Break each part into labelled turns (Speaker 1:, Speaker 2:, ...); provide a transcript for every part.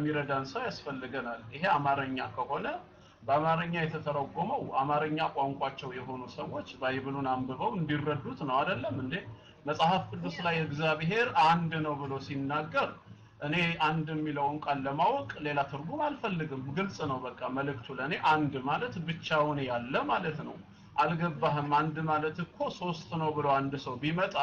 Speaker 1: የሚረዳን ሰው ያስፈልገናል። ይሄ አማርኛ ከሆነ በአማርኛ የተተረጎመው አማርኛ ቋንቋቸው የሆኑ ሰዎች ባይብሉን አንብበው እንዲረዱት ነው አይደለም እንዴ? መጽሐፍ ቅዱስ ላይ እግዚአብሔር አንድ ነው ብሎ ሲናገር እኔ አንድ የሚለውን ቃል ለማወቅ ሌላ ትርጉም አልፈልግም። ግልጽ ነው። በቃ መልእክቱ ለእኔ አንድ ማለት ብቻውን ያለ ማለት ነው። አልገባህም፣ አንድ ማለት እኮ ሶስት ነው ብሎ አንድ ሰው ቢመጣ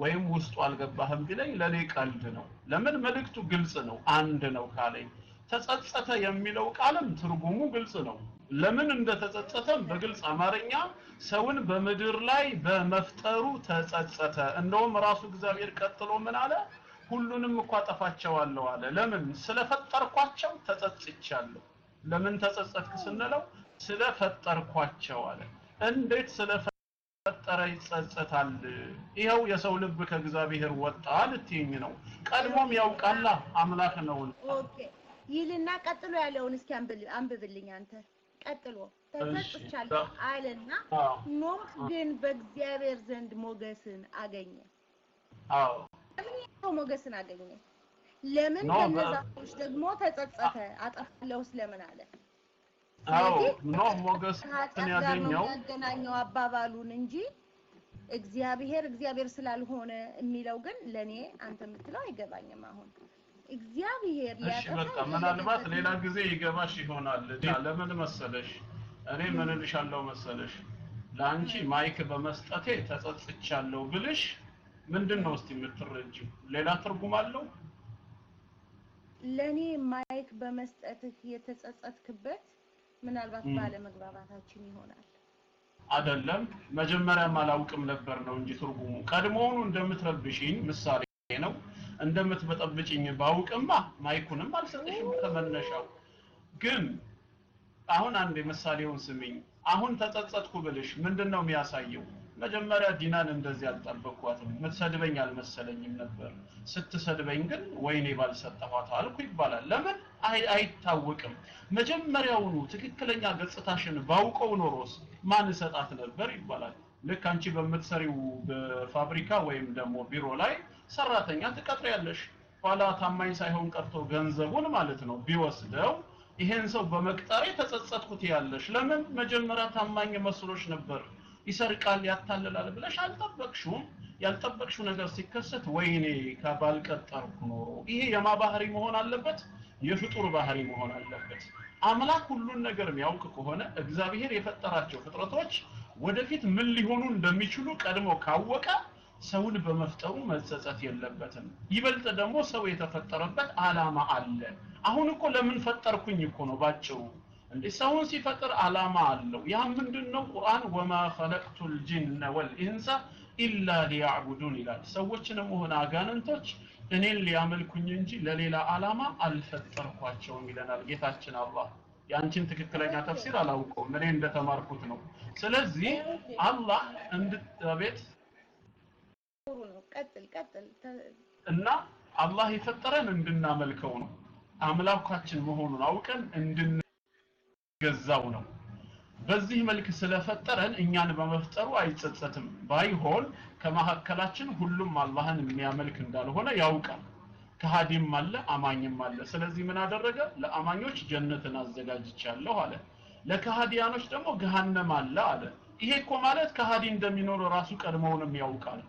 Speaker 1: ወይም ውስጡ አልገባህም ቢለኝ ለእኔ ቀልድ ነው። ለምን መልእክቱ ግልጽ ነው። አንድ ነው ካለኝ ተጸጸተ የሚለው ቃልም ትርጉሙ ግልጽ ነው። ለምን እንደተጸጸተም በግልጽ አማርኛ ሰውን በምድር ላይ በመፍጠሩ ተጸጸተ። እንደውም ራሱ እግዚአብሔር ቀጥሎ ምን አለ? ሁሉንም እኮ አጠፋቸዋለሁ አለ። ለምን? ስለፈጠርኳቸው ተጸጽቻለሁ። ለምን ተጸጸትክ ስንለው ስለፈጠርኳቸው አለ። እንዴት ስለፈጠረ ይጸጸታል? ይኸው የሰው ልብ ከእግዚአብሔር ወጣ ልትይኝ ነው። ቀድሞም ያውቃላ አምላክ
Speaker 2: Okay ይልና ቀጥሎ ያለውን እስኪ አንብብልኝ አንተ። ቀጥሎ ተጸጽቻለሁ አለና ኖህ ግን በእግዚአብሔር ዘንድ ሞገስን አገኘ።
Speaker 1: አዎ
Speaker 2: ለምን ሞገስን አገኘ? ለምን ሰዎች ደግሞ ተጸጸተ? አጠፋለሁ ስለምን አለ?
Speaker 1: አዎ ኖህ ሞገስን ያገኘው
Speaker 2: የሚያገናኘው አባባሉን እንጂ እግዚአብሔር እግዚአብሔር ስላልሆነ የሚለው ግን ለኔ አንተ የምትለው አይገባኝም። አሁን እግዚአብሔር
Speaker 1: በቃ ምናልባት ሌላ ጊዜ ይገባሽ ይሆናል። ለምን መሰለሽ እኔ ምን እልሻለሁ መሰለሽ ለአንቺ ማይክ በመስጠቴ ተጸጽቻለሁ ብልሽ ምንድን ነው እስቲ የምትረጂው? ሌላ ትርጉም አለው?
Speaker 2: ለኔ ማይክ በመስጠትህ የተጸጸትክበት ምናልባት ባለመግባባታችን ይሆናል።
Speaker 1: አይደለም። መጀመሪያም አላውቅም ነበር ነው እንጂ ትርጉሙ። ቀድሞውኑ እንደምትረብሽኝ ምሳሌ ነው። እንደምትበጠብጭኝ ባውቅማ ማይኩንም አልሰጥሽም ከመነሻው። ግን አሁን አንድ ምሳሌውን ስሚኝ። አሁን ተጸጸትኩ ብልሽ ምንድን ነው የሚያሳየው መጀመሪያ ዲናን እንደዚህ አልጠበቅኳትም። ምትሰድበኝ አልመሰለኝም ነበር። ስትሰድበኝ ግን ወይኔ ባልሰጠኋት አልኩ ይባላል። ለምን? አይ አይታወቅም። መጀመሪያውኑ ትክክለኛ ገጽታሽን ባውቀው ኖሮስ ማን እሰጣት ነበር ይባላል። ልክ አንቺ በምትሰሪው በፋብሪካ ወይም ደግሞ ቢሮ ላይ ሰራተኛ ትቀጥሪያለሽ። ኋላ ታማኝ ሳይሆን ቀርቶ ገንዘቡን ማለት ነው ቢወስደው ይሄን ሰው በመቅጠሬ ተጸጸትኩት ያለሽ። ለምን? መጀመሪያ ታማኝ መስሎሽ ነበር ይሰርቃል ያታልላል ብለሽ አልጠበቅሽውም። ያልጠበቅሽው ነገር ሲከሰት ወይኔ ከባልቀጠርኩ ኖሮ ይሄ የማ ባህሪ መሆን አለበት? የፍጡር ባህሪ መሆን አለበት። አምላክ ሁሉን ነገር የሚያውቅ ከሆነ እግዚአብሔር የፈጠራቸው ፍጥረቶች ወደፊት ምን ሊሆኑ እንደሚችሉ ቀድሞ ካወቀ ሰውን በመፍጠሩ መጸጸት የለበትም። ይበልጥ ደግሞ ሰው የተፈጠረበት አላማ አለ። አሁን እኮ ለምን ፈጠርኩኝ እኮ ነው ባጭሩ እንዴ? ሰውን ሲፈጥር አላማ አለው። ያ ምንድነው? ቁርአን ወማ ኸለቅቱ ልጅነ ወልኢንሳ ኢላ ሊያዕቡዱን ይላል። ሰዎችንም ሆነ አጋንንቶች እኔን ሊያመልኩኝ እንጂ ለሌላ አላማ አልፈጠርኳቸውም ይለናል ጌታችን አላህ። የአንቺን ትክክለኛ ተፍሲር አላውቀውም። እኔ እንደተማርኩት ነው። ስለዚህ አላህ እንድትቤት እና አላህ የፈጠረን እንድናመልከው ነው። አምላካችን መሆኑን አውቀን እንድንገዛው ነው። በዚህ መልክ ስለፈጠረን እኛን በመፍጠሩ አይጸጸትም። ባይሆን ከመካከላችን ሁሉም አላህን የሚያመልክ እንዳልሆነ ያውቃል። ከሃዲም አለ አማኝም አለ። ስለዚህ ምን አደረገ? ለአማኞች ጀነትን አዘጋጅቻለሁ አለ። ለከሃዲያኖች ደግሞ ገሃነም አለ አለ። ይሄ እኮ ማለት ከሃዲ እንደሚኖር ራሱ ቀድሞውንም ያውቃል።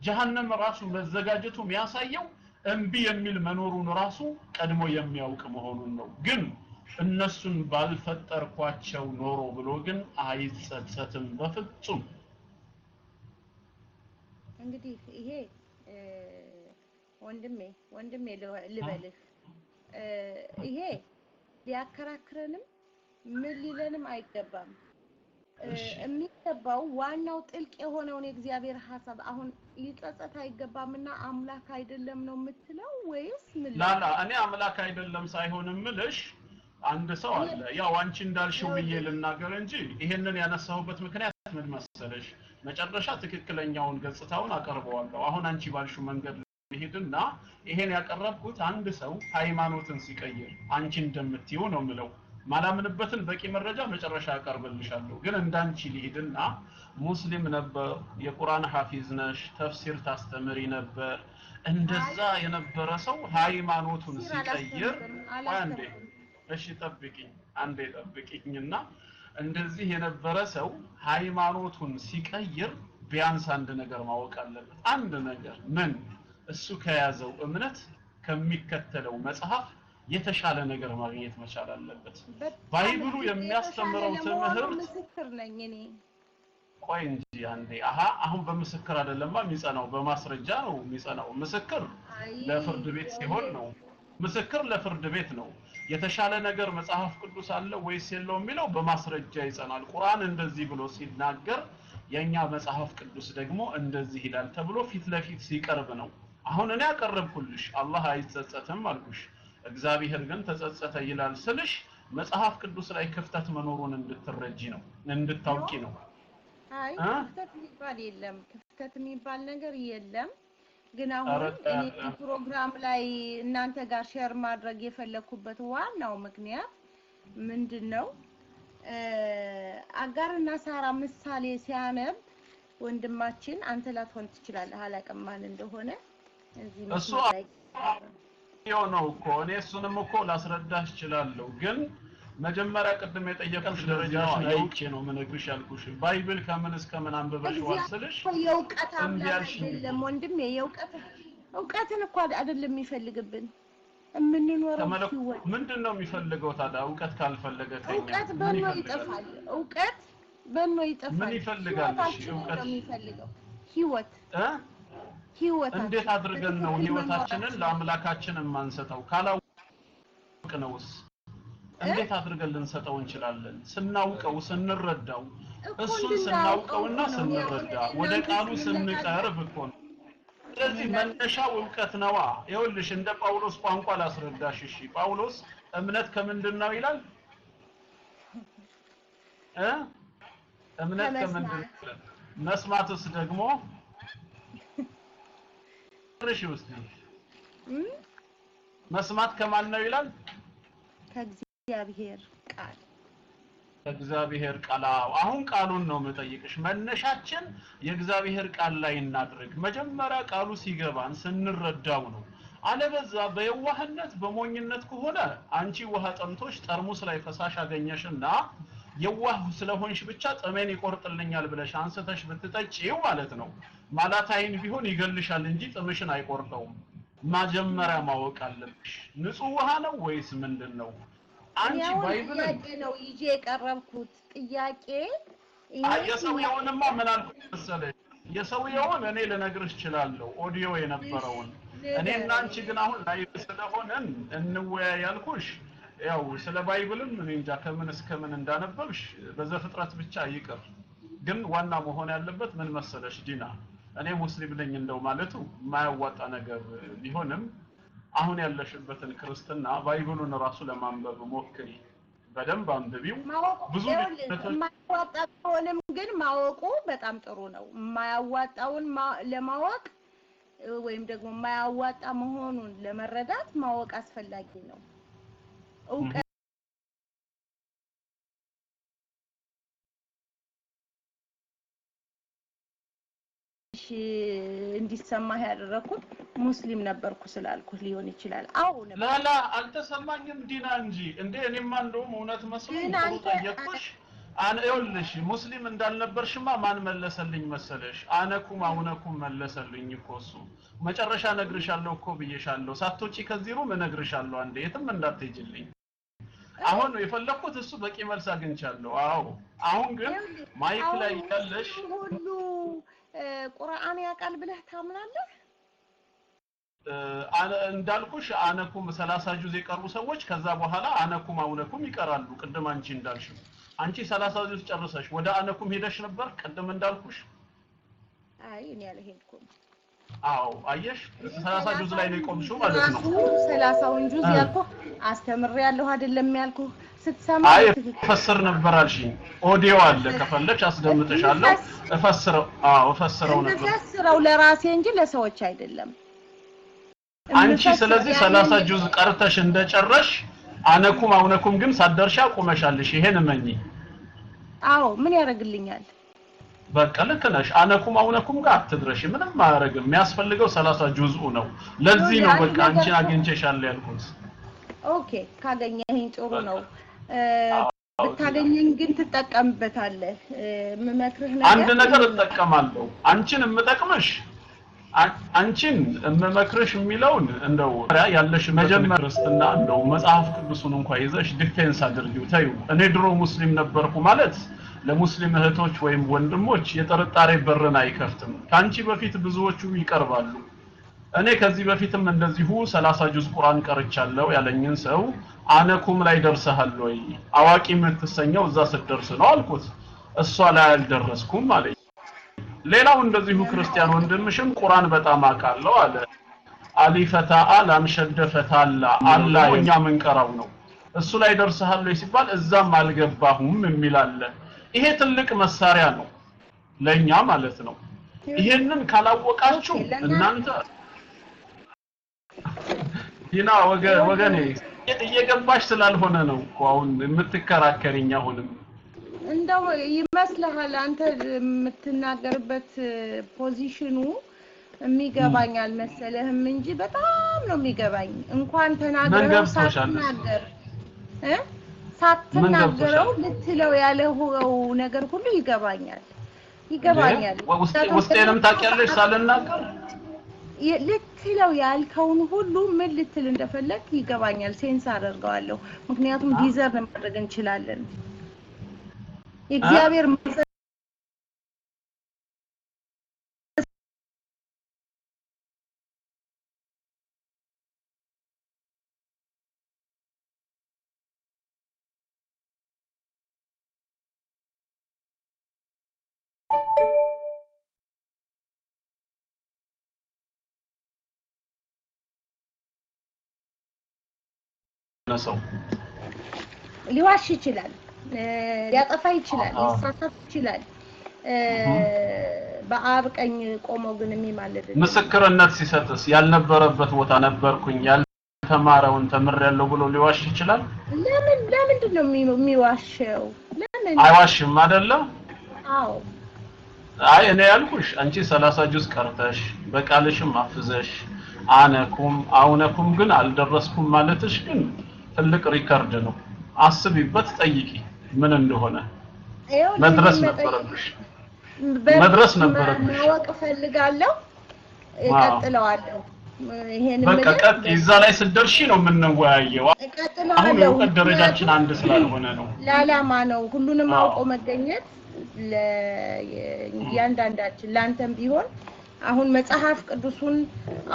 Speaker 1: ጀሃነም ራሱ መዘጋጀቱ የሚያሳየው እምቢ የሚል መኖሩን ራሱ ቀድሞ የሚያውቅ መሆኑን ነው። ግን እነሱን ባልፈጠርኳቸው ኖሮ ብሎ ግን አይጸጸትም በፍጹም
Speaker 2: እንግዲህ ይሄ ወንድሜ ወንድሜ ልበ- ልበልህ ይሄ ሊያከራክረንም ምን ሊለንም አይገባም። የሚገባው ዋናው ጥልቅ የሆነውን የእግዚአብሔር ሀሳብ አሁን ሊጸጸት አይገባምና አምላክ አይደለም ነው የምትለው ወይስ ምን?
Speaker 1: ላላ እኔ አምላክ አይደለም ሳይሆን ምልሽ አንድ ሰው አለ። ያው አንቺ እንዳልሽው ብዬ ልናገር እንጂ ይሄንን ያነሳሁበት ምክንያት ምን መሰለሽ? መጨረሻ ትክክለኛውን ገጽታውን አቀርበዋለሁ። አሁን አንቺ ባልሽው መንገድ ሄድና ይሄን ያቀረብኩት አንድ ሰው ሃይማኖትን ሲቀይር አንቺ እንደምትይው ነው ምለው ማላምንበትን በቂ መረጃ መጨረሻ ያቀርብልሻለሁ ግን እንዳንቺ ሊሄድና ሙስሊም ነበር የቁርአን ሐፊዝ ነሽ ተፍሲር ታስተምሪ ነበር። እንደዛ የነበረ ሰው ሃይማኖቱን ሲቀይር አንዴ እሺ ጠብቂኝ አንዴ ጠብቂኝና እንደዚህ የነበረ ሰው ሃይማኖቱን ሲቀይር ቢያንስ አንድ ነገር ማወቅ አለበት። አንድ ነገር ምን? እሱ ከያዘው እምነት ከሚከተለው መጽሐፍ የተሻለ ነገር ማግኘት መቻል አለበት። ባይብሉ የሚያስተምረው ትምህርት ቆይ እንጂ አንዴ። አሀ አሁን በምስክር አይደለማ የሚጸናው በማስረጃ ነው የሚጸናው። ምስክር ለፍርድ ቤት ሲሆን ነው። ምስክር ለፍርድ ቤት ነው የተሻለ ነገር መጽሐፍ ቅዱስ አለ ወይስ የለው የሚለው በማስረጃ ይጸናል። ቁርአን እንደዚህ ብሎ ሲናገር የኛ መጽሐፍ ቅዱስ ደግሞ እንደዚህ ይላል ተብሎ ፊት ለፊት ሲቀርብ ነው። አሁን እኔ ያቀረብኩልሽ አላህ አይጸጸትም አልኩሽ። እግዚአብሔር ግን ተጸጸተ ይላል ስልሽ መጽሐፍ ቅዱስ ላይ ክፍተት መኖሩን እንድትረጂ ነው እንድታውቂ ነው።
Speaker 2: አይ? ክፍተት የሚባል የለም። ክፍተት የሚባል ነገር የለም ግን አሁን እኔ ፕሮግራም ላይ እናንተ ጋር share ማድረግ የፈለኩበት ዋናው ምክንያት ምንድን ነው አጋርና ሳራ ምሳሌ ሲያነብ ወንድማችን አንተ ላትሆን ትችላለህ አላውቅም ማን እንደሆነ። እዚህ
Speaker 1: እሱ ነው እኮ። እኔ እሱንም እኮ ላስረዳሽ እችላለሁ ግን መጀመሪያ ቅድም የጠየቁሽ ደረጃሽን አይቼ ነው ምነግርሽ ያልኩሽ። Bible ከምን እስከ ምን አንብበሽዋል ስልሽ?
Speaker 2: እኮ የእውቀት አምላክ አይደለም ወንድሜ የእውቀት እውቀትን እኮ አይደለም የሚፈልግብን። የምንኖረው
Speaker 1: ምንድን ነው። የሚፈልገው ታዲያ? እውቀት ካልፈለገ ከኛ
Speaker 2: እውቀት በኖ? ይጠፋል። እውቀት በኖ ይጠፋል።
Speaker 1: ምን ይፈልጋል? እውቀት?
Speaker 2: የሚፈልገው። ህይወት
Speaker 1: እ?
Speaker 2: ህይወት
Speaker 1: እንዴት አድርገን ነው ህይወታችንን ለአምላካችን የማንሰጠው? ካላወቅነውስ እንዴት አድርገን ልንሰጠው እንችላለን? ስናውቀው ስንረዳው። እሱን ስናውቀውና ስንረዳ ወደ ቃሉ ስንቀርብ እኮ ነው። ስለዚህ መነሻው እውቀት ነዋ። ይኸውልሽ እንደ ጳውሎስ ቋንቋ ላስረዳሽ። እሺ ጳውሎስ እምነት ከምንድን ነው ይላል? እ? እምነት ከምንድን ነው መስማትስ ደግሞ? እሺ ውስጥ? መስማት ከማን ነው ይላል
Speaker 2: ከእግዚአብሔር ቃል።
Speaker 1: ከእግዚአብሔር ቃል አሁን ቃሉን ነው የምጠይቅሽ። መነሻችን የእግዚአብሔር ቃል ላይ እናድርግ። መጀመሪያ ቃሉ ሲገባን ስንረዳው ነው። አለበዛ በየዋህነት በሞኝነት ከሆነ አንቺ ውሃ ጠምቶሽ ጠርሙስ ላይ ፈሳሽ አገኘሽና የዋህ ስለሆንሽ ብቻ ጥሜን ይቆርጥልኛል ብለሽ አንስተሽ ብትጠጪው ማለት ነው። ማላታይን ቢሆን ይገልሻል እንጂ ጥምሽን አይቆርጠውም። መጀመሪያ ማወቅ አለብሽ። ንጹህ ውሃ ነው ወይስ ምንድን ነው አንቺ
Speaker 2: ነው ይዤ የቀረብኩት ጥያቄ
Speaker 1: የሰውየውንማ ምን አልኩ መሰለሽ የሰውየውን እኔ ልነግርሽ እችላለሁ ኦዲዮ የነበረውን። እኔና አንቺ ግን አሁን live ስለሆነን እንወያይ ያልኩሽ ያው ስለ Bible ም እኔ እንጃ ከምን እስከ ምን እንዳነበብሽ በዘፍጥረት ብቻ ይቅር። ግን ዋና መሆን ያለበት ምን መሰለሽ ዲና እኔ ሙስሊም ነኝ እንደው ማለቱ የማያዋጣ ነገር ቢሆንም አሁን ያለሽበትን ክርስትና Bible ኡን ራሱ ለማንበብ ሞክሪ በደንብ አንብቢው ብዙ
Speaker 2: ይኸውልህ፣
Speaker 1: ልዩነቶች-
Speaker 2: የማያዋጣ ቢሆንም ግን ማወቁ በጣም ጥሩ ነው። የማያዋጣውን ለማወቅ ወይም ደግሞ የማያዋጣ መሆኑን ለመረዳት ማወቅ አስፈላጊ ነው። እውቀት እንዲሰማህ ያደረኩት ሙስሊም ነበርኩ ስላልኩህ ሊሆን ይችላል። አዎ ነበር።
Speaker 1: ላላ አልተሰማኝም። ዲና እንጂ እንዴ! እኔማ እንደውም እውነት መስሎኝ ጥሩ ጠየቅኩሽ። አነ ይኸውልሽ ሙስሊም እንዳልነበርሽማ ማን መለሰልኝ መሰለሽ? አነኩም አውነኩም መለሰልኝ እኮ እሱ። መጨረሻ እነግርሻለሁ እኮ ብዬሻለሁ። ሳትወጪ ከዚህ room እነግርሻለሁ አንዴ። የትም እንዳትሄጂልኝ። አሁን የፈለኩት እሱ በቂ መልስ አግኝቻለሁ። አዎ። አሁን ግን mic ላይ ያለሽ
Speaker 2: ሁሉ ቁርአን ያውቃል ብለህ ታምናለህ?
Speaker 1: እንዳልኩሽ አነኩም ሰላሳ ጁዝ የቀሩ ሰዎች ከዛ በኋላ አነኩም አውነኩም ይቀራሉ ቅድም አንቺ እንዳልሽው አንቺ ሰላሳ ጁዝ ጨርሰሽ ወደ አነኩም ሄደሽ ነበር ቅድም እንዳልኩሽ
Speaker 2: አይ እኔ አልሄድኩም።
Speaker 1: አዎ አየሽ? ሰላሳ ጁዝ ላይ ነው የቆምሽው ማለት ነው።
Speaker 2: ሰላሳውን ጁዝ ያልኩህ አስተምሬያለሁ አይደለም ያልኩህ። ስትሰማ
Speaker 1: አይ እፈስር ነበር አልሽኝ። ኦዲዮ አለ ከፈለች አስደምጥሻለሁ። እፈስረው አዎ እፈስረው ነበር።
Speaker 2: የምፈስረው ለራሴ እንጂ ለሰዎች አይደለም።
Speaker 1: አንቺ ስለዚህ ሰላሳ ጁዝ ቀርተሽ እንደጨረሽ አነኩም አውነኩም ግን ሳትደርሽ ቆመሻል ይሄን እመኚ
Speaker 2: አዎ ምን ያደርግልኛል?
Speaker 1: በቃ ልክ ነሽ። አነኩም አውነኩም ጋር አትድረሽ። ምንም አያደርግም። የሚያስፈልገው ሰላሳ ጁዝኡ ነው። ለዚህ ነው በቃ አንቺን አግኝቼሻለሁ ያልኩት።
Speaker 2: okay ካገኘኸኝ ጥሩ ነው። ብታገኘኝ ግን ትጠቀምበታለህ። የምመክርህ
Speaker 1: አንድ
Speaker 2: ነገር
Speaker 1: ነገር እጠቀማለሁ። አንቺን የምጠቅምሽ አንቺን የምመክርሽ የሚለውን እንደው ያለሽ መጀመሪያ ክርስትና እንደው መጽሐፍ ቅዱሱን እንኳን ይዘሽ defense አድርጊው ተይው። እኔ ድሮ ሙስሊም ነበርኩ ማለት ለሙስሊም እህቶች ወይም ወንድሞች የጥርጣሬ በርን አይከፍትም። ከአንቺ በፊት ብዙዎቹ ይቀርባሉ። እኔ ከዚህ በፊትም እንደዚሁ ሰላሳ ጁዝ ቁርአን ቀርቻለሁ ያለኝን ሰው አነኩም ላይ ደርሰሃል ወይ አዋቂ የምትሰኘው እዛ ስትደርስ ነው አልኩት። እሷ ላይ አልደረስኩም አለኝ። ሌላው እንደዚሁ ክርስቲያን ወንድምሽም ቁርአን በጣም አውቃለሁ አለ። አሊፈታ አል አንሸደፈታ አላ አላ እኛ ምንቀራው ነው። እሱ ላይ ደርሰሃል ወይ ሲባል እዛም አልገባሁም የሚል አለ። ይሄ ትልቅ መሳሪያ ነው ለኛ ማለት ነው። ይሄንን ካላወቃችሁ እናንተ ወገ ወገኔ እየገባሽ ስላልሆነ ነው እኮ አሁን የምትከራከሪኝ አሁንም።
Speaker 2: እንደው ይመስልሃል አንተ የምትናገርበት ፖዚሽኑ የሚገባኝ አልመሰለህም እንጂ በጣም ነው የሚገባኝ። እንኳን ተናግረው ሳትናገር። እ ሳትናገረው ልትለው ያለው ነገር ሁሉ ይገባኛል ይገባኛል።
Speaker 1: ውስጤንም ታውቂያለሽ ሳልናገር
Speaker 2: ልትለው ያልከውን ሁሉ ምን ልትል እንደፈለግ ይገባኛል። sense አደርገዋለሁ። ምክንያቱም discern ማድረግ እንችላለን። የእግዚአብሔር
Speaker 1: ሰው
Speaker 2: ሊዋሽ ይችላል፣ ሊያጠፋ ይችላል፣ ሊሳሳት ይችላል። በአብ ቀኝ ቆሞ ግን የሚማልድ
Speaker 1: ምስክርነት ሲሰጥስ ያልነበረበት ቦታ ነበርኩኝ ያልተማረውን ተምሬያለሁ ብሎ ሊዋሽ ይችላል?
Speaker 2: ለምን ለምንድን ነው የሚዋሸው? ለምን
Speaker 1: አይዋሽም አይደለ?
Speaker 2: አዎ
Speaker 1: አይ እኔ ያልኩሽ አንቺ ሰላሳ ጁዝ ቀርተሽ በቃልሽም አፍዘሽ አነኩም አውነኩም ግን አልደረስኩም ማለትሽ ግን ትልቅ record ነው። አስቢበት፣ ጠይቂ ምን እንደሆነ መድረስ ነበረብሽ መድረስ ነበረብሽ።
Speaker 2: ማወቅ እፈልጋለሁ፣ እቀጥለዋለሁ። ይሄን
Speaker 1: በቃ ቀጥ እዛ ላይ ስትደርሺ ነው የምንወያየው። አሁን የእውቀት ደረጃችን አንድ ስላልሆነ ነው።
Speaker 2: ለዓላማ ነው ሁሉንም አውቆ መገኘት ለእያንዳንዳችን ለአንተም ቢሆን አሁን መጽሐፍ ቅዱሱን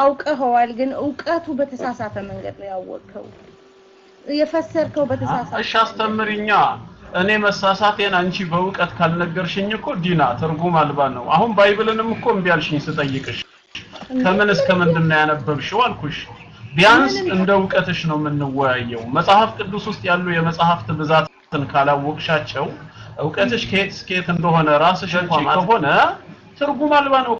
Speaker 2: አውቀኸዋል፣ ግን እውቀቱ በተሳሳተ መንገድ ነው ያወቅኸው። የፈሰርከው በተሳሳተ
Speaker 1: እሺ አስተምሪኛ። እኔ መሳሳቴን አንቺ በእውቀት ካልነገርሽኝ እኮ ዲና ትርጉም አልባ ነው። አሁን ባይብልንም እኮ እምቢ አልሽኝ ስጠይቅሽ ከምን እስከ ምንድን ነው ያነበብሽው አልኩሽ። ቢያንስ እንደ እውቀትሽ ነው የምንወያየው። መጽሐፍ ቅዱስ ውስጥ ያሉ የመጽሐፍት ብዛትን ካላወቅሻቸው እውቀትሽ ከየት እስከ የት እንደሆነ ራስሽ እንኳን ከሆነ ትርጉም አልባ ነው።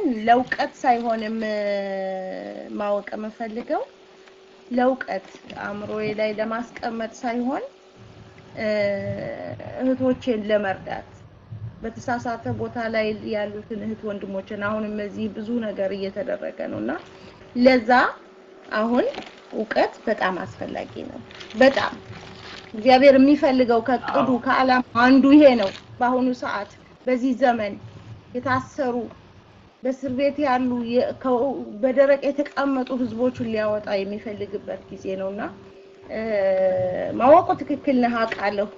Speaker 2: እሱን ለእውቀት ሳይሆንም ማወቅ የምፈልገው ለእውቀት አእምሮዬ ላይ ለማስቀመጥ ሳይሆን እህቶቼን ለመርዳት በተሳሳተ ቦታ ላይ ያሉትን እህት ወንድሞችን አሁንም እዚህ ብዙ ነገር እየተደረገ ነው እና ለዛ አሁን እውቀት በጣም አስፈላጊ ነው። በጣም እግዚአብሔር የሚፈልገው ከቅዱ ከዓላማ አንዱ ይሄ ነው። በአሁኑ ሰዓት በዚህ ዘመን የታሰሩ በእስር ቤት ያሉ በደረቅ የተቀመጡ ህዝቦቹን ሊያወጣ የሚፈልግበት ጊዜ ነውና እ፣ ማወቁ ትክክል ነህ፣ አውቃለሁ።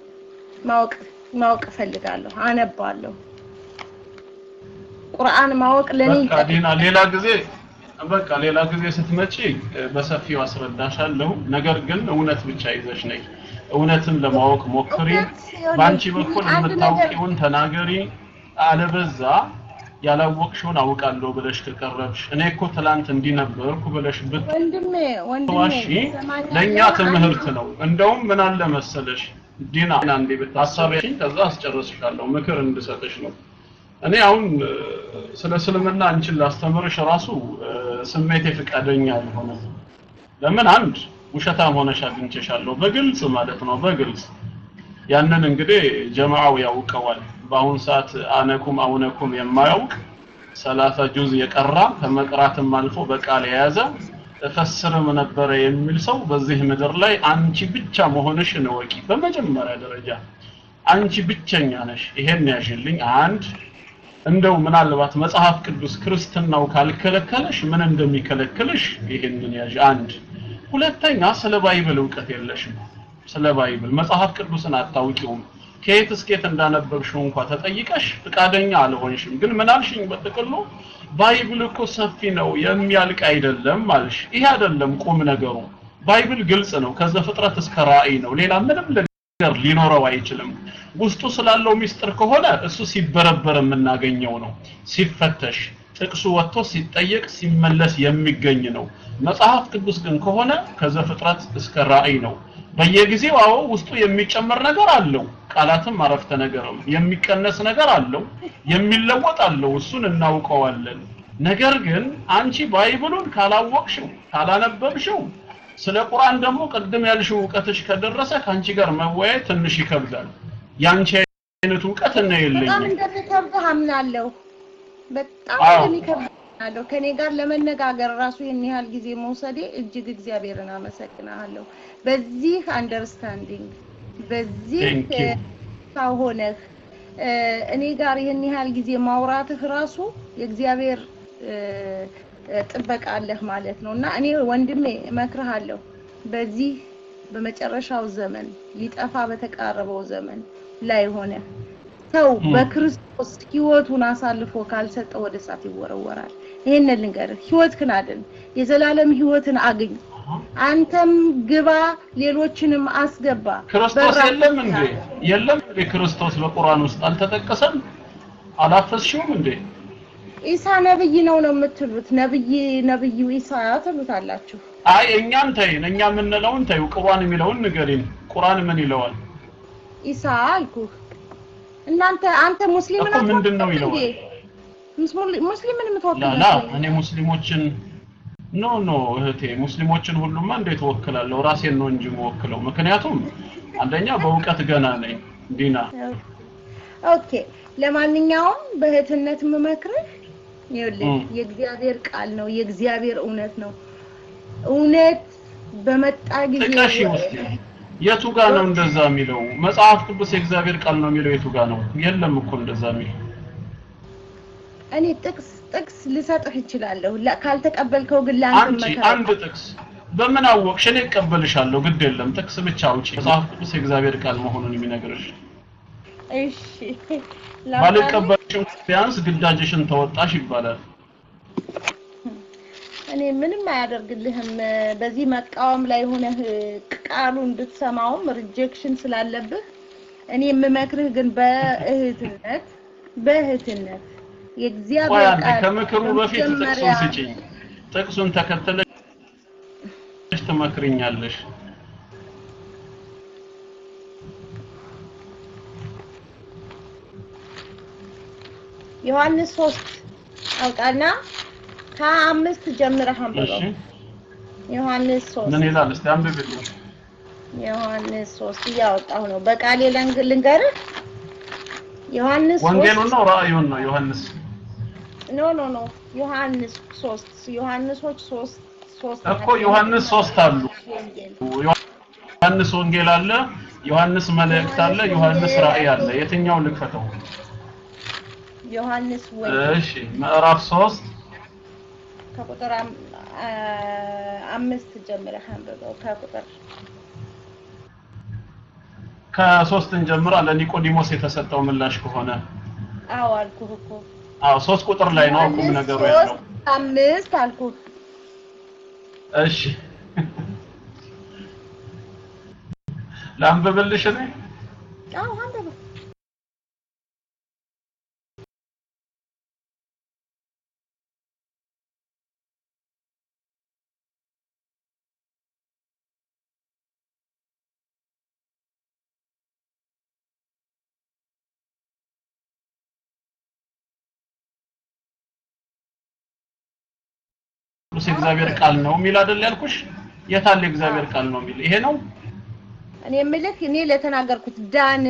Speaker 2: ማወቅ ማወቅ እፈልጋለሁ፣ አነባለሁ። ቁርአን ማወቅ ለኔ
Speaker 1: ሌላ ጊዜ በቃ ሌላ ጊዜ ስትመጪ በሰፊው አስረዳሻለሁ። ነገር ግን እውነት ብቻ ይዘሽ ነይ። እውነትን ለማወቅ ሞክሪ። በአንቺ በኩል የምታውቂውን ተናገሪ። አለበዛ ያላወቅሽውን አውቃለሁ ብለሽ ከቀረብሽ እኔ እኮ ትላንት እንዲህ ነበርኩ ብለሽ ብትዋሺ? ለእኛ ትምህርት ነው። እንደውም ምን አለ መሰለሽ ዲና አንዴ ብታሳቢያችን ከዛ አስጨርስሻለሁ ምክር እንድሰጥሽ ነው። እኔ አሁን ስለ እስልምና አንቺን ላስተምርሽ ራሱ ስሜቴ ፈቃደኛ አልሆነም። ለምን አንድ ውሸታም ሆነሽ አግኝቼሻለሁ፣ በግልጽ ማለት ነው፣ በግልጽ ያንን እንግዲህ ጀማዓው ያውቀዋል። በአሁን ሰዓት አነኩም አውነኩም የማያውቅ ሰላሳ ጁዝ የቀራ ከመቅራትም አልፎ በቃል የያዘ እፈስርም ነበረ የሚል ሰው በዚህ ምድር ላይ አንቺ ብቻ መሆንሽን እወቂ። በመጀመሪያ ደረጃ አንቺ ብቸኛ ነሽ። ይሄን ያዥልኝ። አንድ እንደው ምናልባት መጽሐፍ ቅዱስ ክርስትናው ካልከለከለሽ ምን እንደሚከለክልሽ ይሄንን ያዥ። አንድ ሁለተኛ ስለ Bible እውቀት የለሽም። ስለ Bible መጽሐፍ ቅዱስን አታውቂውም። ከየት እስከየት እንዳነበብሽው እንኳ ተጠይቀሽ ፍቃደኛ አልሆንሽም። ግን ምን አልሽኝ? በጥቅሉ Bible እኮ ሰፊ ነው የሚያልቅ አይደለም አልሽ። ይሄ አይደለም ቁም ነገሩ። Bible ግልጽ ነው፣ ከዘፍጥረት እስከ ራእይ ነው። ሌላ ምንም ነገር ሊኖረው አይችልም። ውስጡ ስላለው ሚስጥር ከሆነ እሱ ሲበረበር የምናገኘው ነው። ሲፈተሽ ጥቅሱ ወጥቶ ሲጠየቅ ሲመለስ የሚገኝ ነው። መጽሐፍ ቅዱስ ግን ከሆነ ከዘፍጥረት እስከ ራእይ ነው። በየጊዜው አዎ ውስጡ የሚጨመር ነገር አለው። ቃላትም አረፍተ ነገርም የሚቀነስ ነገር አለው፣ የሚለወጥ አለው። እሱን እናውቀዋለን። ነገር ግን አንቺ ባይብሉን ካላወቅሽው ካላነበብሽው ስለ ቁርአን ደግሞ ቅድም ያልሽው እውቀትሽ ከደረሰ ከአንቺ ጋር መወያየት ትንሽ ይከብዳል። ያንቺ አይነት እውቀት እና
Speaker 2: በጣም
Speaker 1: የለኝም።
Speaker 2: እንደሚከብድህ አምናለሁ። በጣም አምናለሁ። ከኔ ጋር ለመነጋገር ራሱ ይህን ያህል ጊዜ መውሰዴ እጅግ እግዚአብሔርን አመሰግናለሁ። በዚህ አንደርስታንዲንግ በዚህ. ሰው ሆነህ እኔ ጋር ይህን ያህል ጊዜ ማውራትህ ራሱ የእግዚአብሔር ጥበቃ አለህ ማለት ነው እና እኔ ወንድሜ እመክርሃለሁ በዚህ በመጨረሻው ዘመን ሊጠፋ በተቃረበው ዘመን ላይ ሆነ ሰው በክርስቶስ ህይወቱን አሳልፎ ካልሰጠ ወደ እሳት ይወረወራል። ይሄንን ልንገርህ፣ ህይወትህን አድን፣ የዘላለም ህይወትን አግኝ። አንተም ግባ፣ ሌሎችንም አስገባ።
Speaker 1: ክርስቶስ የለም እንዴ? የለም እንዴ? ክርስቶስ በቁርአን ውስጥ አልተጠቀሰም? አላፈስሽውም እንዴ?
Speaker 2: ኢሳ ነብይ ነው ነው የምትሉት? ነብይ ነብዩ ኢሳ ትሉታላችሁ።
Speaker 1: አይ እኛን ተይን፣ እኛ የምንለውን ተይው። ቁርአን የሚለውን ንገሪን። ቁርአን ምን ይለዋል?
Speaker 2: ኢሳ አልኩህ። እናንተ አንተ ሙስሊም
Speaker 1: እኮ ምንድን ነው ይለዋል?
Speaker 2: ሙስሊምን የምትወክል
Speaker 1: ላላ እኔ ሙስሊሞችን no no እህቴ ሙስሊሞችን ሁሉማ እንዴት እወክላለሁ? ራሴን ነው እንጂ የምወክለው። ምክንያቱም አንደኛ በእውቀት ገና ነኝ ዲና።
Speaker 2: okay ለማንኛውም በእህትነት የምመክርህ ይኸውልህ የእግዚአብሔር ቃል ነው፣ የእግዚአብሔር እውነት ነው። እውነት በመጣ ጊዜ
Speaker 1: ጥቀሽ ውስጥ የቱ ጋር ነው እንደዛ የሚለው? መጽሐፍ ቅዱስ የእግዚአብሔር ቃል ነው የሚለው የቱ ጋር ነው? የለም እኮ እንደዛ የሚል
Speaker 2: እኔ ጥቅስ ጥቅስ ልሰጥህ እችላለሁ። ካልተቀበልከው ግን ለአንተ
Speaker 1: አንድ ጥቅስ በምን አወቅሽ? እኔ እቀበልሻለሁ፣ ግድ የለም ጥቅስ ብቻ አውጪ። መጽሐፍ ቅዱስ የእግዚአብሔር ቃል መሆኑን የሚነግርሽ
Speaker 2: እሺ?
Speaker 1: ባልቀበልሽም ቢያንስ ግዳጅሽን ተወጣሽ ይባላል።
Speaker 2: እኔ ምንም አያደርግልህም። በዚህ መቃወም ላይ ሆነህ ቃሉን ብትሰማውም rejection ስላለብህ እኔ የምመክርህ ግን በእህትነት በእህትነት የእግዚአብሔር ቃል
Speaker 1: ከምክሩ በፊት ጥቅሱን ስጪኝ። ጥቅሱን ተከትለሽ ትመክርኛለሽ።
Speaker 2: ዮሐንስ ሶስት አውጣና ከአምስት ጀምረህ
Speaker 1: እሺ
Speaker 2: አንብበው። ዮሐንስ ሶስት
Speaker 1: ምን ይላል? እስቲ አንብብልኝ።
Speaker 2: ዮሐንስ ሶስት እያወጣሁ ነው። በቃሌ ልንገርህ ዮሐንስ
Speaker 1: ወንጌሉን ነው ራእዩን ነው ዮሐንስ
Speaker 2: no no no ዮሐንስ ሶስት ዮሐንሶች ሶስት ሶስት
Speaker 1: እኮ
Speaker 2: ናቸው።
Speaker 1: ዮሐንስ ሶስት አሉ።
Speaker 2: ወንጌል
Speaker 1: ዮሐንስ ወንጌል አለ፣ ዮሐንስ መልእክት አለ፣ ዮሐንስ ራእይ አለ። የትኛው ልክፈተው?
Speaker 2: ዮሐንስ ወንጌል
Speaker 1: እሺ ምዕራፍ ሶስት
Speaker 2: ከቁጥር አም- አ- አምስት ጀምረህ አንብበው ከቁጥር
Speaker 1: ከሶስትን ጀምራ ለኒቆዲሞስ የተሰጠው ምላሽ ከሆነ
Speaker 2: አዎ አልኩህ እኮ
Speaker 1: አዎ ሶስት ቁጥር ላይ ነው። ቁም ነገሩ ያለው።
Speaker 2: አምስት አልኩህ
Speaker 1: እሺ። ላንብብልሽ እኔ?
Speaker 2: አዎ አንብበው
Speaker 1: ቅዱስ የእግዚአብሔር ቃል ነው የሚል አይደል ያልኩሽ? የታለ የእግዚአብሔር ቃል ነው የሚል ይሄ ነው።
Speaker 2: እኔ የምልህ እኔ ለተናገርኩት ዳን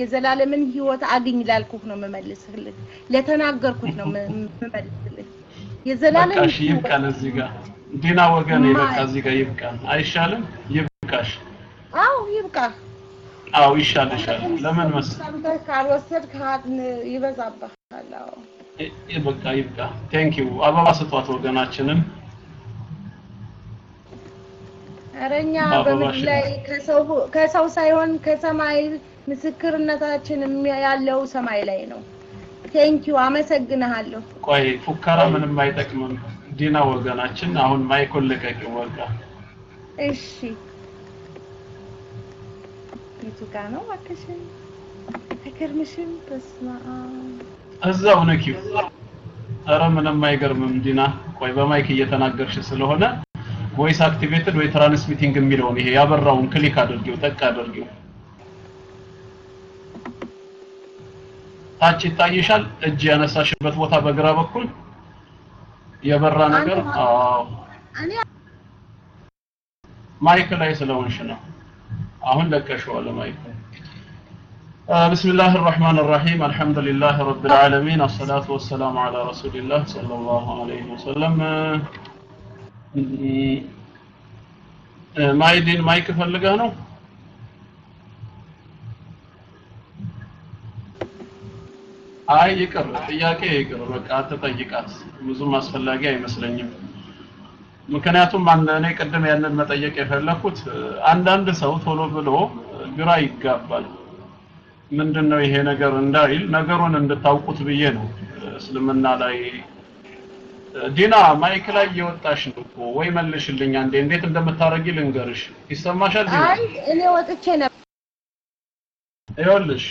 Speaker 2: የዘላለምን ህይወት አግኝ ላልኩህ ነው የምመልስልህ። ለተናገርኩት ነው የም- የምመልስልህ። የዘላለም
Speaker 1: እሺ ይብቃን። እዚህ ጋር ዲና ወገኔ በቃ እዚህ ጋር ይብቃን። አይሻልም? ይብቃሽ።
Speaker 2: አዎ ይብቃ።
Speaker 1: አዎ ይሻልሻል። ለምን መሰለሽ
Speaker 2: ሰምተህ ካልወሰድክ ይበዛብሃል። አዎ
Speaker 1: በቃ ይብቃ። thank you አበባ ስጧት ወገናችንን።
Speaker 2: ኧረ እኛ
Speaker 1: በአበባ
Speaker 2: በምድር ላይ ከሰው ከሰው ሳይሆን ከሰማይ ምስክርነታችን ያለው ሰማይ ላይ ነው። thank you አመሰግንሃለሁ።
Speaker 1: ቆይ ፉከራ ምንም አይጠቅምም። ዲና ወገናችን አሁን mic ኡን ልቀቂው በቃ።
Speaker 2: እሺ የቱ ጋ ነው እባክሽን? አይገርምሽም? በስመ አብ
Speaker 1: እዛው ንኪው። ኧረ ምንም አይገርምም ዲና። ቆይ በ mic እየተናገርሽ ስለሆነ ቮይስ አክቲቬትድ ወይ ትራንስሚቲንግ የሚለውን ይሄ ያበራውን ክሊክ አድርጊው፣ ጠቅ አድርጊው። ታች ይታይሻል። እጅ ያነሳሽበት ቦታ በግራ በኩል የበራ ነገር።
Speaker 2: አንተ
Speaker 1: አዎ
Speaker 2: እኔ
Speaker 1: ማይክ ላይ ስለሆንሽ ነው። አሁን ለቀሽዋል ማይክ። آه، بسم الله الرحمن الرحيم الحمد لله رب العالمين الصلاة والسلام على رسول الله صلى الله عليه وسلم ማይሊን mic ፈልገህ ነው? አይ ይቅር፣ ጥያቄ ይቅር፣ በቃ አትጠይቃት። ብዙም አስፈላጊ አይመስለኝም። ምክንያቱም እኔ ቅድም ያንን መጠየቅ የፈለኩት አንዳንድ ሰው ቶሎ ብሎ ግራ ይጋባል። ምንድነው ይሄ ነገር እንዳይል ነገሩን እንድታውቁት ብዬ ነው እስልምና ላይ ዲና mic ላይ እየወጣሽ ነው እኮ ወይ መልሽልኝ አንዴ። እንዴት እንደምታረጊ ልንገርሽ። ይሰማሻል ዲና?
Speaker 2: አይ እኔ ወጥቼ ነበር።
Speaker 1: ይኸውልሽ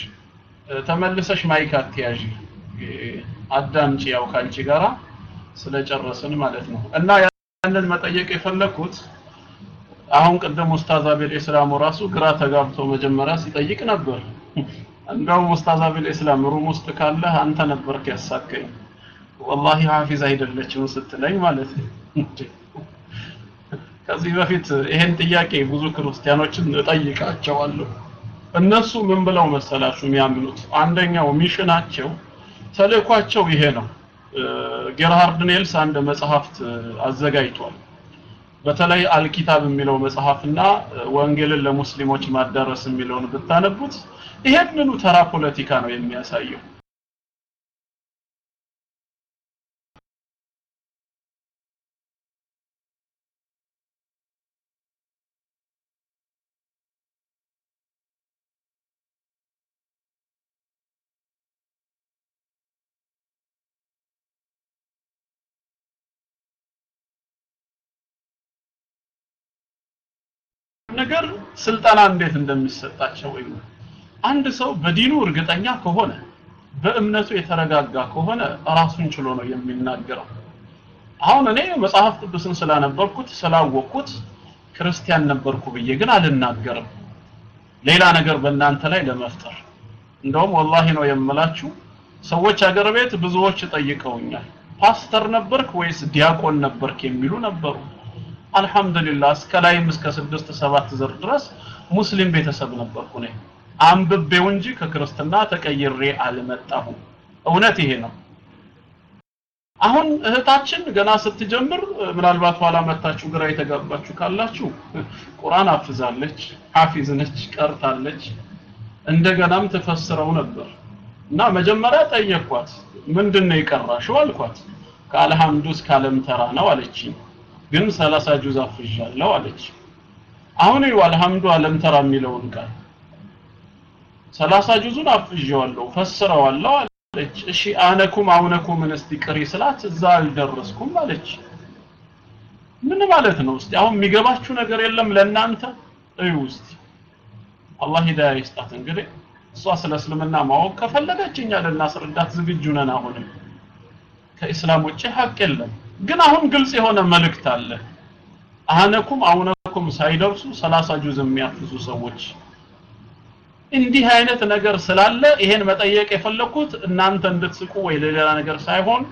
Speaker 1: ተመልሰሽ mic አትያዢ፣ እ፣ አዳምጪ። ያው ካንቺ ጋራ ስለጨረስን ማለት ነው እና ያንን መጠየቅ የፈለኩት አሁን ቅድም ኡስታዝ አቤል ኢስላሙ ራሱ ግራ ተጋብቶ መጀመሪያ ሲጠይቅ ነበር። እንደውም ኡስታዝ አቤል ኢስላም room ውስጥ ካለህ አንተ ነበርክ ያሳከኝ። ወላሂ ሐፊዝ አይደለችም ስትለኝ ማለት ነው። ከዚህ በፊት ይሄን ጥያቄ ብዙ ክርስቲያኖችን እጠይቃቸዋለሁ። እነሱ ምን ብለው መሰላችሁ የሚያምኑት? አንደኛው mission አቸው ተልእኳቸው ይሄ ነው። ጌርሃርድ ኔልስ አንድ መጽሐፍት አዘጋጅቷል። በተለይ አልኪታብ የሚለው መጽሐፍና ወንጌልን ለሙስሊሞች ማዳረስ የሚለውን ብታነቡት ይሄንኑ ተራ ፖለቲካ ነው የሚያሳየው። ነገር ስልጠና እንዴት እንደሚሰጣቸው ወይ አንድ ሰው በዲኑ እርግጠኛ ከሆነ በእምነቱ የተረጋጋ ከሆነ ራሱን ችሎ ነው የሚናገረው። አሁን እኔ መጽሐፍ ቅዱስን ስላነበብኩት ስላወቅኩት ክርስቲያን ነበርኩ ብዬ ግን አልናገርም። ሌላ ነገር በእናንተ ላይ ለመፍጠር እንደውም ወላሂ ነው የምላችሁ ሰዎች አገር ቤት ብዙዎች ጠይቀውኛል። ፓስተር ነበርክ ወይስ ዲያቆን ነበርክ የሚሉ ነበሩ። አልহামዱሊላህ እስከ ላይም እስከ ስድስት ሰባት ዘር ድረስ ሙስሊም ቤተሰብ ነበርኩ ነኝ። አንብቤው እንጂ ከክርስትና ተቀይሬ አልመጣሁም። እውነት ይሄ ነው። አሁን እህታችን ገና ስትጀምር ምናልባት ኋላ መታችሁ ግራ የተጋባችሁ ካላችሁ ቁርአን አፍዛለች፣ ሐፊዝ ነች፣ ቀርታለች። እንደገናም ትፈስረው ነበር እና መጀመሪያ ጠየኳት፣ ምንድነው የቀራሽው አልኳት። ከአልሐምዱ እስከ አለም ተራ ነው አለችኝ። ግን 30 ጁዝ አፍዣለሁ አለች። አሁን ይኸው አልሐምዱ አለም ተራ የሚለውን ቃል 30 ጁዙን አፍዤዋለሁ ፈስረዋለሁ አለች። እሺ አነኩም አውነኩምን እስቲ ቅሪ ስላት እዛ አልደረስኩም አለች። ምን ማለት ነው? እስቲ አሁን የሚገባችሁ ነገር የለም ለእናንተ እዩ እስቲ። አላህ ሂዳያ ይስጣት። እንግዲህ እሷ ስለ እስልምና ማወቅ ከፈለገች እኛ ልናስረዳት ዝግጁ ነን። አሁንም ከኢስላም ውጭ ሀቅ የለም። ግን አሁን ግልጽ የሆነ መልእክት አለ። አነኩም አውነኩም ሳይደርሱ 30 ጁዝ የሚያፍዙ ሰዎች እንዲህ አይነት ነገር ስላለ ይሄን መጠየቅ የፈለኩት እናንተ እንድትስቁ ወይ ሌላ ነገር ሳይሆን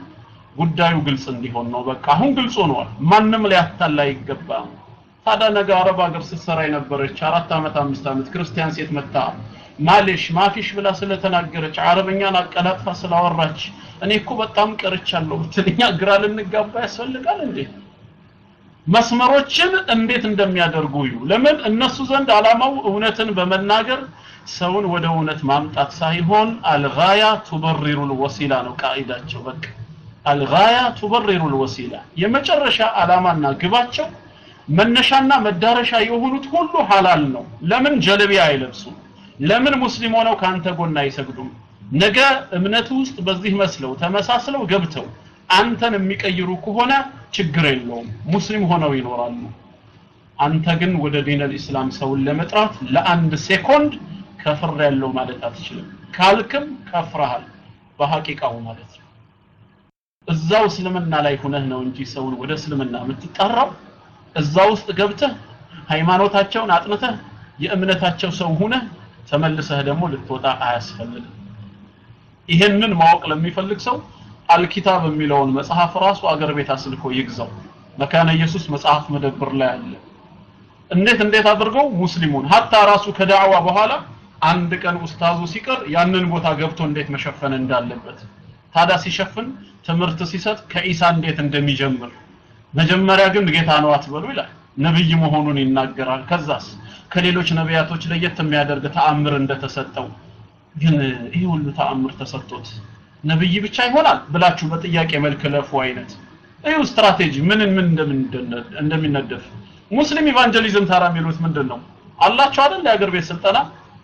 Speaker 1: ጉዳዩ ግልጽ እንዲሆን ነው። በቃ አሁን ግልጽ ሆኗል። ማንም ሊያታላ አይገባም። ታዲያ ነገ አረብ ሀገር ስትሰራ የነበረች አራት ዓመት አምስት ዓመት ክርስቲያን ሴት መታ ማሌሽ ማፊሽ ብላ ስለተናገረች አረበኛን አቀላጥፋ ስላወራች እኔ እኮ በጣም ቀርቻለሁ ብትልኛ ግራ ልንጋባ ያስፈልጋል እንዴ? መስመሮችን እንዴት እንደሚያደርጉ እዩ። ለምን እነሱ ዘንድ አላማው እውነትን በመናገር ሰውን ወደ እውነት ማምጣት ሳይሆን الغاية تبرر الوسيلة ነው ቃኢዳቸው። በቃ الغاية تبرر الوسيلة የመጨረሻ አላማና ግባቸው መነሻና መዳረሻ የሆኑት ሁሉ ሐላል ነው። ለምን ጀለቢያ አይለብሱም? ለምን ሙስሊም ሆነው ካንተ ጎን አይሰግዱም? ነገ እምነት ውስጥ በዚህ መስለው ተመሳስለው ገብተው አንተን የሚቀይሩ ከሆነ ችግር የለውም፣ ሙስሊም ሆነው ይኖራሉ። አንተ ግን ወደ دين الإسلام ሰውን ለመጥራት ለአንድ ሴኮንድ ከፍር ያለው ማለት አትችልም። ካልክም ከፍረሃል በሐቂቃው ማለት ነው። እዛው እስልምና ላይ ሁነህ ነው እንጂ ሰውን ወደ እስልምና የምትጠራው እዛ ውስጥ ገብተህ ሃይማኖታቸውን አጥንተህ የእምነታቸው ሰው ሁነህ ተመልሰህ ደግሞ ልትወጣ አያስፈልግም። ይሄንን ማወቅ ለሚፈልግ ሰው አልኪታብ የሚለውን መጽሐፍ ራሱ አገር ቤት አስልኮ ይግዛው። መካነ ኢየሱስ መጽሐፍ መደብር ላይ አለ። እንዴት እንዴት አድርገው ሙስሊሙን ሀታ ራሱ ከዳዕዋ በኋላ አንድ ቀን ኡስታዙ ሲቀር ያንን ቦታ ገብቶ እንዴት መሸፈን እንዳለበት ታዲያ ሲሸፍን ትምህርት ሲሰጥ ከኢሳ እንዴት እንደሚጀምር መጀመሪያ ግን ጌታ ነው አትበሉ ይላል። ነብይ መሆኑን ይናገራል። ከዛስ ከሌሎች ነቢያቶች ለየት የሚያደርግ ተአምር እንደተሰጠው። ግን ይህ ሁሉ ተአምር ተሰጥቶት ነብይ ብቻ ይሆናል ብላችሁ በጥያቄ መልክ ለፉ አይነት። ይህ ስትራቴጂ ምንን ምን እንደሚነደፍ። ሙስሊም ኢቫንጀሊዝም ታራ የሚሉት ምንድን ነው አላቸው አይደል የሀገር ቤት ስልጠና?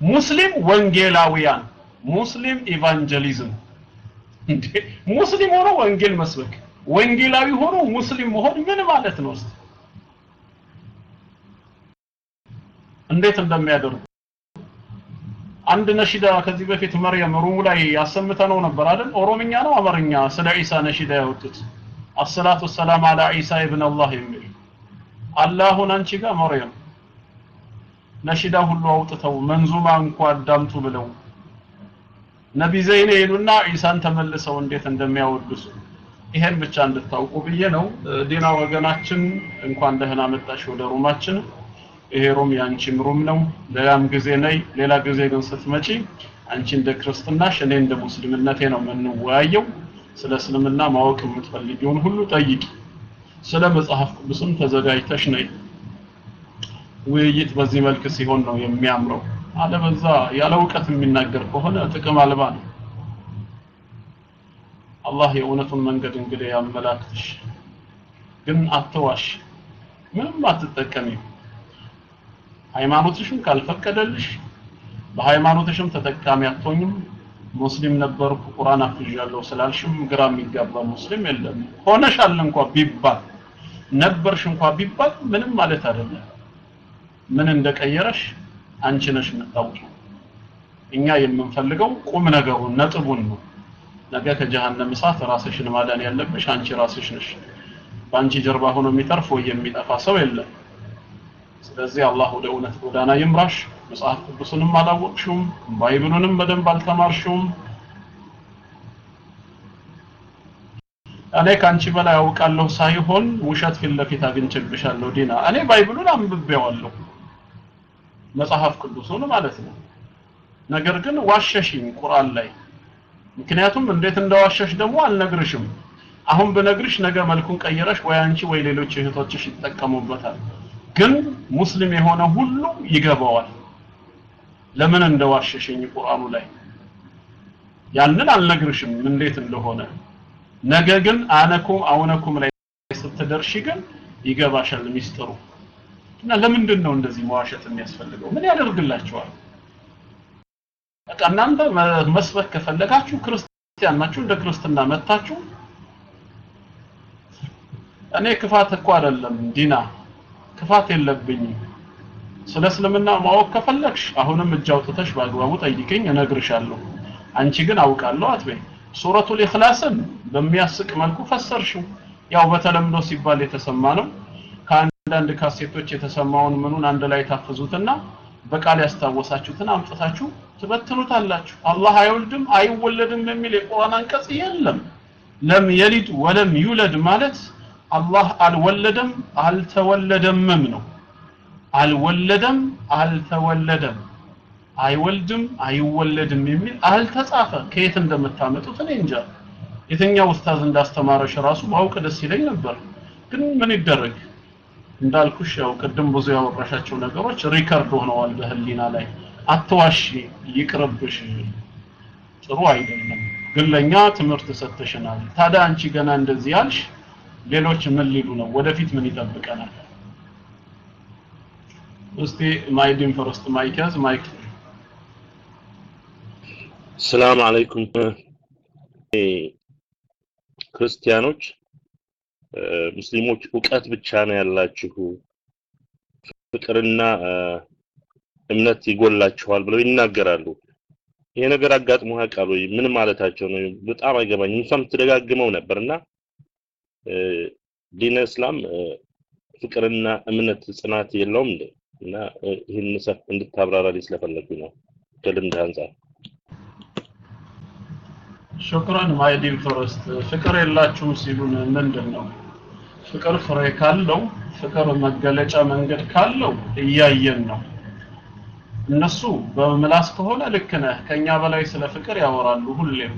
Speaker 1: ሙስሊም ወንጌላውያን ሙስሊም ኢቫንጀሊዝም። ሙስሊም ሆኖ ወንጌል መስበክ ወንጌላዊ ሆኖ ሙስሊም መሆን ምን ማለት ነው እስቲ እንዴት እንደሚያደርጉ? አንድ ነሺዳ ከዚህ በፊት መርየም ሩሙ ላይ ያሰምተነው ነበር አይደል? ኦሮምኛ ነው አማርኛ። ስለ ዒሳ ነሺዳ ያወጡት። አሰላቱ ሰላም አላ ዒሳ ኢብን አላህ የሚል። አላሁን አንቺ ጋር መርየም። ነሺዳ ሁሉ አውጥተው መንዙማ እንኳ አዳምጡ ብለው። ነቢ ዘይኔ ይሉና ዒሳን ተመልሰው እንዴት እንደሚያወድሱ ይሄን ብቻ እንድታውቁ ብዬ ነው። ዲና ወገናችን እንኳን ደህና መጣሽ ወደ room አችን ይሄ room ያንቺም room ነው። ሌላም ጊዜ ነይ። ሌላ ጊዜ ግን ስትመጪ አንቺ እንደ ክርስትናሽ እኔ እንደ ሙስሊምነቴ ነው የምንወያየው። ስለ እስልምና ማወቅ የምትፈልጊውን ሁሉ ጠይቂ። ስለ መጽሐፍ ቅዱስም ተዘጋጅተሽ ነይ። ውይይት በዚህ መልክ ሲሆን ነው የሚያምረው። አለበዛ ያለ እውቀት የሚናገር ከሆነ ጥቅም አልባ ነው። አላህ የእውነቱን መንገድ እንግዲህ ያመላክትሽ። ግን አትዋሽ። ምንም አትጠቀሚም ሃይማኖትሽም ካልፈቀደልሽ በሃይማኖትሽም ተጠቃሚ አትሆኝም። ሙስሊም ነበርኩ ቁርአን አፍዣለሁ ስላልሽም ግራ የሚጋባ ሙስሊም የለም። ሆነሻል እንኳ ቢባል ነበርሽ እንኳ ቢባል ምንም ማለት አይደለም። ምን እንደቀየረሽ አንቺ ነሽ የምታውቂው። እኛ የምንፈልገው ቁም ነገሩን ነጥቡን ነው። ነገ ከጀሃነም እሳት ራስሽን ማዳን ያለብሽ አንቺ ራስሽ ነሽ። በአንቺ ጀርባ ሆኖ የሚተርፍ ወይ የሚጠፋ ሰው የለም ስለዚህ አላህ ወደ እውነት ጎዳና ይምራሽ። መጽሐፍ ቅዱስንም አላወቅሽውም ባይብሉንም በደንብ አልተማርሽውም። እኔ ከአንቺ በላይ አውቃለሁ ሳይሆን ውሸት ፊት ለፊት አግኝቼብሻለሁ ዲና። እኔ ባይብሉን አንብቤዋለሁ መጽሐፍ ቅዱሱን ማለት ነው። ነገር ግን ዋሸሽኝ ቁርአን ላይ። ምክንያቱም እንዴት እንደዋሸሽ ደግሞ አልነግርሽም። አሁን ብነግርሽ ነገ መልኩን ቀይረሽ ወይ አንቺ ወይ ሌሎች እህቶችሽ ይጠቀሙበታል ግን ሙስሊም የሆነ ሁሉ ይገባዋል። ለምን እንደዋሸሽኝ ቁርአኑ ላይ? ያንን አልነግርሽም እንዴት እንደሆነ። ነገ ግን አነኩም አውነኩም ላይ ስትደርሺ ግን ይገባሻል ሚስጥሩ። እና ለምንድን ነው እንደዚህ መዋሸት የሚያስፈልገው? ምን ያደርግላችኋል በቃ እናንተ መስበክ ከፈለጋችሁ ክርስቲያን ናችሁ እንደ ክርስትና መታችሁ እኔ ክፋት እኮ አይደለም ዲና ክፋት የለብኝም። ስለ እስልምና ማወቅ ከፈለግሽ አሁንም እጅ አውጥተሽ በአግባቡ ጠይቀኝ እነግርሻለሁ። አንቺ ግን አውቃለሁ አትበይ። ሱረቱል ኢኽላስን በሚያስቅ መልኩ ፈሰርሽው። ያው በተለምዶ ሲባል የተሰማ ነው። ከአንዳንድ ካሴቶች የተሰማውን ምኑን አንድ ላይ ታፍዙትና በቃል ያስታወሳችሁትን አምጥታችሁ ትበትኑታላችሁ። አላህ አይወልድም አይወለድም የሚል የቁርአን አንቀጽ የለም። ለም የሊድ ወለም ዩለድ ማለት አላህ አልወለደም አልተወለደምም ነው። አልወለደም አልተወለደም አይወልድም አይወለድም የሚል አልተጻፈ። ከየት እንደምታመጡት እኔ እንጃ። የትኛው ኡስታዝ እንዳስተማረሽ ራሱ ማውቅ ደስ ይለኝ ነበር። ግን ምን ይደረግ? እንዳልኩሽ ያው ቅድም ብዙ ያወራሻቸው ነገሮች record ሆነዋል በህሊና ላይ። አትዋሺ ይቅርብሽ። ጥሩ አይደለም። ግን ለኛ ትምህርት ሰጥተሽናል። ታዲያ አንቺ ገና እንደዚህ ያልሽ ሌሎች ምን ሊሉ ነው? ወደፊት ምን ይጠብቀናል? እስቲ ማይዲን ፈርስት mic ያዝ mic
Speaker 3: ሰላም አለይኩም። ክርስቲያኖች ሙስሊሞች እውቀት ብቻ ነው ያላችሁ። ፍቅርና እምነት ይጎላችኋል ብለው ይናገራሉ። ይሄ ነገር አጋጥሞ ያውቃል ወይ? ምን ማለታቸው ነው? በጣም አይገባኝም። እሷም ትደጋግመው ነበርና ዲነ እስላም ፍቅርና እምነት ጽናት የለውም እንዴ? እና ይህን እንድታብራራልኝ ስለፈለጉኝ ነው ከልምድ አንጻር
Speaker 1: ሹክራን ማይዲን ፈረስት ፍቅር የላችሁም ሲሉን ምንድን ነው ፍቅር ፍሬ ካለው ፍቅር መገለጫ መንገድ ካለው እያየን ነው። እነሱ በምላስ ከሆነ ልክ ነህ ከኛ በላይ ስለ ፍቅር ያወራሉ ሁሌም።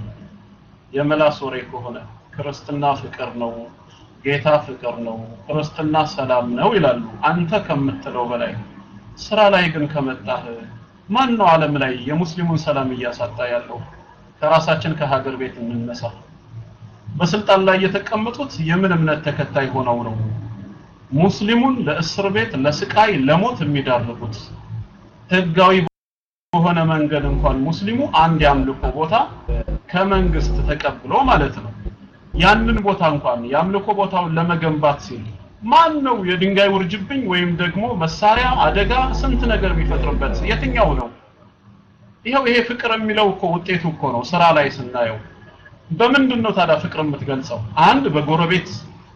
Speaker 1: የምላስ ወሬ ከሆነ ክርስትና ፍቅር ነው ጌታ ፍቅር ነው ክርስትና ሰላም ነው ይላሉ። አንተ ከምትለው በላይ ስራ ላይ ግን ከመጣህ ማን ነው ዓለም ላይ የሙስሊሙን ሰላም እያሳጣ ያለው? ከራሳችን ከሀገር ቤት እንነሳ። በስልጣን ላይ የተቀመጡት የምን እምነት ተከታይ ሆነው ነው? ሙስሊሙን ለእስር ቤት ለስቃይ ለሞት የሚዳርጉት? ህጋዊ በሆነ መንገድ እንኳን ሙስሊሙ አንድ ያምልኮ ቦታ ከመንግስት ተቀብሎ ማለት ነው ያንን ቦታ እንኳን የአምልኮ ቦታውን ለመገንባት ሲል ማን ነው የድንጋይ ውርጅብኝ ወይም ደግሞ መሳሪያ አደጋ ስንት ነገር የሚፈጥርበት? የትኛው ነው? ይኸው ይሄ ፍቅር የሚለው እኮ ውጤቱ እኮ ነው ስራ ላይ ስናየው። በምንድን ነው ታዲያ ፍቅር የምትገልጸው? አንድ በጎረቤት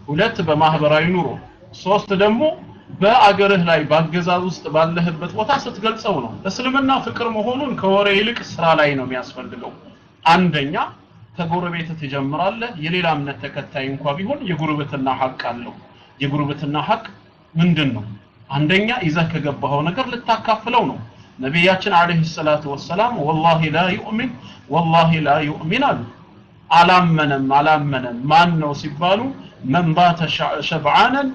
Speaker 1: ሁለት በማህበራዊ ኑሮ ሶስት ደግሞ በአገርህ ላይ በአገዛዝ ውስጥ ባለህበት ቦታ ስትገልጸው ነው። እስልምና ፍቅር መሆኑን ከወሬ ይልቅ ስራ ላይ ነው የሚያስፈልገው። አንደኛ ከጎረቤት ትጀምራለህ? የሌላ እምነት ተከታይ እንኳ ቢሆን የጉርብትና ሀቅ አለው። የጉርብትና ሀቅ ምንድን ነው አንደኛ ይዘህ ከገባኸው ነገር ልታካፍለው ነው። ነቢያችን አለይሂ ሰላቱ ወሰላም ወላሂ ላ ዩእሚን ወላሂ ላ ዩእሚን አሉ። አላመነም አላመነም። ማን ነው ሲባሉ መን ባተ ሸብዓነን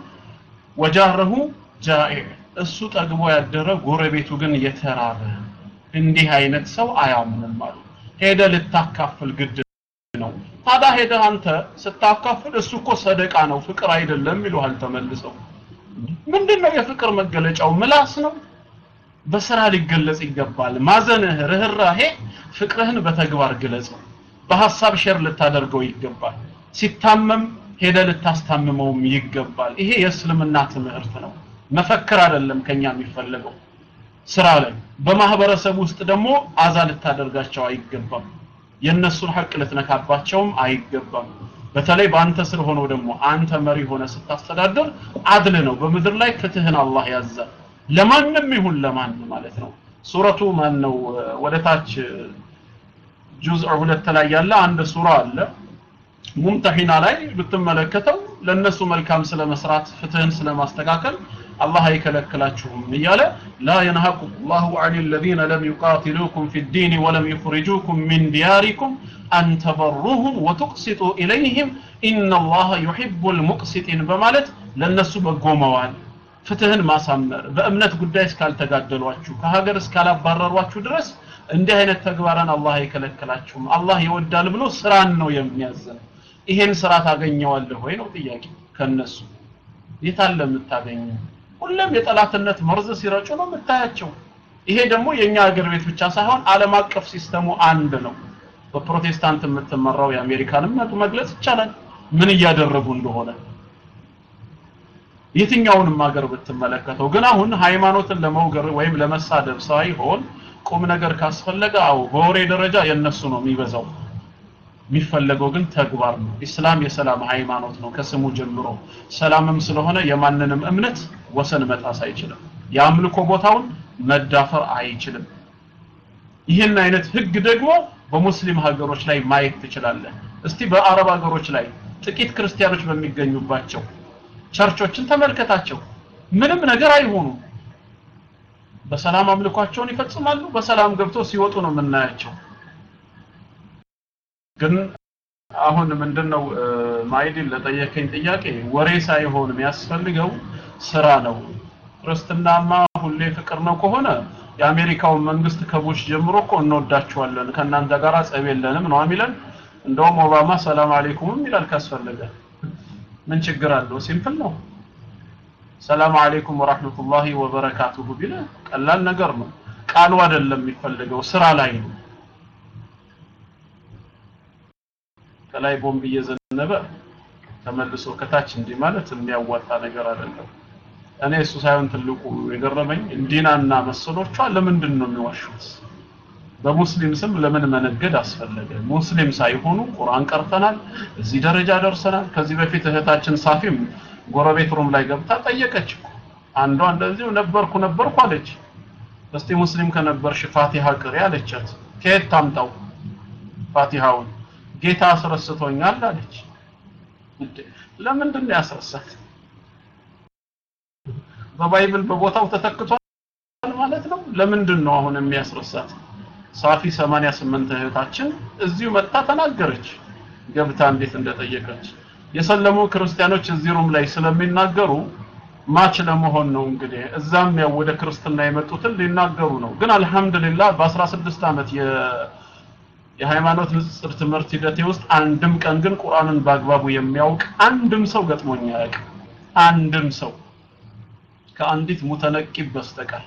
Speaker 1: ወጃረሁ ጃኢዕ እሱ ጠግቦ ያደረ ጎረቤቱ ግን የተራበ። እንዲህ አይነት ሰው አያምንም አሉ። ሄደ ልታካፍል ግድ ታዲያ ሄደ አንተ ስታካፍል እሱ እኮ ሰደቃ ነው ፍቅር አይደለም ይሉሃል ተመልሰው። ምንድነው የፍቅር መገለጫው? ምላስ ነው። በስራ ሊገለጽ ይገባል። ማዘንህ ርህራሄ ፍቅርህን በተግባር ግለጸው በሐሳብ share ልታደርገው ይገባል። ሲታመም ሄደ ልታስታምመውም ይገባል። ይሄ የእስልምና ትምህርት ነው። መፈክር አይደለም ከኛ የሚፈለገው። ስራ ላይ በማህበረሰብ ውስጥ ደግሞ አዛ ልታደርጋቸው አይገባም የነሱን ሐቅ ልትነካባቸውም አይገባም። በተለይ በአንተ ስር ሆኖ ደግሞ አንተ መሪ ሆነ ስታስተዳድር አድል ነው። በምድር ላይ ፍትህን አላህ ያዛል። ለማንም ይሁን ለማን ማለት ነው። ሱረቱ ማን ነው ወደ ጁዝዕ ሁለት ላይ ያለ አንድ ሱራ አለ። ሙምተሂና ላይ ብትመለከተው ለነሱ መልካም ስለመስራት ፍትህን ስለማስተካከል አላህ አይከለክላችሁም እያለ لا ينهاكم الله عن الذين لم يقاتلوكم في الدين ولم يخرجوكم من دياركم أن تبروهم وتقسطوا إليهم إن الله يحب المقسطين በማለት ለእነሱ በጎ መዋል ፍትህን ማሳመር በእምነት ጉዳይ እስካልተጋደሏችሁ ከሀገር እስካላባረሯችሁ ድረስ እንዲህ አይነት ተግባራን አላህ አይከለክላችሁም። አላህ ይወዳል ብሎ ስራን ነው የሚያዘን። ይሄን ስራ ታገኘዋለህ ወይ ነው ጥያቄ ከነሱ የታለ የምታገኘው ሁሌም የጠላትነት መርዝ ሲረጩ ነው የምታያቸው። ይሄ ደግሞ የኛ ሀገር ቤት ብቻ ሳይሆን ዓለም አቀፍ system ኡ አንድ ነው። በፕሮቴስታንት የምትመራው የአሜሪካንም መግለጽ ይቻላል። ምን እያደረጉ እንደሆነ የትኛውንም ሀገር ብትመለከተው። ግን አሁን ሃይማኖትን ለመውገር ወይም ለመሳደብ ሳይሆን ቁም ነገር ካስፈለገ አው በወሬ ደረጃ የነሱ ነው የሚበዛው የሚፈለገው ግን ተግባር ነው። ኢስላም የሰላም ሃይማኖት ነው ከስሙ ጀምሮ። ሰላምም ስለሆነ የማንንም እምነት ወሰን መጣስ አይችልም። የአምልኮ ቦታውን መዳፈር አይችልም። ይህን አይነት ህግ ደግሞ በሙስሊም ሀገሮች ላይ ማየት ትችላለህ። እስቲ በአረብ ሀገሮች ላይ ጥቂት ክርስቲያኖች በሚገኙባቸው ቸርቾችን ተመልከታቸው። ምንም ነገር አይሆኑም። በሰላም አምልኳቸውን ይፈጽማሉ በሰላም ገብተው ሲወጡ ነው የምናያቸው ግን አሁን ምንድነው ማይዲን ለጠየቀኝ ጥያቄ ወሬ ሳይሆን የሚያስፈልገው ስራ ነው። ክርስትናማ ሁሌ ፍቅር ነው ከሆነ የአሜሪካውን መንግስት ከቡሽ ጀምሮ እኮ እንወዳቸዋለን ከእናንተ ጋር ጸብ የለንም ነው የሚለን። እንደውም ኦባማ سلام عليكم ይላል ካስፈለገ። ምን ችግር አለው? simple ነው። سلام عليكم ورحمة الله وبركاته ቢለ ቀላል ነገር ነው። ቃሉ አይደለም የሚፈልገው ስራ ላይ ነው ከላይ ቦምብ እየዘነበ ተመልሶ ከታች እንዲህ ማለት የሚያዋጣ ነገር አይደለም። እኔ እሱ ሳይሆን ትልቁ የገረመኝ እንዲናና መሰሎቿ ለምንድን ነው የሚዋሹት? በሙስሊም ስም ለምን መነገድ አስፈለገ? ሙስሊም ሳይሆኑ ቁርአን ቀርተናል እዚህ ደረጃ ደርሰናል። ከዚህ በፊት እህታችን ሳፊም ጎረቤት room ላይ ገብታ ጠየቀች አንዷ እንደዚሁ ነበርኩ ነበርኩ አለች። እስቲ ሙስሊም ከነበርሽ ፋቲሃ ቅሪ አለቻት። ከየት ታምጣው ፋቲሃውን ጌታ አስረስቶኛል አለች። ለምንድን ነው ያስረሳት? በባይብል በቦታው ተተክቷል ማለት ነው? ለምንድን ነው አሁን የሚያስረሳት? ሳፊ 88 እህታችን እዚሁ መጣ ተናገረች። ገብታ እንዴት እንደጠየቀች። የሰለሙ ክርስቲያኖች እዚህ room ላይ ስለሚናገሩ match ለመሆን ነው እንግዲህ። እዛም ያው ወደ ክርስትና የመጡትን ሊናገሩ ነው። ግን አልহামዱሊላህ በ16 አመት የ የሃይማኖት ንጽጽር ትምህርት ሂደቴ ውስጥ አንድም ቀን ግን ቁርአንን በአግባቡ የሚያውቅ አንድም ሰው ገጥሞኝ አያውቅም። አንድም ሰው ከአንዲት ሙተነቂብ በስተቀር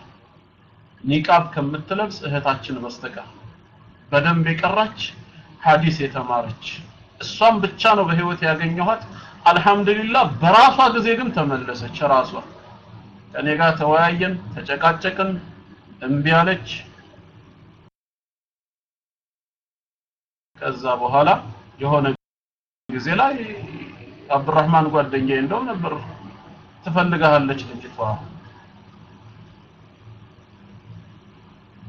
Speaker 1: ኒቃብ ከምትለብስ እህታችን በስተቀር በደንብ የቀራች ሐዲስ የተማረች እሷም ብቻ ነው በህይወት ያገኘኋት። አልহামዱሊላህ በራሷ ጊዜ ግን ተመለሰች ራሷ። ከኔ ጋር ተወያየን ተጨቃጨቅን እምቢ አለች ከዛ በኋላ የሆነ ጊዜ ላይ አብዱራህማን ጓደኛዬ እንደው ነበር ትፈልጋለች ልጅቷ።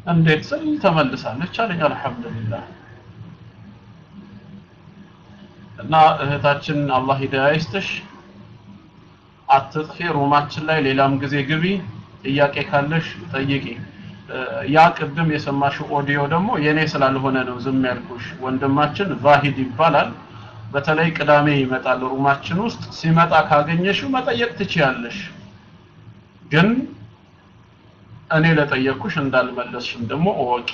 Speaker 1: እንዴት ስል ተመልሳለች አለኝ አልহামዱሊላህ እና እህታችን አላህ ሂዳያ ይስጥሽ አትጥፊ room ኣችን ላይ ሌላም ጊዜ ግቢ ጥያቄ ካለሽ ጠይቂ ያ ቅድም የሰማሽው ኦዲዮ ደግሞ የኔ ስላልሆነ ነው ዝም ያልኩሽ። ወንድማችን ዋሂድ ይባላል። በተለይ ቅዳሜ ይመጣል room ኣችን ውስጥ። ሲመጣ ካገኘሽው መጠየቅ ትችያለሽ። ግን እኔ ለጠየቅኩሽ እንዳልመለስሽም ደግሞ እወቂ።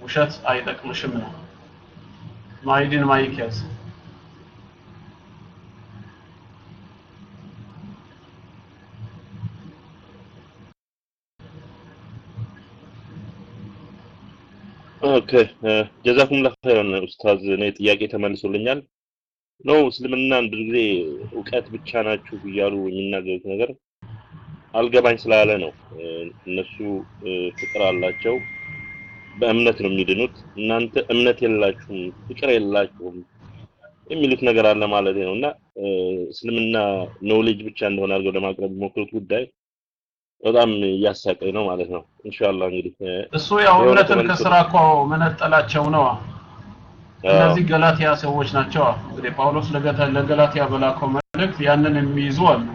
Speaker 1: ውሸት አይጠቅምሽም ነው። ማይዲን mic ያዝ
Speaker 3: OK جزاكم خيرا ኡስታዝ እኔ ጥያቄ ተመልሶልኛል። ነው እስልምናን ብዙ ጊዜ እውቀት ብቻ ናችሁ እያሉ የሚናገሩት ነገር አልገባኝ ስላለ ነው። እነሱ ፍቅር አላቸው በእምነት ነው የሚድኑት። እናንተ እምነት የላችሁም ፍቅር የላችሁም የሚሉት ነገር አለ ማለት ነው። እና እስልምና ኖሌጅ ብቻ እንደሆነ አድርገው ለማቅረብ የሚሞክሩት ጉዳይ በጣም እያሳቀኝ ነው ማለት ነው። ኢንሻአላህ እንግዲህ
Speaker 1: እሱ ያው እምነትን ከስራ እኮ መነጠላቸው ነው እነዚህ ገላትያ ሰዎች ናቸው። እንግዲህ ጳውሎስ ለገላትያ በላከው መልእክት ያንን የሚይዙ አሉ።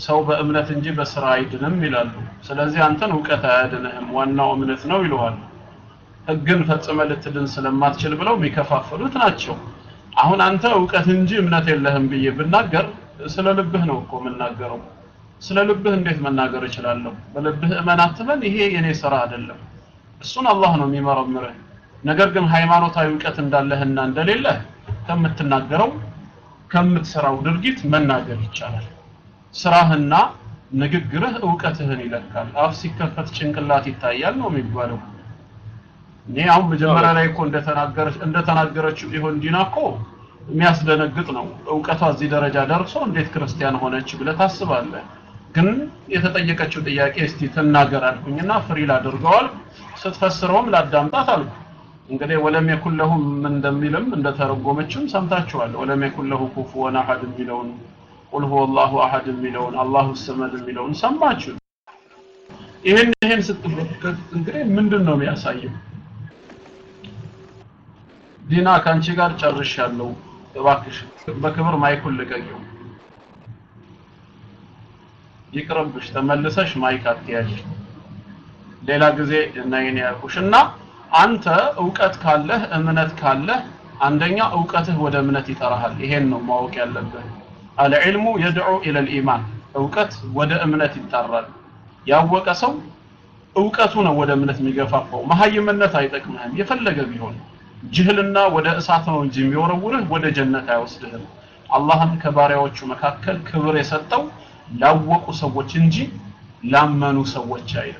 Speaker 1: ሰው በእምነት እንጂ በስራ አይድንም ይላሉ። ስለዚህ አንተን እውቀት አያድንህም ዋናው እምነት ነው ይለዋል ህግን ፈጽመ ልትድን ስለማትችል ብለው የሚከፋፍሉት ናቸው። አሁን አንተ እውቀት እንጂ እምነት የለህም ብዬ ብናገር ስለ ልብህ ነው እኮ የምናገረው ስለ ልብህ እንዴት መናገር እችላለሁ? በልብህ እመን አትበል ይሄ የኔ ስራ አይደለም። እሱን አላህ ነው የሚመረምርህ ነገር ግን ሃይማኖታዊ እውቀት እንዳለህና እንደሌለህ ከምትናገረው ከምትሰራው ድርጊት መናገር ይቻላል። ስራህና ንግግርህ እውቀትህን ይለካል። አፍ ሲከፈት ጭንቅላት ይታያል ነው የሚባለው። እኔ አሁን መጀመሪያ ላይ እኮ እንደተናገረች እንደተናገረችው ቢሆን ዲና የሚያስደነግጥ ነው። እውቀቷ እዚህ ደረጃ ደርሶ እንዴት ክርስቲያን ሆነች ብለህ ታስባለህ ግን የተጠየቀችው ጥያቄ እስቲ ትናገር አልኩኝና ፍሪል አድርገዋል ስትፈስረውም ላዳምጣት አልኩ። እንግዲህ ወለም የኩን እንደሚልም እንደተረጎመችም ሰምታችኋል። ወለም የኩን ለሁ ኩፉወን የሚለውን ቁል ሁወ አላሁ አሐድ የሚለውን አላሁ ሰመድ የሚለውን ሰማችሁ? ይህን ይህን ስትመለከት እንግዲህ ምንድን ነው የሚያሳየው? ዲና ከአንቺ ጋር ጨርሻለሁ። እባክሽ በክብር mic ኡን ልቀቂው። ይቅርብሽ፣ ተመልሰሽ mic አትያዥ። ሌላ ጊዜ ነይን ያልኩሽ እና አንተ እውቀት ካለህ እምነት ካለህ አንደኛ እውቀትህ ወደ እምነት ይጠራሃል። ይሄን ነው ማወቅ ያለብህ። العلم يدعو إلى الإيمان እውቀት ወደ እምነት ይጠራል። ያወቀ ሰው እውቀቱ ነው ወደ እምነት የሚገፋፋው። መሀይምነት አይጠቅምህም የፈለገ ቢሆን። ጅህልና ወደ እሳት ነው እንጂ የሚወረውርህ ወደ ጀነት አይወስድህም። አላህም ከባሪያዎቹ መካከል ክብር የሰጠው ላወቁ ሰዎች እንጂ ላመኑ ሰዎች አይደለም።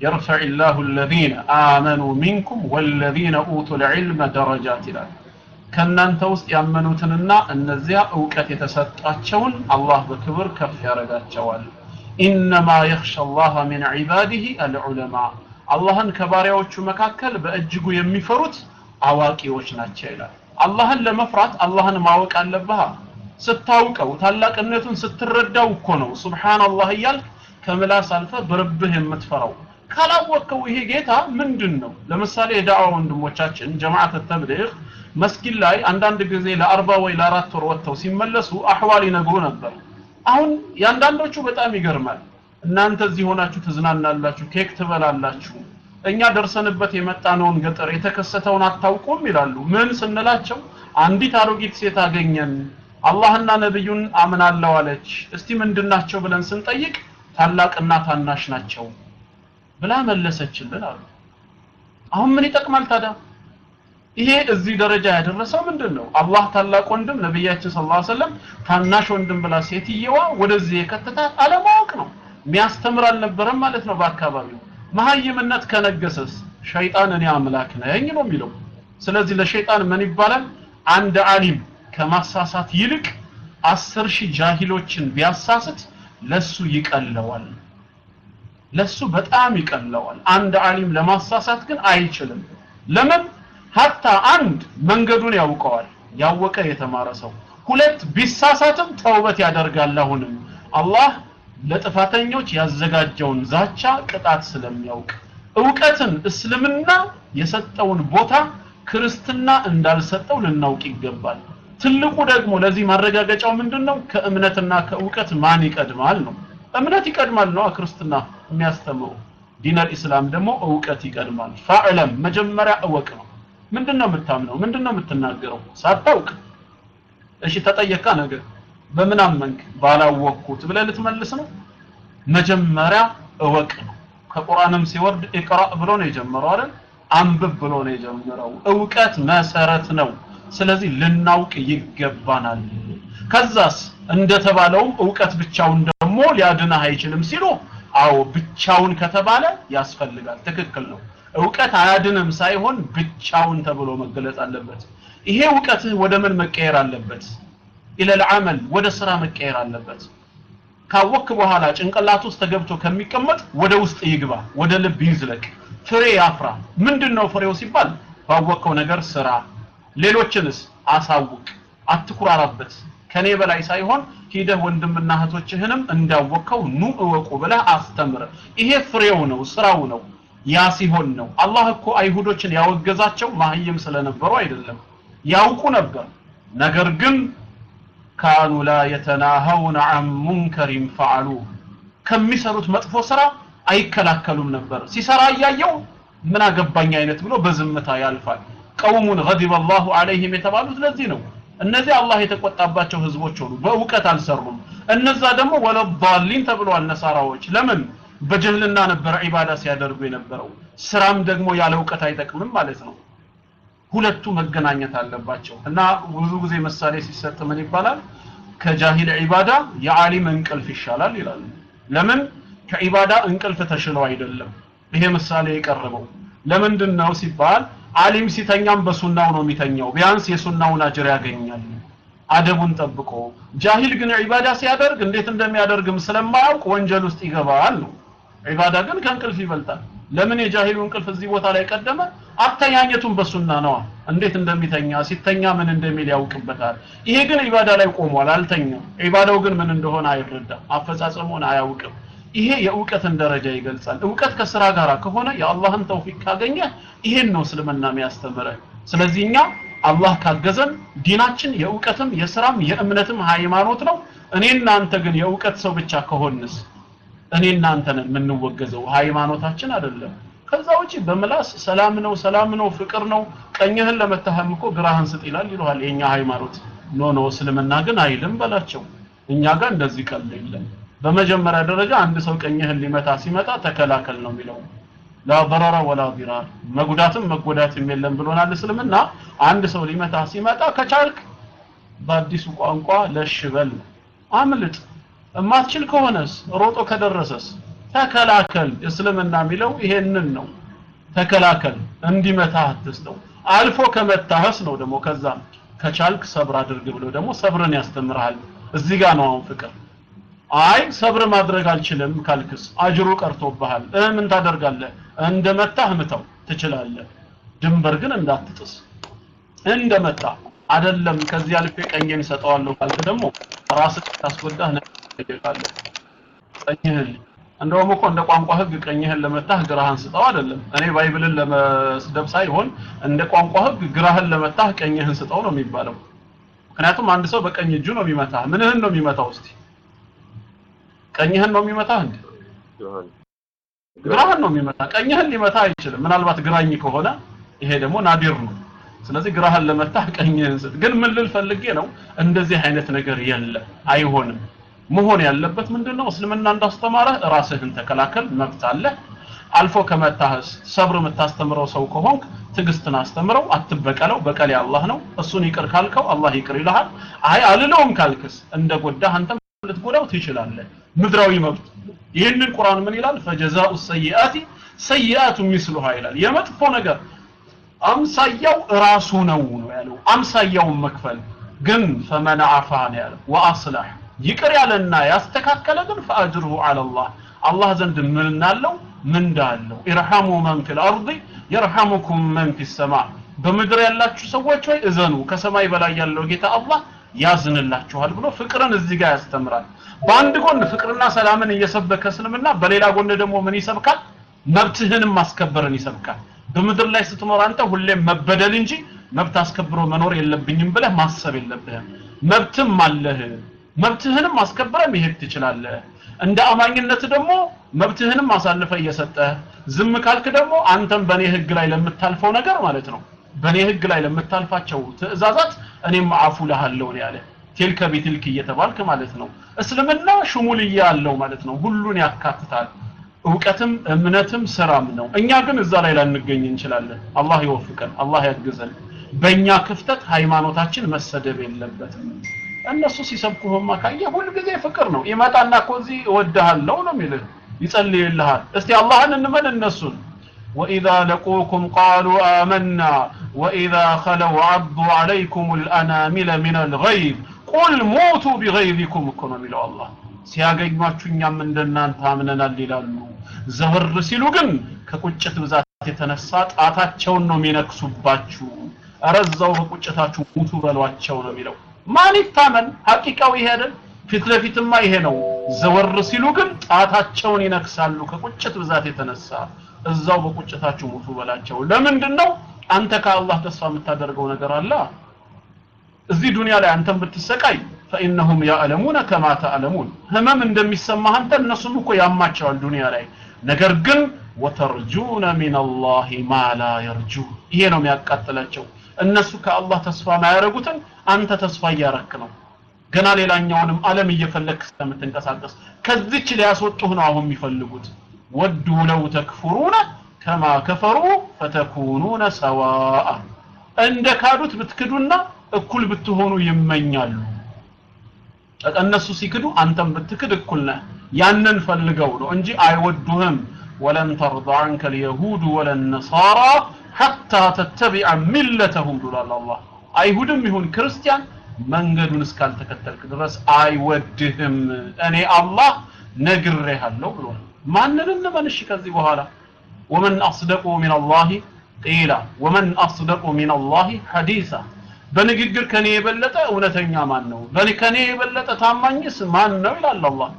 Speaker 1: يرفع الله الذين آمنوا منكم والذين أوتوا العلم درجات ይላል። ከእናንተ ውስጥ ያመኑትንና እነዚያ እውቀት የተሰጣቸውን አላህ በክብር ከፍ ያደርጋቸዋል። ኢነማ የኽሸ አላህ ሚን ዒባዲህ አልዑለማ አላህን ከባሪያዎቹ መካከል በእጅጉ የሚፈሩት አዋቂዎች ናቸው ይላል። አላህን ለመፍራት አላህን ማወቅ አለብህ። ስታውቀው ታላቅነቱን ስትረዳው እኮ ነው ሱብሓነላህ እያልክ ከምላስ አልፈ በልብህ የምትፈራው። ካላወቅከው ይሄ ጌታ ምንድን ነው? ለምሳሌ የዳዕዋ ወንድሞቻችን ጀማዓት ተብሊግ መስጊድ ላይ አንዳንድ ጊዜ ለአርባ ወይ ለአራት ወር ወጥተው ሲመለሱ አህዋል ይነግሩ ነበር። አሁን የአንዳንዶቹ በጣም ይገርማል። እናንተ እዚህ ሆናችሁ ትዝናናላችሁ፣ ኬክ ትበላላችሁ፣ እኛ ደርሰንበት የመጣነውን ገጠር የተከሰተውን አታውቁም ይላሉ። ምን ስንላቸው አንዲት አሮጊት ሴት አገኘን፣ አላህና ነብዩን አምናለሁ አለች። እስቲ ምንድናቸው ብለን ስንጠይቅ ታላቅና ታናሽ ናቸው ብላ መለሰችልን አሉ። አሁን ምን ይጠቅማል ታዲያ? ይሄ እዚህ ደረጃ ያደረሰው ምንድን ነው? አላህ ታላቅ ወንድም ነቢያችን ሰለላሁ ዐለይሂ ወሰለም ታናሽ ወንድም ብላ ሴትየዋ ወደዚህ የከተታት አለማወቅ ነው። የሚያስተምር አልነበረም ማለት ነው በአካባቢው። መሀይምነት ከነገሰስ ሸይጣን እኔ አምላክ ነኝ ነው የሚለው። ስለዚህ ለሸይጣን ምን ይባላል? አንድ አሊም ከማሳሳት ይልቅ አስር ሺህ ጃሂሎችን ቢያሳስት ለሱ ይቀለዋል። ለሱ በጣም ይቀለዋል። አንድ አሊም ለማሳሳት ግን አይችልም። ለምን? ሀታ አንድ መንገዱን ያውቀዋል፣ ያወቀ የተማረ ሰው። ሁለት ቢሳሳትም ተውበት ያደርጋል። አሁንም አላህ ለጥፋተኞች ያዘጋጀውን ዛቻ ቅጣት ስለሚያውቅ እውቀትን እስልምና የሰጠውን ቦታ ክርስትና እንዳልሰጠው ልናውቅ ይገባል። ትልቁ ደግሞ ለዚህ ማረጋገጫው ምንድነው? ከእምነትና ከእውቀት ማን ይቀድማል ነው። እምነት ይቀድማል ነው ክርስትና የሚያስተምሩ። دين الإسلام ደግሞ እውቀት ይቀድማል። فاعلم መጀመሪያ እወቅ ነው። ምንድነው የምታምነው? ምንድነው የምትናገረው? ሳታውቅ እሺ ተጠየካ ነገር በምን አመንክ? ባላወቅኩት ብለህ ልትመልስ ነው? መጀመሪያ እወቅ ነው። ከቁርአንም ሲወርድ اقرأ ብሎ ነው የጀመረው አይደል? አንብብ ብሎ ነው የጀመረው። እውቀት መሰረት ነው። ስለዚህ ልናውቅ ይገባናል። ከዛስ እንደተባለውም እውቀት ብቻውን ደግሞ ሊያድንህ አይችልም ሲሉ አዎ ብቻውን ከተባለ ያስፈልጋል። ትክክል ነው። እውቀት አያድንም ሳይሆን ብቻውን ተብሎ መገለጽ አለበት። ይሄ እውቀትህ ወደ ምን መቀየር አለበት? ኢለል አመል ወደ ስራ መቀየር አለበት። ካወክ በኋላ ጭንቅላት ውስጥ ተገብቶ ከሚቀመጥ ወደ ውስጥ ይግባ፣ ወደ ልብ ይዝለቅ፣ ፍሬ ያፍራ። ምንድነው ፍሬው ሲባል ባወቀው ነገር ስራ፣ ሌሎችንስ አሳውቅ፣ አትኩራራበት። ከኔ በላይ ሳይሆን ሂደህ ወንድምና እህቶችህንም እንዳወቀው ኑ እወቁ ብለህ አስተምር። ይሄ ፍሬው ነው፣ ስራው ነው። ያ ሲሆን ነው አላህ እኮ አይሁዶችን ያወገዛቸው ማህይም ስለነበሩ አይደለም፣ ያውቁ ነበር። ነገር ግን ካኑ ላ የተናሀውነ አን ሙንከሪን ፈዓሉ ከሚሰሩት መጥፎ ስራ አይከላከሉም ነበር። ሲሰራ እያየው ምን አገባኝ አይነት ብሎ በዝምታ ያልፋል። ቀውሙን ገዲበ አላሁ ዐለይሂም የተባሉት ለዚህ ነው። እነዚህ አላህ የተቆጣባቸው ህዝቦች ሆኑ፣ በእውቀት አልሰሩም። እነዛ ደግሞ ወለዳሊን ተብለዋል ነሳራዎች። ለምን? በጅህልና ነበር ዒባዳ ሲያደርጉ የነበረው። ስራም ደግሞ ያለ እውቀት አይጠቅምም ማለት ነው። ሁለቱ መገናኘት አለባቸው እና ብዙ ጊዜ ምሳሌ ሲሰጥ ምን ይባላል? ከጃሂል ዒባዳ የዓሊም እንቅልፍ ይሻላል ይላሉ። ለምን? ከዒባዳ እንቅልፍ ተሽለው አይደለም። ይሄ ምሳሌ የቀረበው ለምንድን ነው ሲባል ዓሊም ሲተኛም በሱናው ነው የሚተኛው። ቢያንስ የሱናውን አጅር ያገኛል አደቡን ጠብቆ። ጃሂል ግን ዒባዳ ሲያደርግ እንዴት እንደሚያደርግም ስለማያውቅ ወንጀል ውስጥ ይገባል ነው። ዒባዳ ግን ከእንቅልፍ ይበልጣል። ለምን የጃሂሉ እንቅልፍ እዚህ ቦታ ላይ ቀደመ? አተኛኘቱን በሱና ነዋ። እንዴት እንደሚተኛ ሲተኛ ምን እንደሚል ያውቅበታል። ይሄ ግን ዒባዳ ላይ ቆሟል፣ አልተኛም። ዒባዳው ግን ምን እንደሆነ አይረዳም፣ አፈጻጸሙን አያውቅም። ይሄ የእውቀትን ደረጃ ይገልጻል። እውቀት ከስራ ጋር ከሆነ የአላህን ተውፊቅ ካገኘ ይሄን ነው እስልምና የሚያስተምረን። ስለዚህ እኛ አላህ ካገዘን ዲናችን የእውቀትም የስራም የእምነትም ሃይማኖት ነው። እኔ እናንተ ግን የእውቀት ሰው ብቻ ከሆንስ እኔ እናንተ የምንወገዘው ሃይማኖታችን አይደለም። ከዛ ውጪ በምላስ ሰላም ነው ሰላም ነው ፍቅር ነው። ቀኝህን ለመታህም እኮ ግራህን ስጥ ይላል ይለዋል የኛ ሃይማኖት no no እስልምና ግን አይልም በላቸው። እኛ ጋር እንደዚህ ቀልድ የለም በመጀመሪያ ደረጃ አንድ ሰው ቀኝህን ሊመታ ሲመጣ ተከላከል ነው የሚለው። ላ በረራ ወላ መጉዳትም መጎዳትም የለም ብሎናል እስልምና። አንድ ሰው ሊመታ ሲመጣ ከቻልክ በአዲሱ ቋንቋ ለሽበል አምልጥ። እማትችል ከሆነስ ሮጦ ከደረሰስ ተከላከል። እስልምና የሚለው ይሄንን ነው። ተከላከል እንዲመታ አትስጠው። አልፎ ከመታህስ ነው ደግሞ ከዛ ከቻልክ ሰብር አድርግ ብሎ ደግሞ ሰብርን ያስተምራል እዚህ ጋር ነው አሁን ፍቅር። አይ ሰብር ማድረግ አልችልም ካልክስ አጅሩ ቀርቶብሃል። እ ምን ታደርጋለህ? እንደመታህ ምተው ትችላለህ። ድንበር ግን እንዳትጥስ። እንደመታ አይደለም ከዚህ አልፌ ቀኝን ሰጠዋለሁ ካልክ ደግሞ ራስህ ታስጎዳህ ነው ቀኝህን እንደውም እኮ እንደ ቋንቋ ህግ ቀኝህን ለመታህ ግራህን ስጠው አይደለም። እኔ ባይብልን ለመስደብ ሳይሆን እንደ ቋንቋ ህግ ግራህን ለመታህ ቀኝህን ስጠው ነው የሚባለው። ምክንያቱም አንድ ሰው በቀኝ እጁ ነው የሚመታህ። ምንህን ነው የሚመታው እስቲ ቀኝህን ነው የሚመታህ እንዴ? ግራህን ነው የሚመታ ቀኝህን ሊመታ አይችልም። ምናልባት ግራኝ ከሆነ ይሄ ደግሞ ናዲር ነው። ስለዚህ ግራህን ለመታህ ቀኝህን ስጥ ግን ምን ልል ፈልጌ ነው? እንደዚህ አይነት ነገር የለም። አይሆንም። መሆን ያለበት ምንድነው? እስልምና እንዳስተማረህ ራስህን ተከላከል። መብት አለ አልፎ ከመታህስ ሰብር የምታስተምረው ሰው ከሆንክ ትግስትን አስተምረው። አትበቀለው። በቀል አላህ ነው። እሱን ይቅር ካልከው አላህ ይቅር ይልሃል። አይ አልለውም ካልክስ? እንደ ጎዳህ አንተም ልትጎዳው ትችላለህ ምድራዊ መብት። ይህንን ቁርአን ምን ይላል? ፈጀዛኡ ሰይአቲ ሰይአቱ ሚስሉሃ ይላል። የመጥፎ ነገር አምሳያው ራሱ ነው ነው ያለው። አምሳያውን መክፈል ግን ፈመን አፋ ነው ያለው ወአስላህ። ይቅር ያለና ያስተካከለ ግን ፈአጅሩሁ አለላህ። አላህ ዘንድ ምን አለው ምንዳ አለው ኢርሐሙ መን ፊል አርዲ የርሐሙኩም መን ፊ ሰማ። በምድር ያላችሁ ሰዎች ወይ እዘኑ። ከሰማይ በላይ ያለው ጌታ አላህ ያዝንላችኋል ብሎ ፍቅርን እዚህ ጋር ያስተምራል። በአንድ ጎን ፍቅርና ሰላምን እየሰበከ እስልምና በሌላ ጎን ደግሞ ምን ይሰብካል? መብትህንም ማስከበርን ይሰብካል። በምድር ላይ ስትኖር አንተ ሁሌም መበደል እንጂ መብት አስከብሮ መኖር የለብኝም ብለህ ማሰብ የለብህም። መብትም አለህ። መብትህንም አስከብረህ መሄድ ትችላለህ። እንደ አማኝነት ደግሞ መብትህንም አሳልፈ እየሰጠህ ዝም ካልክ ደግሞ አንተም በእኔ ህግ ላይ ለምታልፈው ነገር ማለት ነው በእኔ ህግ ላይ ለምታልፋቸው ትእዛዛት እኔም አፉ ልሃለሁ ነው ያለ። ቴልከ ቢትልክ እየተባልክ ማለት ነው። እስልምና ሽሙልያ አለው ማለት ነው። ሁሉን ያካትታል። እውቀትም እምነትም ስራም ነው። እኛ ግን እዛ ላይ ላንገኝ እንችላለን። አላህ ይወፍቀን አላህ ያግዘን። በእኛ ክፍተት ሃይማኖታችን መሰደብ የለበትም። እነሱ ሲሰብኩህማ ካየ ሁልጊዜ ፍቅር ነው። ይመጣና እኮ እወድሃለሁ ነው የሚልህ። ይጸልይልሃል። እስቲ አላህን እንመን እነሱን። ወኢዛ ለቁኩም ቃሉ አመና وإذا خلوا عضوا عليكم الأنامل من الغيظ قل موتوا بغيظكم እኮ ነው የሚለው አላህ ሲያገኟችሁ እኛም እንደናንተ አምነናል ይላሉ ዘወር ሲሉ ግን ከቁጭት ብዛት የተነሳ ጣታቸውን ነው የሚነክሱባችሁ ኧረ እዛው በቁጭታችሁ ሙቱ በሏቸው ነው የሚለው ማን ይታመን ሐቂቃው ይሄ አይደል ፊት ለፊትማ ይሄ ነው ዘወር ሲሉ ግን ጣታቸውን ይነክሳሉ ከቁጭት ብዛት የተነሳ እዛው በቁጭታችሁ ሙቱ በላቸው ለምንድን ነው አንተ ከአላህ ተስፋ የምታደርገው ነገር አለ? እዚህ ዱንያ ላይ አንተም ብትሰቃይ ፈኢነሁም ያዕለሙነ ከማ ተዕለሙን። ህመም እንደሚሰማህ አንተ እነሱም እኮ ያማቸዋል ዱንያ ላይ። ነገር ግን ወተርጁነ አላህ ማ ላ የርጁ ይሄ ነው የሚያቃጥላቸው። እነሱ ከአላህ ተስፋ ማያደርጉትን አንተ ተስፋ እያረክ ነው። ገና ሌላኛውንም ዓለም እየፈለክ ስለምትንቀሳቀስ። ከዚች ሊያስወጡህ ነው አሁን የሚፈልጉት። ወዱ ለው ተክፍሩነ كما كفروا فتكونون سواء. عندك عادت بتكدونا اكل بتهونوا يمنيال الناس سيكدوا أنتم بتكد اكلنا يانن فلقوا لو انجي ايودهم ولن ترضى عنك اليهود ولا النصارى حتى تتبع ملتهم دلال الله ايهودم يهون كريستيان መንገዱን ገዱን እስካል ተከተልክ ድረስ አይወድህም። እኔ አላህ ነግሬሃለሁ ብሏል። ማንንም ለማንሽ ከዚህ በኋላ። ወመን አስደቁ አላህ ቂላ ወመን አስደቁ አላህ حديثا በንግግር ከኔ የበለጠ እውነተኛ ማን ነው? ከኔ የበለጠ ታማኝስ ማን ነው ይላል አላህ።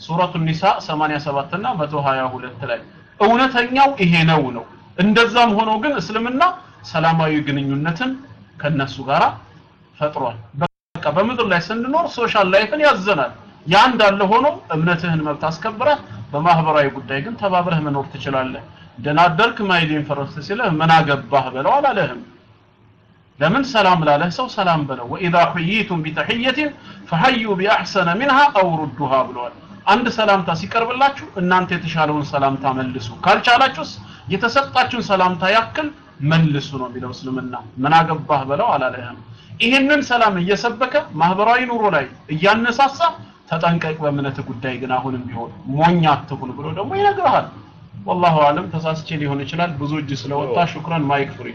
Speaker 1: ሱረቱ ኒሳ 87 እና 122 ላይ እውነተኛው ይሄ ነው ነው። እንደዛም ሆኖ ግን እስልምና ሰላማዊ ግንኙነትን ከነሱ ጋር ፈጥሯል። በቃ በምድር ላይ ስንኖር social life ን ያዘናል። ያ እንዳለ ሆኖ እምነትህን መብት አስከብረህ በማህበራዊ ጉዳይ ግን ተባብረህ መኖር ትችላለህ ደናደርክ ማይዲን ፈረስ ሲልህ ምን አገባህ በለው አላለህም። ለምን ሰላም ላለህ ሰው ሰላም በለው። ወኢዛ ሁይቱም ቢተሕየትን ፈሐዩ ቢአሕሰነ ሚንሃ አው ሩዱሃ ብለዋል። አንድ ሰላምታ ሲቀርብላችሁ እናንተ የተሻለውን ሰላምታ መልሱ። ካልቻላችሁስ የተሰጣችሁን ሰላምታ ያክል መልሱ ነው የሚለው እስልምና። ምን አገባህ በለው አላለህም። ይህንን ሰላም እየሰበከ ማህበራዊ ኑሮ ላይ እያነሳሳ ተጠንቀቅ በእምነት ጉዳይ ግን አሁንም ቢሆን ሞኝ አትሁን ብሎ ደግሞ ይነግርሃል والله أعلم ተሳስቼ ሊሆን ይችላል። ብዙ እጅ ስለወጣ شكرا mic free።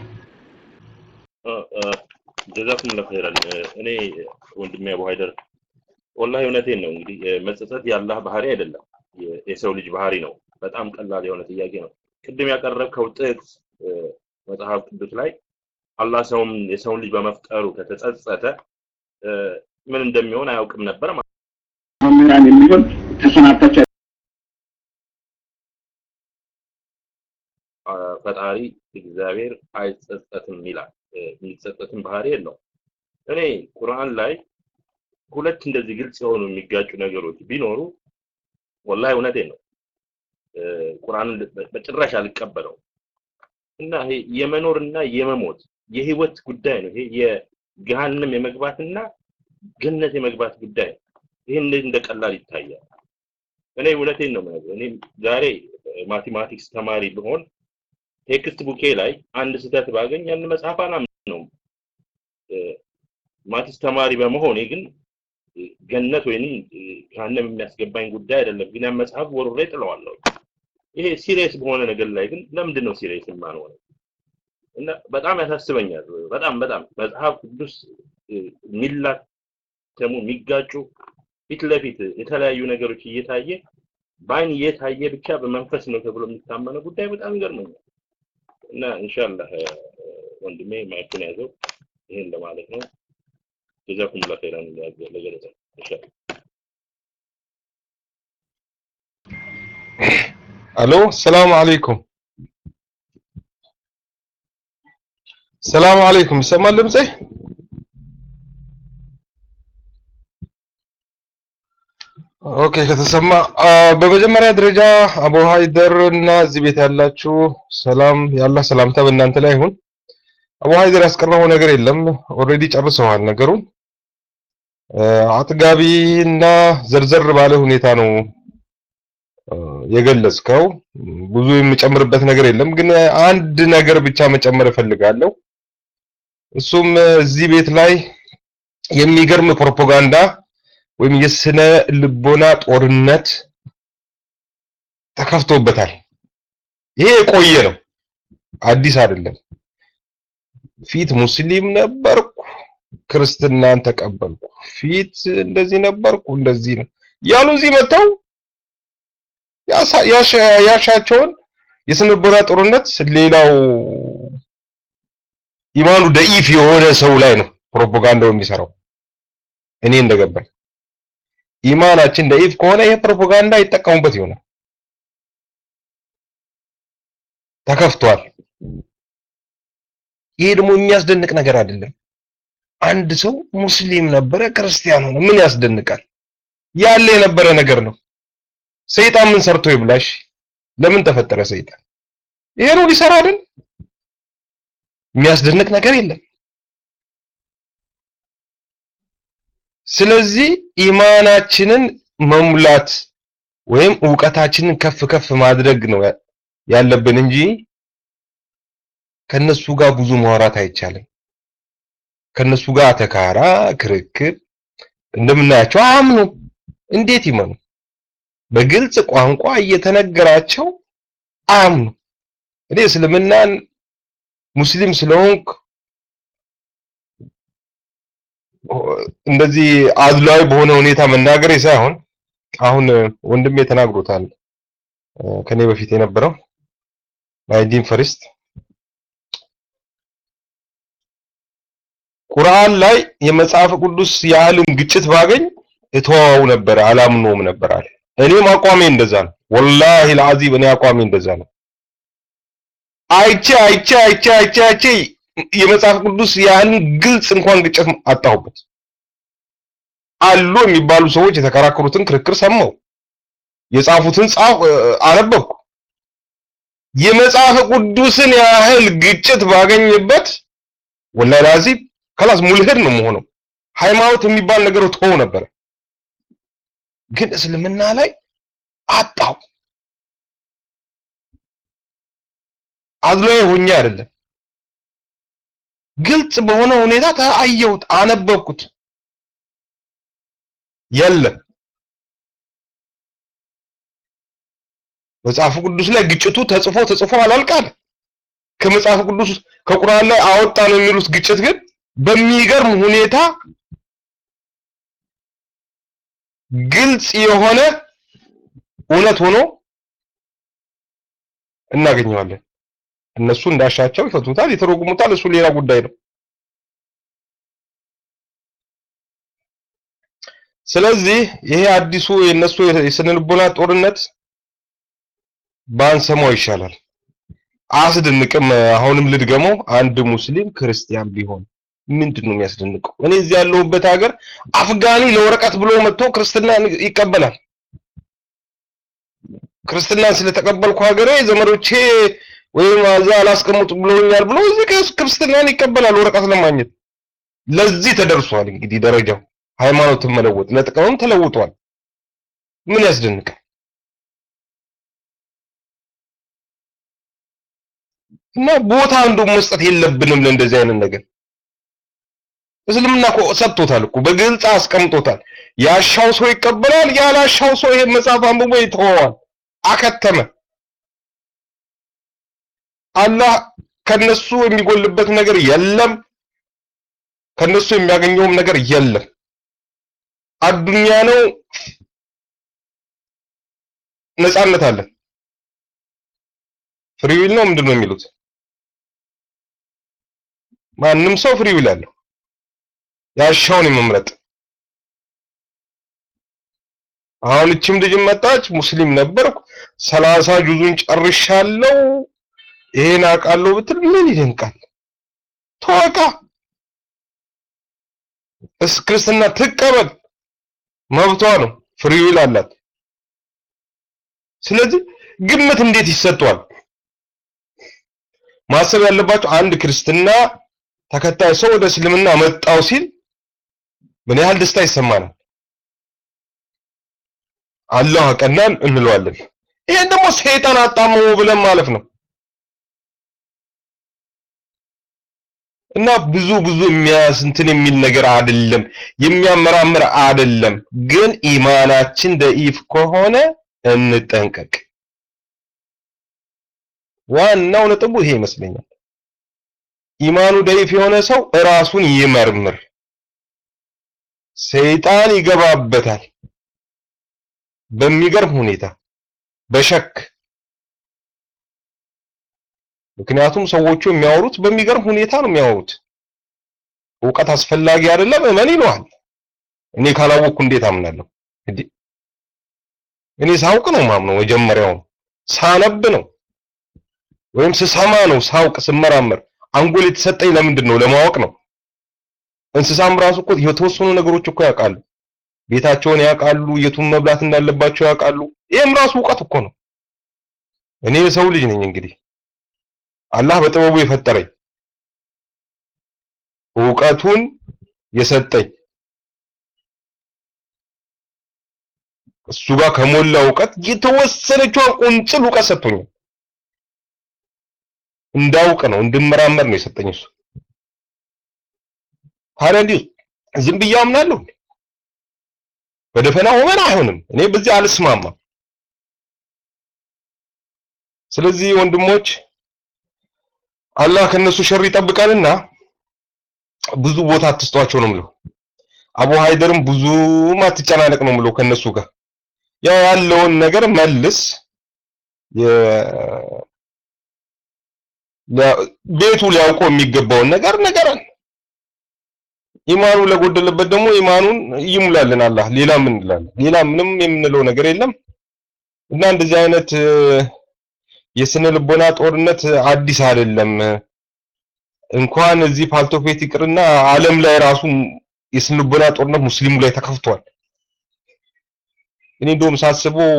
Speaker 3: جزاكم الله خيرا እኔ ወንድሜ አቡ ሀይደር ወላሂ እውነቴን ነው እንግዲህ መጸጸት የአላህ ባህሪ አይደለም። የሰው ልጅ ባህሪ ነው። በጣም ቀላል የሆነ ጥያቄ ነው። ቅድም ያቀረብከው ጥቅስ መጽሐፍ ቅዱስ ላይ አላህ ሰውም የሰውን ልጅ በመፍጠሩ ከተጸጸተ ምን እንደሚሆን አያውቅም ነበር
Speaker 4: መምህራን የሚሆን ተሰናብታችሁ
Speaker 3: ፈጣሪ እግዚአብሔር አይጸጸትም ይላል። የሚጸጸትም ባህሪ የለው እኔ ቁርአን ላይ ሁለት እንደዚህ ግልጽ የሆኑ የሚጋጩ ነገሮች ቢኖሩ ወላሂ እውነቴን ነው። ቁርአንን በጭራሽ አልቀበለው እና ይሄ የመኖርና የመሞት የህይወት ጉዳይ ነው። ይሄ የገሃነም የመግባትና ገነት የመግባት ጉዳይ ነው። ይሄ እንደ ቀላል ይታያል? እኔ እውነቴን ነው ማለት እኔ ዛሬ mathematics ተማሪ ብሆን textbook ኤ ላይ አንድ ስህተት ባገኝ ያን መጽሐፍ አላምን ነው maths ተማሪ በመሆኔ ግን ገነት ወይንም ገሃነም የሚያስገባኝ ጉዳይ አይደለም ግን ያን መጽሐፍ ወርውሬ ጥለዋለሁ። ይሄ serious በሆነ ነገር ላይ ግን ለምንድን ነው serious የማንሆነው እና በጣም ያሳስበኛል በጣም በጣም መጽሐፍ ቅዱስ የሚላተሙ የሚጋጩ ፊት ለፊት የተለያዩ ነገሮች እየታየ በአይን እየታየ ብቻ በመንፈስ ነው ተብሎ የሚታመነው ጉዳይ በጣም ይገርመኛል እና ኢንሻአላህ ወንድሜ ማይኩን ያዘው ይሄን ለማለት ነው ጀዛኩም ላ ኸይራን ለገለጸ ኢንሻአላህ
Speaker 5: አሎ ሰላም አለይኩም ሰላም አለይኩም ይሰማል ድምጼ OK ከተሰማ በመጀመሪያ ደረጃ አቡ ሀይደር እና እዚህ ቤት ያላችሁ ሰላም የአላህ ሰላምታ በእናንተ ላይ ይሁን። አቡ ሀይደር ያስቀረው ነገር የለም already ጨርሰዋል ነገሩን አጥጋቢ እና ዘርዘር ባለ ሁኔታ ነው የገለጽከው። ብዙ የምጨምርበት ነገር የለም ግን አንድ ነገር ብቻ መጨመር እፈልጋለሁ። እሱም እዚህ ቤት ላይ የሚገርም ፕሮፓጋንዳ ወይም የስነ ልቦና ጦርነት ተከፍቶበታል። ይሄ የቆየ ነው። አዲስ አይደለም። ፊት ሙስሊም ነበርኩ ክርስትናን ተቀበልኩ። ፊት እንደዚህ ነበርኩ እንደዚህ ነው ያሉ እዚህ መጥተው ያሻቸውን የስነ ልቦና ጦርነት ሌላው ኢማኑ ደኢፍ የሆነ ሰው ላይ ነው ፕሮፓጋንዳው የሚሰራው። እኔ እንደገባኝ ኢማናችን ደኢፍ ከሆነ ይሄ ፕሮፓጋንዳ ይጠቀሙበት ይሆናል። ተከፍቷል። ይሄ ደግሞ የሚያስደንቅ ነገር አይደለም። አንድ ሰው ሙስሊም ነበረ ክርስቲያን ሆነ ምን ያስደንቃል? ያለ የነበረ ነገር ነው። ሰይጣን ምን ሰርቶ ይብላሽ? ለምን ተፈጠረ ሰይጣን? ይሄ ነው ሊሰራ አይደል? የሚያስደንቅ ነገር የለም ስለዚህ ኢማናችንን መሙላት ወይም እውቀታችንን ከፍ ከፍ ማድረግ ነው ያለብን እንጂ ከነሱ ጋር ብዙ ማውራት አይቻልም። ከነሱ ጋር ተካራ ክርክር እንደምናያቸው አምኑ እንዴት ይመኑ? በግልጽ ቋንቋ እየተነገራቸው አምኑ እኔ እስልምናን ሙስሊም ስለሆንክ እንደዚህ አድሏዊ በሆነ ሁኔታ መናገሬ ሳይሆን አሁን ወንድሜ ተናግሮታል። ከኔ በፊት የነበረው ናይዲን ፈሪስት ቁርአን ላይ የመጽሐፍ ቅዱስ የዓለም ግጭት ባገኝ እተዋው ነበር አላምኖም ነበር አለ። እኔም አቋሜ እንደዛ ነው። ወላሂ ለአዚብ እኔ አቋሜ እንደዛ ነው። አይቼ አይቼ አይቼ አይቼ አይቼ የመጽሐፍ ቅዱስ ያህል ግልጽ እንኳን ግጭት አጣሁበት። አሉ የሚባሉ ሰዎች የተከራከሩትን ክርክር ሰማው፣ የጻፉትን ጻፍ አነበብኩ። የመጽሐፍ ቅዱስን ያህል ግጭት ባገኝበት ወላሂ ላዚም ከላስ ሙልሂድ ነው የምሆነው። ሃይማኖት የሚባል ነገር ተወው ነበር፣ ግን እስልምና ላይ አጣው። አድሏዊ ሆኜ አይደለም፣ ግልጽ በሆነ ሁኔታ አየሁት፣ አነበብኩት። የለም መጽሐፍ ቅዱስ ላይ ግጭቱ ተጽፎ ተጽፎ አላልቃል። ከመጽሐፍ ቅዱስ ከቁርአን ላይ አወጣ ነው የሚሉት ግጭት ግን በሚገርም ሁኔታ ግልጽ የሆነ እውነት ሆኖ እናገኘዋለን። እነሱ እንዳሻቸው ይፈቱታል፣ ይተረጉሙታል። እሱ ሌላ ጉዳይ ነው። ስለዚህ ይሄ አዲሱ የነሱ የስነ ልቦና ጦርነት ባንሰማው ይሻላል። አያስደንቅም። አሁንም ልድገመው፣ አንድ ሙስሊም ክርስቲያን ቢሆን ምንድን ነው የሚያስደንቀው? እኔ እዚህ ያለሁበት ሀገር አፍጋኒ ለወረቀት ብሎ መጥቶ ክርስትና ይቀበላል። ክርስትናን ስለተቀበልኩ ሀገሬ ዘመዶቼ ወይም እዛ አላስቀምጡ ብሎኛል ብሎ እዚህ ክርስትናን ይቀበላል ወረቀት ለማግኘት። ለዚህ ተደርሷል እንግዲህ ደረጃው ሃይማኖትን መለወጥ ለጥቅምም ተለውጧል። ምን ያስደንቃል? እና ቦታ እንደው መስጠት የለብንም ለእንደዚህ አይነት ነገር። እስልምና እኮ ሰጥቶታል እኮ በግልጽ አስቀምጦታል። ያሻው ሰው ይቀበላል፣ ያላሻው ሰው ይሄን መጽሐፍ አንብቦ ይተወዋል። አከተመ። አላህ ከነሱ የሚጎልበት ነገር የለም፣ ከነሱ የሚያገኘውም ነገር የለም። አዱኛ ነው፣ ነፃነት አለ። free will ነው ምንድን ነው የሚሉት? ማንም ሰው free will አለው ያሻውን የመምረጥ። አሁን ይችም ልጅ መጣች፣ ሙስሊም ነበርኩ፣ ሰላሳ ጁዙን ጨርሻለሁ፣ ይሄን አውቃለሁ ብትል ምን ይደንቃል? ተወቃ እስ ክርስትና ትቀበል፣ መብቷ ነው፣ free will አላት። ስለዚህ ግምት እንዴት ይሰጠዋል? ማሰብ ያለባቸው አንድ ክርስትና ተከታይ ሰው ወደ እስልምና መጣው ሲል ምን ያህል ደስታ ይሰማናል። አላህ አቀናን እንለዋለን። ይሄን ደግሞ ሰይጣን አጣመመው ብለን ማለፍ ነው እና ብዙ ብዙ የሚያስ እንትን የሚል ነገር አይደለም፣ የሚያመራምር አይደለም። ግን ኢማናችን ደኢፍ ከሆነ እንጠንቀቅ። ዋናው ነጥቡ ይሄ ይመስለኛል። ኢማኑ ደይፍ የሆነ ሰው እራሱን ይመርምር። ሰይጣን ይገባበታል በሚገርም ሁኔታ በሸክ ምክንያቱም ሰዎቹ የሚያወሩት በሚገርም ሁኔታ ነው የሚያወሩት። እውቀት አስፈላጊ አይደለም እመን ይለዋል። እኔ ካላወቅኩ እንዴት አምናለሁ? እኔ ሳውቅ ነው ማምነው። መጀመሪያው ሳነብ ነው ወይም ስሰማ ነው ሳውቅ ስመራመር አንጎል የተሰጠኝ ለምንድን ነው? ለማወቅ ነው። እንስሳም ራሱ እኮ የተወሰኑ ነገሮች እኮ ያውቃሉ። ቤታቸውን ያውቃሉ፣ የቱን መብላት እንዳለባቸው ያውቃሉ። ይሄም ራሱ እውቀት እኮ ነው። እኔ የሰው ልጅ ነኝ እንግዲህ አላህ በጥበቡ የፈጠረኝ እውቀቱን የሰጠኝ እሱ ጋር ከሞላ እውቀት የተወሰነችዋን ቁንጽል እውቀት ሰጥቶኛል። እንዳውቅ ነው እንድመራመር ነው የሰጠኝ እሱ። ታዲያ እንዲህ ዝም ብዬ አምናለሁ? በደፈና ሆመን አይሆንም። እኔ በዚህ አልስማማም። ስለዚህ ወንድሞች አላህ ከነሱ ሸር ይጠብቃልና ብዙ ቦታ አትስጧቸው ነው የምለው። አቡ ሃይደርም ብዙም አትጨናነቅ ነው የምለው ከነሱ ጋር ያው ያለውን ነገር መልስ ቤቱ ሊያውቀው የሚገባውን ነገር ነገረን። ኢማኑ ለጎደለበት ደግሞ ኢማኑን ይሙላልን አላህ። ሌላ ምን እንላለን? ሌላ ምንም የምንለው ነገር የለም እና እንደዚህ አይነት የስነ ልቦና ጦርነት አዲስ አይደለም። እንኳን እዚህ ፓልቶፌት ይቅርና ዓለም ላይ ራሱ የስንብና ጦርነት ሙስሊሙ ላይ ተከፍቷል። እኔ እንደውም ሳስበው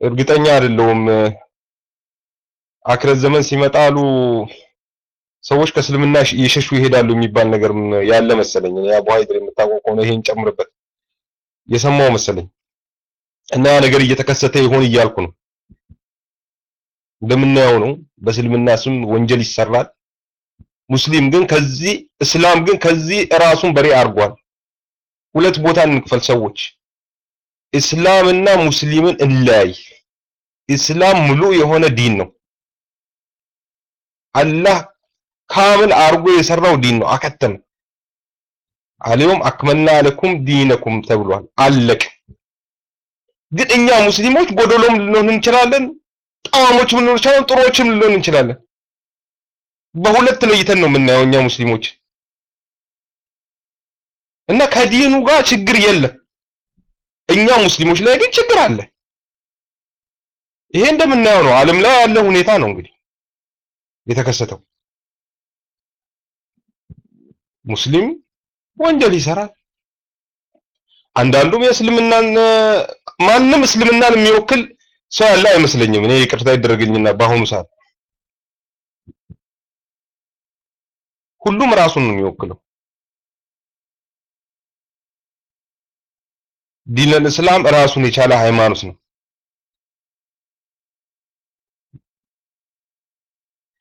Speaker 5: እርግጠኛ አይደለሁም አክረት ዘመን ሲመጣ አሉ ሰዎች ከእስልምና እየሸሹ ይሄዳሉ የሚባል ነገር ያለ መሰለኝ። እኔ አቡ ሀይድር የምታውቀው ከሆነ ይሄን ጨምርበት የሰማው መሰለኝ እና ያ ነገር እየተከሰተ ይሆን እያልኩ ነው። እንደምናየው ነው። በእስልምና ስም ወንጀል ይሰራል። ሙስሊም ግን ከዚህ እስላም ግን ከዚህ ራሱን በሬ አድርጓል። ሁለት ቦታ እንክፈል ሰዎች። እስላምና ሙስሊምን እንለያይ። እስላም ሙሉ የሆነ ዲን ነው። አላህ ካምል አርጎ የሰራው ዲን ነው። አከተመ። አልዮም አክመልና ለኩም ዲነኩም ተብሏል። አለቅ። ግን እኛ ሙስሊሞች ጎደሎም ልንሆን እንችላለን፣ ጣዖሞችም ልንሆን እንችላለን፣ ጥሩዎችም ልንሆን እንችላለን። በሁለት ለይተን ነው የምናየው እኛ ሙስሊሞች እና ከዲኑ ጋር ችግር የለም። እኛ ሙስሊሞች ላይ ግን ችግር አለ። ይሄ እንደምናየው ነው። ዓለም ላይ ያለ ሁኔታ ነው እንግዲህ የተከሰተው። ሙስሊም ወንጀል ይሰራል። አንዳንዱም የእስልምናን ማንም እስልምናን የሚወክል ሰው ያለ አይመስለኝም። እኔ ይቅርታ ይደረግልኝና በአሁኑ ሰዓት ሁሉም ራሱን ነው የሚወክለው። ዲነል እስላም ራሱን የቻለ ሃይማኖት ነው።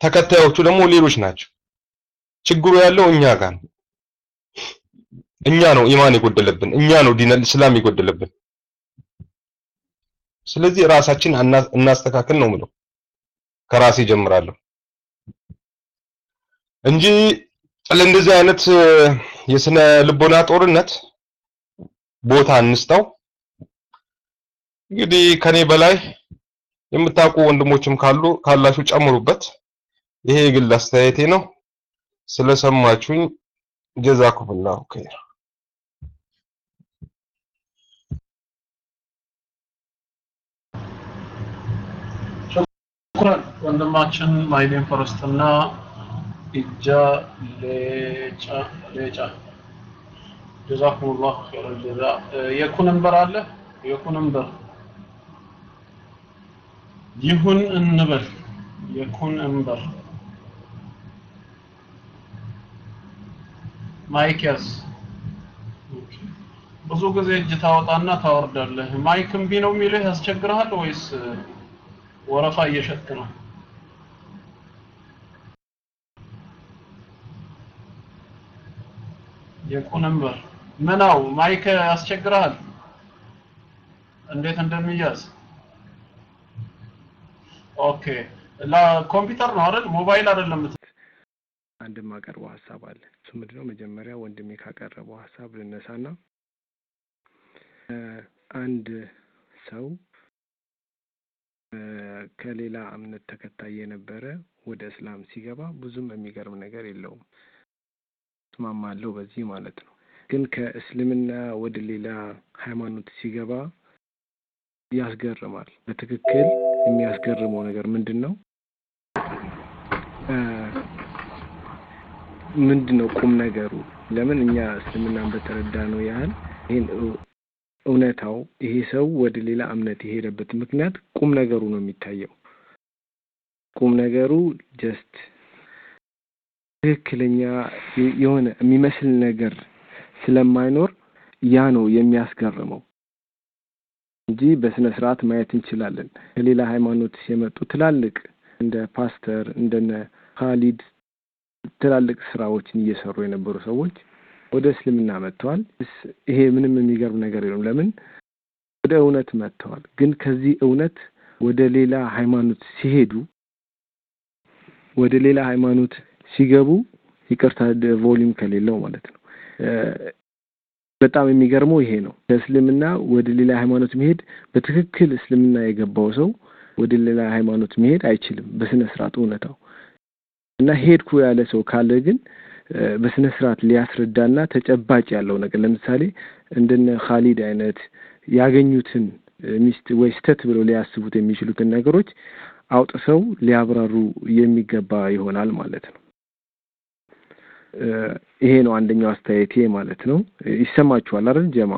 Speaker 5: ተከታዮቹ ደግሞ ሌሎች ናቸው። ችግሩ ያለው እኛ ጋር ነው። እኛ ነው ኢማን የጎደለብን፣ እኛ ነው ዲነል እስላም የጎደለብን። ስለዚህ ራሳችን እናስተካክል ነው የምለው። ከራሴ ጀምራለሁ እንጂ ለእንደዚህ አይነት የስነ ልቦና ጦርነት ቦታ እንስጠው። እንግዲህ ከኔ በላይ የምታውቁ ወንድሞችም ካሉ ካላችሁ ጨምሩበት። ይሄ የግል አስተያየቴ ነው። ስለሰማችሁኝ ጀዛኩምላሁ ኸይር።
Speaker 1: ሽኩራን ወንድማችን ማይሌን ፈረስት እና ኢጃ ሌጫ ሌጫ ጀዛኩሙላሁ ኸይረል ጀዛ። የኩን እንበር አለ የኩን እንበር ይሁን እንበል የኩን እንበር ማይክ ያዝ። ብዙ ጊዜ እጅ ታወጣና ታወርዳለህ። ማይክ እምቢ ነው የሚልህ ያስቸግርሃል ወይስ ወረፋ እየሸጥክ ነው? የቁንምበር ምነው mic ያስቸግርሃል? እንዴት እንደሚያዝ okay። ለኮምፒውተር ነው አይደል? ሞባይል አይደለም።
Speaker 6: አንድ የማቀርበው ሀሳብ አለ። እሱ ምንድነው? መጀመሪያ ወንድሜ ካቀረበው ሀሳብ ልነሳና አንድ ሰው ከሌላ እምነት ተከታይ የነበረ ወደ እስላም ሲገባ ብዙም የሚገርም ነገር የለውም። እስማማለሁ በዚህ ማለት ነው። ግን ከእስልምና ወደ ሌላ ሃይማኖት ሲገባ ያስገርማል። በትክክል የሚያስገርመው ነገር ምንድን ነው? ምንድን ነው ቁም ነገሩ? ለምን እኛ እስልምናን በተረዳ ነው ያህል ይህን እውነታው ይሄ ሰው ወደ ሌላ እምነት የሄደበት ምክንያት ቁም ነገሩ ነው የሚታየው። ቁም ነገሩ just ትክክለኛ የሆነ የሚመስል ነገር ስለማይኖር ያ ነው የሚያስገርመው እንጂ በስነ ስርዓት ማየት እንችላለን። ከሌላ ሃይማኖት የመጡ ትላልቅ እንደ ፓስተር እንደነ ካሊድ ትላልቅ ስራዎችን እየሰሩ የነበሩ ሰዎች ወደ እስልምና መጥተዋል። ይሄ ምንም የሚገርም ነገር የለም። ለምን ወደ እውነት መጥተዋል። ግን ከዚህ እውነት ወደ ሌላ ሃይማኖት ሲሄዱ ወደ ሌላ ሃይማኖት ሲገቡ ይቅርታ ቮሊዩም ከሌለው ማለት ነው። በጣም የሚገርመው ይሄ ነው። ከእስልምና ወደ ሌላ ሃይማኖት መሄድ በትክክል እስልምና የገባው ሰው ወደ ሌላ ሃይማኖት መሄድ አይችልም በስነ ስርዓት እውነታው እና ሄድኩ ያለ ሰው ካለ ግን በስነ ስርዓት ሊያስረዳና ተጨባጭ ያለው ነገር ለምሳሌ እንደነ ካሊድ አይነት ያገኙትን ሚስት ወይ ስተት ብለው ሊያስቡት የሚችሉትን ነገሮች አውጥተው ሊያብራሩ የሚገባ ይሆናል ማለት ነው። ይሄ ነው አንደኛው አስተያየቴ ማለት ነው። ይሰማችኋል አይደል ጀማ?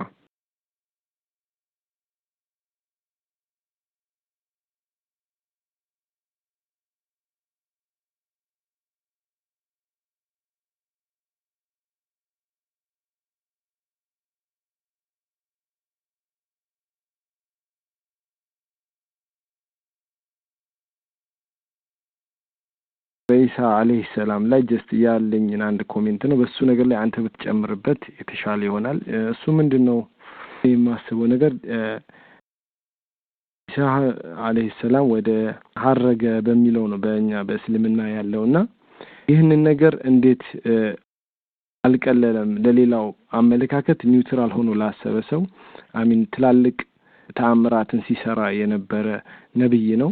Speaker 6: በኢሳ አለይሂ ሰላም ላይ just ያለኝን አንድ comment ነው። በሱ ነገር ላይ አንተ ብትጨምርበት የተሻለ ይሆናል። እሱ ምንድን ነው የማስበው ነገር ኢሳ አለይሂ ሰላም ወደ አረገ በሚለው ነው በእኛ በእስልምና ያለው እና ይህንን ነገር እንዴት አልቀለለም። ለሌላው አመለካከት neutral ሆኖ ላሰበ ሰው አሚን ትላልቅ ተአምራትን ሲሰራ የነበረ ነብይ ነው።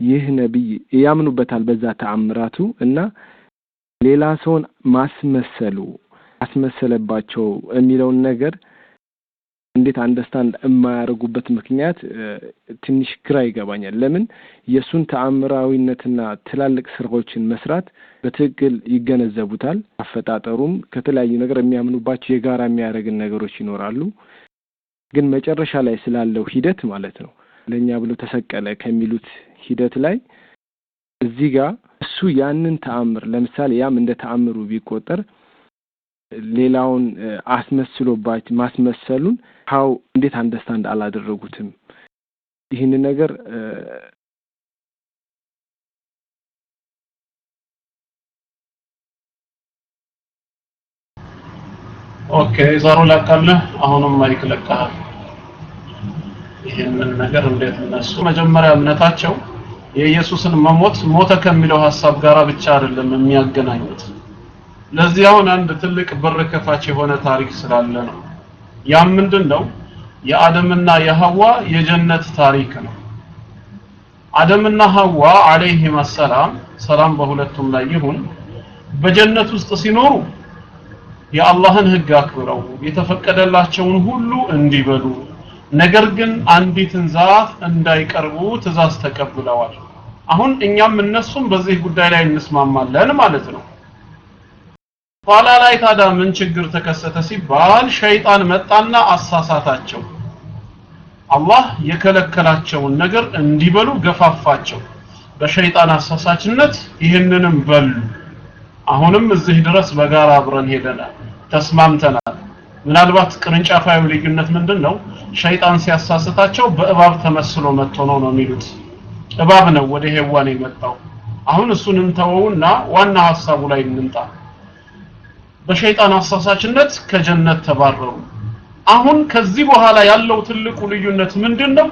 Speaker 6: ይህ ነቢይ ያምኑበታል በዛ ተአምራቱ እና ሌላ ሰውን ማስመሰሉ አስመሰለባቸው የሚለውን ነገር እንዴት አንደርስታንድ የማያደርጉበት ምክንያት ትንሽ ግራ ይገባኛል። ለምን የእሱን ተአምራዊነትና ትላልቅ ስራዎችን መስራት በትክክል ይገነዘቡታል። አፈጣጠሩም ከተለያዩ ነገር የሚያምኑባቸው የጋራ የሚያደርግን ነገሮች ይኖራሉ። ግን መጨረሻ ላይ ስላለው ሂደት ማለት ነው ለእኛ ብሎ ተሰቀለ ከሚሉት ሂደት ላይ እዚህ ጋር እሱ ያንን ተአምር ለምሳሌ ያም እንደ ተአምሩ ቢቆጠር ሌላውን አስመስሎባች ማስመሰሉን ሀው እንዴት አንደርስታንድ አላደረጉትም? ይህንን ነገር
Speaker 1: okay ዛሩ ላቃለህ አሁንም mic ለቀሃል ይህንን ነገር እንዴት እነሱ መጀመሪያ እምነታቸው የኢየሱስን መሞት ሞተ ከሚለው ሐሳብ ጋር ብቻ አይደለም የሚያገናኙት። ለዚህ አሁን አንድ ትልቅ በር ከፋች የሆነ ታሪክ ስላለ ነው። ያም ምንድን ነው የአደምና የሐዋ የጀነት ታሪክ ነው። አደምና ሐዋ አለይሂም ሰላም ሰላም በሁለቱም ላይ ይሁን። በጀነት ውስጥ ሲኖሩ የአላህን ህግ አክብረው የተፈቀደላቸውን ሁሉ እንዲበሉ ነገር ግን አንዲትን ዛፍ እንዳይቀርቡ ትእዛዝ ተቀብለዋል። አሁን እኛም እነሱም በዚህ ጉዳይ ላይ እንስማማለን ማለት ነው። ኋላ ላይ ታዲያ ምን ችግር ተከሰተ ሲባል ሸይጣን መጣና አሳሳታቸው። አላህ የከለከላቸውን ነገር እንዲበሉ ገፋፋቸው። በሸይጣን አሳሳችነት ይህንንም በሉ። አሁንም እዚህ ድረስ በጋራ አብረን ሄደናል። ተስማምተናል ምናልባት ቅርንጫፋዊ ልዩነት ምንድን ነው ሸይጣን ሲያሳስታቸው በእባብ ተመስሎ መጥቶ ነው ነው የሚሉት። እባብ ነው ወደ ሔዋን የመጣው። አሁን እሱንም ተወውና ዋና ሐሳቡ ላይ እንምጣ። በሸይጣን አሳሳችነት ከጀነት ተባረሩ። አሁን ከዚህ በኋላ ያለው ትልቁ ልዩነት ምንድን ነው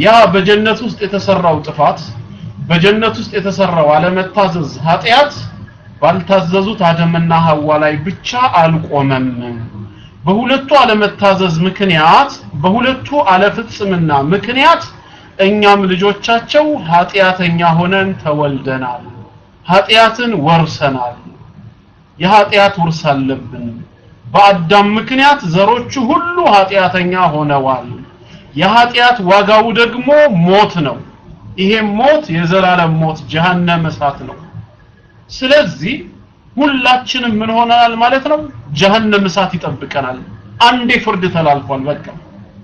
Speaker 1: ያ በጀነት ውስጥ የተሰራው ጥፋት በጀነት ውስጥ የተሰራው አለመታዘዝ ኃጢአት ባልታዘዙት አደምና ሐዋ ላይ ብቻ አልቆመም በሁለቱ አለመታዘዝ ምክንያት በሁለቱ አለፍጽምና ምክንያት እኛም ልጆቻቸው ኃጢአተኛ ሆነን ተወልደናል። ኃጢአትን ወርሰናል። የኃጢአት ውርስ አለብን። በአዳም ምክንያት ዘሮቹ ሁሉ ኃጢአተኛ ሆነዋል። የኃጢአት ዋጋው ደግሞ ሞት ነው። ይሄም ሞት የዘላለም ሞት ጀሃነም እሳት ነው። ስለዚህ ሁላችንም ምን ሆነናል ማለት ነው? ጀሃነም እሳት ይጠብቀናል። አንዴ ፍርድ ተላልፏል። በቃ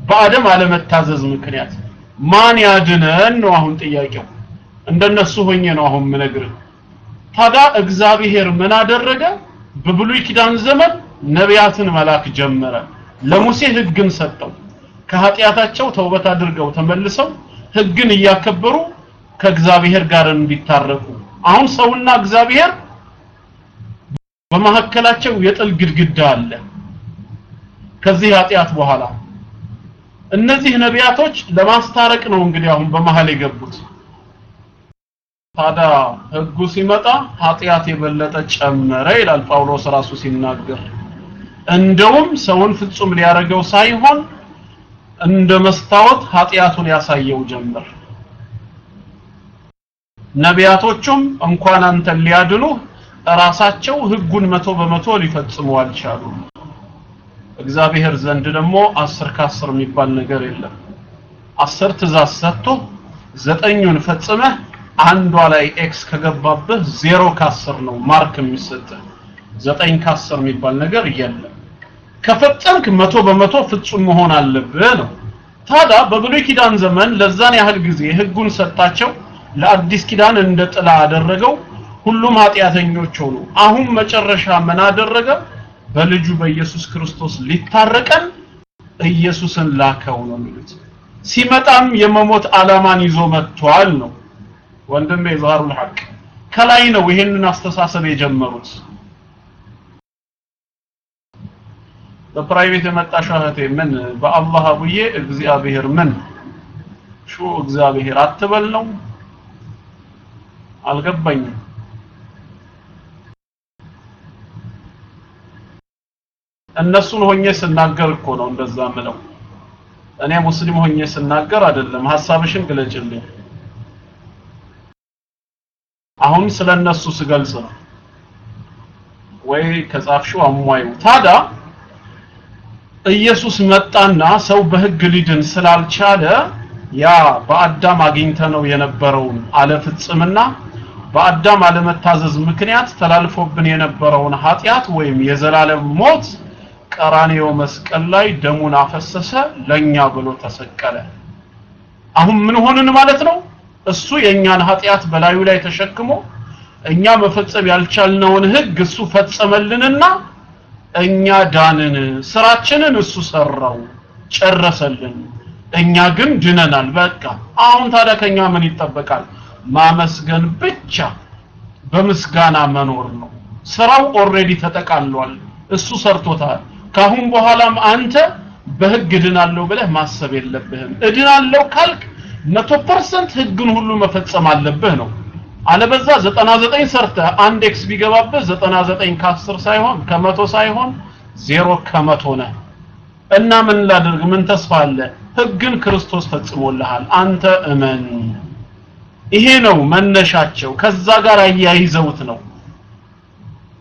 Speaker 1: በአደም አለመታዘዝ ምክንያት ማን ያድነን ነው አሁን ጥያቄው። እንደነሱ ሆኜ ነው አሁን ምነግርህ ታዲያ እግዚአብሔር ምን አደረገ? በብሉይ ኪዳን ዘመን ነቢያትን መላክ ጀመረ። ለሙሴ ህግን ሰጠው። ከኃጢአታቸው ተውበት አድርገው ተመልሰው ህግን እያከበሩ ከእግዚአብሔር ጋር እንዲታረቁ። አሁን ሰውና እግዚአብሔር በመካከላቸው የጥል ግድግዳ አለ። ከዚህ ኃጢአት በኋላ እነዚህ ነቢያቶች ለማስታረቅ ነው እንግዲህ አሁን በመሃል የገቡት። ታዲያ ህጉ ሲመጣ ኃጢአት የበለጠ ጨመረ ይላል ጳውሎስ ራሱ ሲናገር። እንደውም ሰውን ፍጹም ሊያረገው ሳይሆን እንደ መስታወት ኃጢአቱን ያሳየው ጀመር። ነቢያቶቹም እንኳን አንተን ሊያድኑ ራሳቸው ህጉን መቶ በመቶ ሊፈጽሙ አልቻሉም። እግዚአብሔር ዘንድ ደግሞ አስር ከአስር የሚባል ነገር የለም። አስር ትእዛዝ ሰጥቶ ዘጠኙን ፈጽመህ አንዷ ላይ X ከገባብህ ዜሮ ከአስር ነው mark የሚሰጥህ። ዘጠኝ ከአስር የሚባል ነገር የለም። ከፈጸምክ መቶ በመቶ ፍጹም መሆን አለብህ ነው። ታዲያ በብሉይ ኪዳን ዘመን ለዛን ያህል ጊዜ ህጉን ሰጣቸው? ለአዲስ ኪዳን እንደ ጥላ አደረገው ሁሉም ኃጢአተኞች ሆኑ። አሁን መጨረሻ ምን አደረገ? በልጁ በኢየሱስ ክርስቶስ ሊታረቀን ኢየሱስን ላከው ነው የሚሉት። ሲመጣም የመሞት ዓላማን ይዞ መጥቷል ነው። ወንድሜ ዛሩል ሐቅ ከላይ ነው ይሄንን አስተሳሰብ የጀመሩት። በፕራይቬት የመጣሽ እህቴ ምን? በአላህ አቡዬ እግዚአብሔር ምን? ሹ እግዚአብሔር አትበል ነው። አልገባኝም እነሱን ሆኜ ስናገር እኮ ነው እንደዛ ምለው እኔ ሙስሊም ሆኜ ስናገር አይደለም። ሐሳብሽን ግለጭልኝ። አሁን ስለነሱ ስገልጽ ነው። ወይ ከጻፍሽው አሟዩ ታዳ ኢየሱስ መጣና ሰው በህግ ሊድን ስላልቻለ ያ በአዳም አግኝተነው የነበረውን አለፍጽምና በአዳም አለመታዘዝ ምክንያት ተላልፎብን የነበረውን ኃጢአት ወይም የዘላለም ሞት ቀራኔዮ መስቀል ላይ ደሙን አፈሰሰ ለኛ ብሎ ተሰቀለ። አሁን ምን ሆንን ማለት ነው? እሱ የኛን ኃጢአት በላዩ ላይ ተሸክሞ እኛ መፈጸም ያልቻልነውን ህግ እሱ ፈጸመልንና እኛ ዳንን። ስራችንን እሱ ሰራው ጨረሰልን። እኛ ግን ድነናል። በቃ አሁን ታዲያ ከኛ ምን ይጠበቃል? ማመስገን ብቻ በምስጋና መኖር ነው። ስራው already ተጠቃሏል። እሱ ሰርቶታል ካሁን በኋላም አንተ በህግ እድናለሁ ብለህ ማሰብ የለብህም። እድናለሁ ካልክ መቶ percent ህግን ሁሉ መፈጸም አለብህ ነው። አለበለዛ 99 ሰርተ አንድ X ቢገባብህ 99 ከ10 ሳይሆን ከመቶ ሳይሆን ዜሮ ከመቶ ነህ። እና ምን ላድርግ? ምን ተስፋ አለ? ህግን ክርስቶስ ፈጽሞልሃል። አንተ እመን። ይሄ ነው መነሻቸው። ከዛ ጋር አያይዘውት ነው።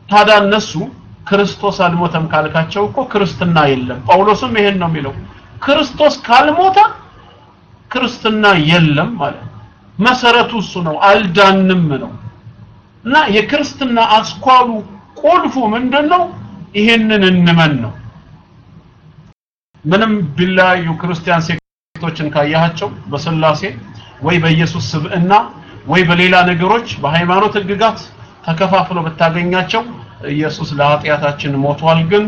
Speaker 1: ታዲያ እነሱ ክርስቶስ አልሞተም ካልካቸው እኮ ክርስትና የለም። ጳውሎስም ይሄን ነው የሚለው። ክርስቶስ ካልሞተ ክርስትና የለም ማለት መሰረቱ እሱ ነው አልዳንም ነው። እና የክርስትና አስኳሉ ቁልፉ ምንድነው? ይሄንን እንመን ነው። ምንም ቢለያዩ ክርስቲያን sect ኦችን ካያቸው በስላሴ ወይ በኢየሱስ ስብዕና ወይ በሌላ ነገሮች በሃይማኖት ህግጋት ተከፋፍለው ብታገኛቸው ኢየሱስ ለኃጢአታችን ሞቷል ግን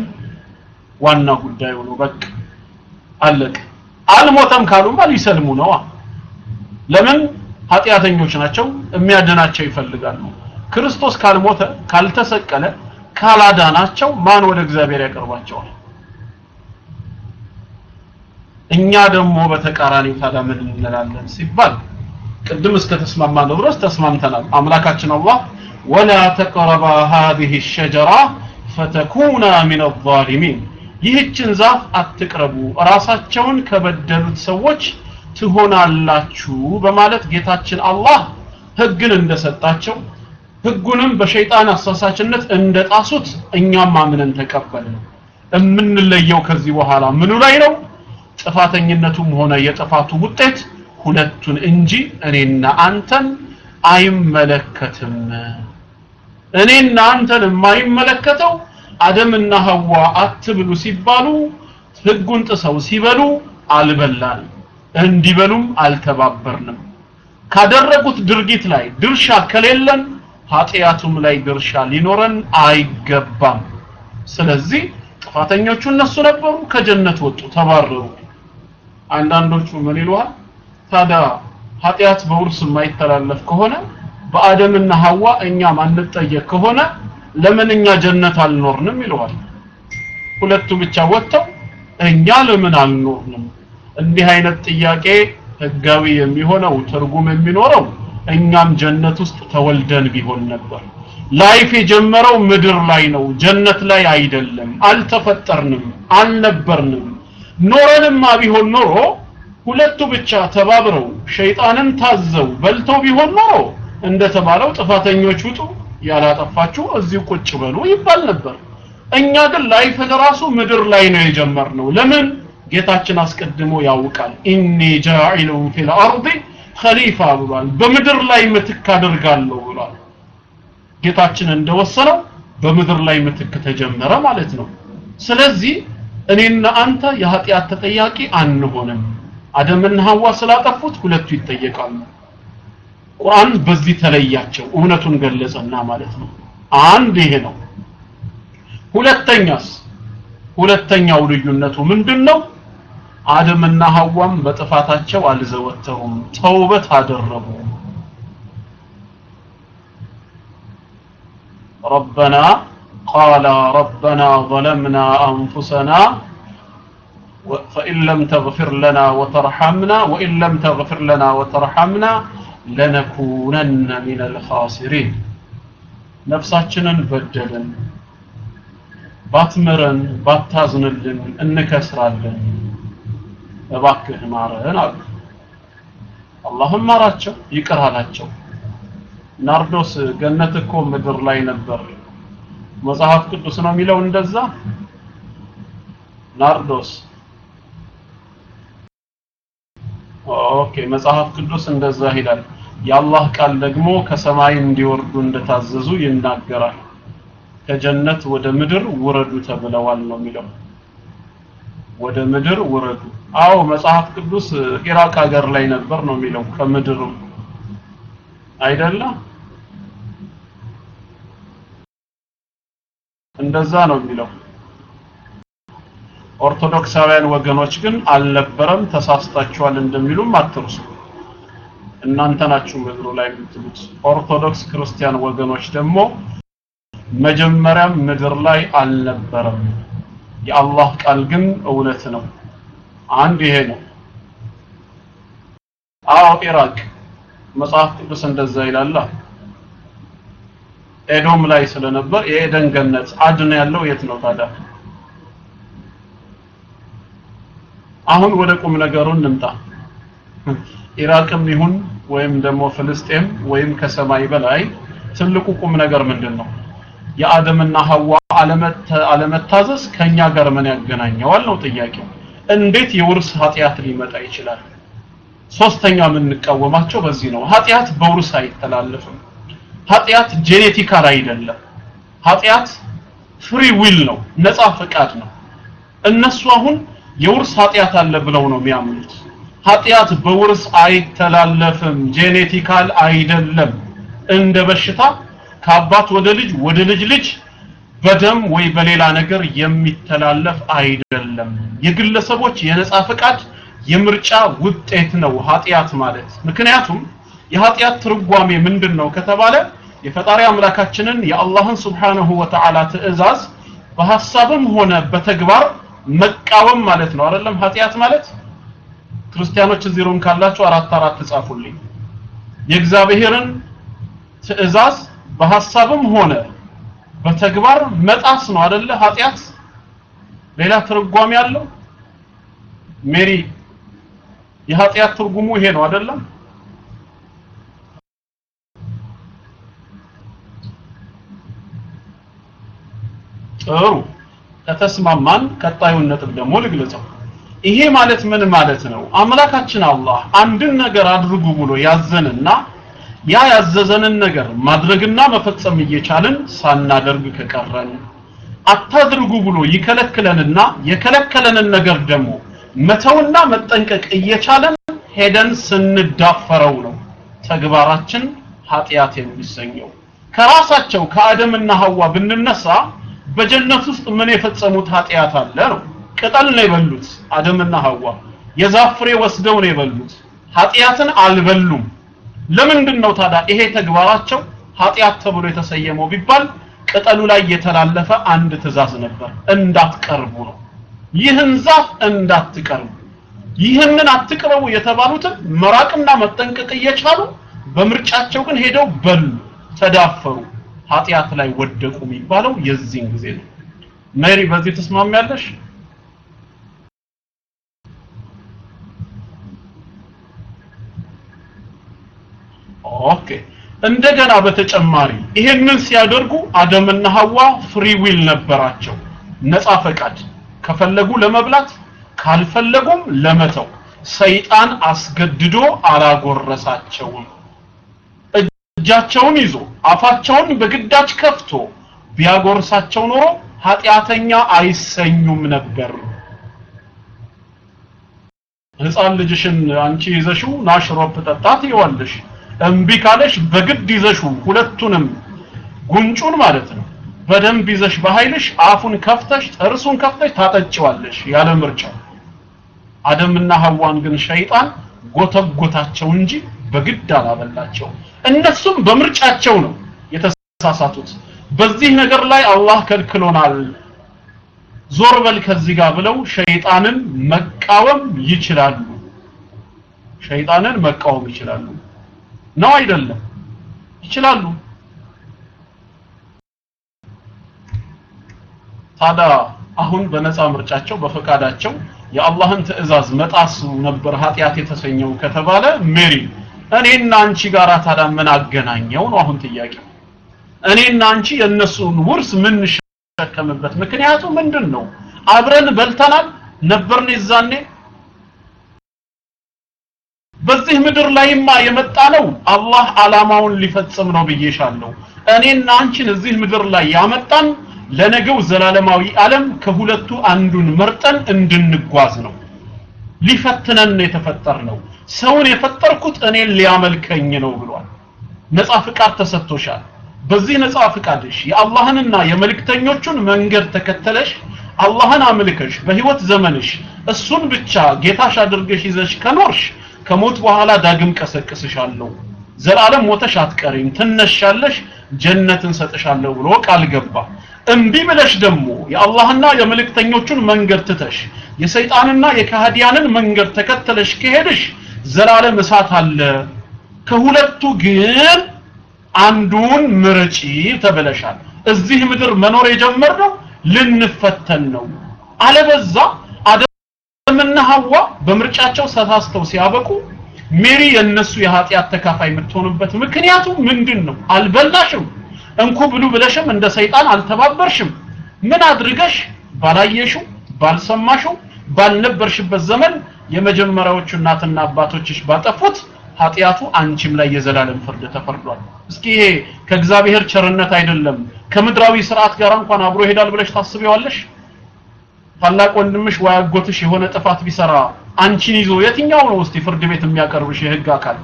Speaker 1: ዋና ጉዳዩ ነው። በቃ አለቀ። አልሞተም ካሉማ ሊሰልሙ ነዋ። ለምን? ኃጢአተኞች ናቸው የሚያድናቸው ይፈልጋሉ። ክርስቶስ ካልሞተ ካልተሰቀለ ካላዳናቸው ማን ወደ እግዚአብሔር ያቀርባቸዋል? እኛ ደግሞ በተቃራኒው ታዲያ ምን እንላለን ሲባል ቅድም እስከ ተስማማን ድረስ ተስማምተናል። አምላካችን አላህ ወላ ተቅረባ هذه الشجرة فتكونا من الظالمين ይህችን ዛፍ አትቅረቡ ራሳቸውን ከበደሉት ሰዎች ትሆናላችሁ በማለት ጌታችን አላህ ህግን እንደሰጣቸው ህጉንም በሸይጣን አሳሳችነት እንደጣሱት እኛም አምነን ተቀበልን የምንለየው ከዚህ በኋላ ምኑ ላይ ነው ጥፋተኝነቱም ሆነ የጥፋቱ ውጤት ሁለቱን እንጂ እኔና አንተን አይመለከትም እኔና አንተን የማይመለከተው አደምና ሐዋ አትብሉ ሲባሉ ህጉን ጥሰው ሲበሉ አልበላንም እንዲበሉም አልተባበርንም። ካደረጉት ድርጊት ላይ ድርሻ ከሌለን ኃጢአቱም ላይ ድርሻ ሊኖረን አይገባም። ስለዚህ ጥፋተኞቹ እነሱ ነበሩ ከጀነት ወጡ ተባረሩ። አንዳንዶቹ ምን ይሉሃል ታዲያ ኃጢአት በውርስ የማይተላለፍ ከሆነ በአደምና ሐዋ እኛ ማንጠየቅ ከሆነ ለምን እኛ ጀነት አልኖርንም ይለዋል። ሁለቱ ብቻ ወጥተው እኛ ለምን አልኖርንም? እንዲህ አይነት ጥያቄ ህጋዊ የሚሆነው ትርጉም የሚኖረው እኛም ጀነት ውስጥ ተወልደን ቢሆን ነበር። life የጀመረው ምድር ላይ ነው ጀነት ላይ አይደለም አልተፈጠርንም አልነበርንም። ኖረንማ ቢሆን ኖሮ ሁለቱ ብቻ ተባብረው ሸይጣንን ታዘው በልተው ቢሆን ኖሮ እንደተባለው ጥፋተኞች ውጡ ያላጠፋችሁ እዚሁ ቁጭ በሉ ይባል ነበር እኛ ግን life ራሱ ምድር ላይ ነው የጀመርነው ለምን ጌታችን አስቀድሞ ያውቃል ኢኒ ጃኢሉ ፊል አርዲ ኸሊፋ ብሏል በምድር ላይ ምትክ አደርጋለሁ ብሏል ጌታችን እንደወሰነው በምድር ላይ ምትክ ተጀመረ ማለት ነው። ስለዚህ እኔና አንተ የኃጢአት ተጠያቂ አንሆንም። አደምና ሐዋ ስላጠፉት ሁለቱ ይጠየቃሉ። ቁርአን በዚህ ተለያቸው፣ እውነቱን ገለጸና ማለት ነው። አንድ ይሄ ነው። ሁለተኛስ ሁለተኛው ልዩነቱ ምንድነው? አደምና ሐዋም በጥፋታቸው አልዘወተሩም፣ ተውበት አደረጉ። ربنا قال ربنا ظلمنا أنفسنا فإن لم تغفر لنا وترحمنا وإن لم تغفر لنا وترحمنا ለነኩነነ ሚነል ኻሲሪን ነፍሳችንን በደልን፣ ባትምረን ባታዝንልን እንከስራለን፣ እባክህ ማረን አሉ። አላህም ማራቸው፣ ይቅር አላቸው። ናርዶስ ገነት እኮ ምድር ላይ ነበር። መጽሐፍ ቅዱስ ነው የሚለው እንደዛ። ናርዶስ okay፣ መጽሐፍ ቅዱስ እንደዛ ይላል። የአላህ ቃል ደግሞ ከሰማይ እንዲወርዱ እንደታዘዙ ይናገራል። ከጀነት ወደ ምድር ውረዱ ተብለዋል ነው የሚለው። ወደ ምድር ውረዱ። አዎ መጽሐፍ ቅዱስ ኢራቅ ሀገር ላይ ነበር ነው የሚለው። ከምድርም አይደለም እንደዛ ነው የሚለው። ኦርቶዶክሳውያን ወገኖች ግን አልነበረም ተሳስታችኋል እንደሚሉም አትርሱ እናንተ ናችሁ ምድሩ ላይ የምትሉት። ኦርቶዶክስ ክርስቲያን ወገኖች ደግሞ መጀመሪያም ምድር ላይ አልነበረም። የአላህ ቃል ግን እውነት ነው። አንድ ይሄ ነው። አዎ ኢራቅ መጽሐፍ ቅዱስ እንደዛ ይላል። ኤዶም ላይ ስለነበር የኤደን ገነት አድን ያለው የት ነው ታዲያ? አሁን ወደ ቁም ነገሩ እንምጣ ኢራቅም ይሁን ወይም ደግሞ ፍልስጤም ወይም ከሰማይ በላይ ትልቁ ቁም ነገር ምንድን ነው የአደምና ሐዋ አለመታዘዝ ከኛ ጋር ምን ያገናኘዋል ነው ጥያቄው። እንዴት የውርስ ኃጢአት ሊመጣ ይችላል? ሶስተኛ የምንቃወማቸው በዚህ ነው። ኃጢአት በውርስ አይተላለፍም። ኃጢአት ጄኔቲካል አይደለም። ኃጢአት free will ነው ነፃ ፈቃድ ነው። እነሱ አሁን የውርስ ኃጢአት አለ ብለው ነው የሚያምኑት ኃጢአት በውርስ አይተላለፍም genetical አይደለም። እንደ በሽታ ከአባት ወደ ልጅ ወደ ልጅ ልጅ በደም ወይ በሌላ ነገር የሚተላለፍ አይደለም። የግለሰቦች የነፃ ፈቃድ የምርጫ ውጤት ነው ኃጢአት ማለት። ምክንያቱም የኃጢአት ትርጓሜ ምንድን ነው ከተባለ የፈጣሪ አምላካችንን የአላህን ሱብሓነሁ ወተዓላ ትእዛዝ በሐሳብም ሆነ በተግባር መቃወም ማለት ነው። አይደለም ኃጢአት ማለት ክርስቲያኖች እዚህ room ካላችሁ አራት አራት ጻፉልኝ። የእግዚአብሔርን ትእዛዝ በሐሳብም ሆነ በተግባር መጣስ ነው አይደለ? ኃጢአት ሌላ ትርጓሜ አለው? ሜሪ የኃጢአት ትርጉሙ ይሄ ነው አይደለም ጥሩ። ከተስማማን ቀጣዩን ነጥብ ደግሞ ልግለጸው ይሄ ማለት ምን ማለት ነው? አምላካችን አላህ አንድን ነገር አድርጉ ብሎ ያዘንና ያ ያዘዘንን ነገር ማድረግና መፈጸም እየቻልን ሳናደርግ ከቀረን አታድርጉ ብሎ ይከለክለንና የከለከለንን ነገር ደግሞ መተውና መጠንቀቅ እየቻለን ሄደን ስንዳፈረው ነው ተግባራችን ኃጢአት የሚሰኘው። ከራሳቸው ከአደምና ሐዋ ብንነሳ በጀነት ውስጥ ምን የፈጸሙት ኃጢአት አለ ነው ቅጠል ነው የበሉት አደምና ሐዋ። የዛፍ ፍሬ ወስደው ነው የበሉት ኃጢአትን አልበሉም። ለምንድን ነው ታዲያ ይሄ ተግባራቸው? ኃጢአት ተብሎ የተሰየመው ቢባል ቅጠሉ ላይ የተላለፈ አንድ ትእዛዝ ነበር እንዳትቀርቡ ነው። ይህን ዛፍ እንዳትቀርቡ ይህንን አትቅረቡ የተባሉትን መራቅና መጠንቀቅ እየቻሉ በምርጫቸው ግን ሄደው በሉ ተዳፈሩ። ኃጢአት ላይ ወደቁ የሚባለው የዚህን ጊዜ ነው። ሜሪ በዚህ ትስማሚያለሽ okay። እንደገና በተጨማሪ ይሄንን ሲያደርጉ አደምና ሐዋ free will ነበራቸው። ነፃ ፈቃድ ከፈለጉ ለመብላት ካልፈለጉም ለመተው። ሰይጣን አስገድዶ አላጎረሳቸውም። እጃቸውን ይዞ አፋቸውን በግዳጅ ከፍቶ ቢያጎርሳቸው ኖሮ ኃጢአተኛ አይሰኙም ነበር። ህፃን ልጅሽን አንቺ ይዘሽው ናሽሮፕ ጠጣት ይዋለሽ እምቢ ካለሽ በግድ ይዘሽው ሁለቱንም ጉንጩን ማለት ነው በደንብ ይዘሽ በኃይልሽ አፉን ከፍተሽ ጥርሱን ከፍተሽ ታጠጪዋለሽ ያለ ምርጫው። አደምና ሐዋን ግን ሸይጣን ጎተጎታቸው እንጂ በግድ አላበላቸው። እነሱም በምርጫቸው ነው የተሳሳቱት። በዚህ ነገር ላይ አላህ ከልክሎናል፣ ዞር በል ከዚህ ጋር ብለው ሸይጣንን መቃወም ይችላሉ። ሸይጣንን መቃወም ይችላሉ ነው አይደለም? ይችላሉ። ታዲያ አሁን በነፃ ምርጫቸው በፈቃዳቸው የአላህን ትዕዛዝ መጣሱ ነበር ኃጢአት የተሰኘው ከተባለ ሜሪ እኔና አንቺ ጋር ታዲያ ምን አገናኘው ነው አሁን ጥያቄው። እኔና አንቺ የእነሱን ውርስ ምን እንሸከምበት ምክንያቱ ምንድን ነው? አብረን በልተናል ነበርን የዛኔ። በዚህ ምድር ላይማ የመጣ ነው አላህ አላማውን ሊፈጽም ነው ብዬሻለሁ። እኔና አንቺን እዚህ ምድር ላይ ያመጣን ለነገው ዘላለማዊ ዓለም ከሁለቱ አንዱን መርጠን እንድንጓዝ ነው። ሊፈትነን ነው የተፈጠርነው። ሰውን የፈጠርኩት እኔን ሊያመልከኝ ነው ብሏል። ነፃ ፍቃድ ተሰጥቶሻል። በዚህ ነፃ ፍቃድሽ የአላህንና የመልእክተኞቹን መንገድ ተከተለሽ አላህን አምልከሽ በህይወት ዘመንሽ እሱን ብቻ ጌታሽ አድርገሽ ይዘሽ ከኖርሽ ከሞት በኋላ ዳግም ቀሰቅስሻለሁ፣ ዘላለም ሞተሽ አትቀሪም፣ ትነሻለሽ፣ ጀነትን ሰጥሻለሁ ብሎ ቃል ገባ። እምቢ ብለሽ ደግሞ የአላህና የመልእክተኞቹን መንገድ ትተሽ የሰይጣንና የካህዲያንን መንገድ ተከተለሽ ከሄድሽ ዘላለም እሳት አለ። ከሁለቱ ግን አንዱን ምረጪ ተብለሻል። እዚህ ምድር መኖር የጀመርነው ልንፈተን ነው። አለበዛ አደምና ሐዋ በምርጫቸው ተሳስተው ሲያበቁ ሜሪ የነሱ የኃጢአት ተካፋይ የምትሆንበት ምክንያቱ ምንድን ነው? አልበላሽም እንኩ ብሉ ብለሽም እንደ ሰይጣን አልተባበርሽም። ምን አድርገሽ ባላየሽው፣ ባልሰማሽው፣ ባልነበርሽበት ዘመን የመጀመሪያዎቹ እናትና አባቶችሽ ባጠፉት ኃጢአቱ አንቺም ላይ የዘላለም ፍርድ ተፈርዷል። እስኪ ይሄ ከእግዚአብሔር ቸርነት አይደለም ከምድራዊ ስርዓት ጋር እንኳን አብሮ ይሄዳል ብለሽ ታስቢዋለሽ? ታላቅ ወንድምሽ ወይ አጎትሽ የሆነ ጥፋት ቢሰራ አንቺን ይዞ የትኛው ነው እስቲ ፍርድ ቤት የሚያቀርብሽ የህግ አካል?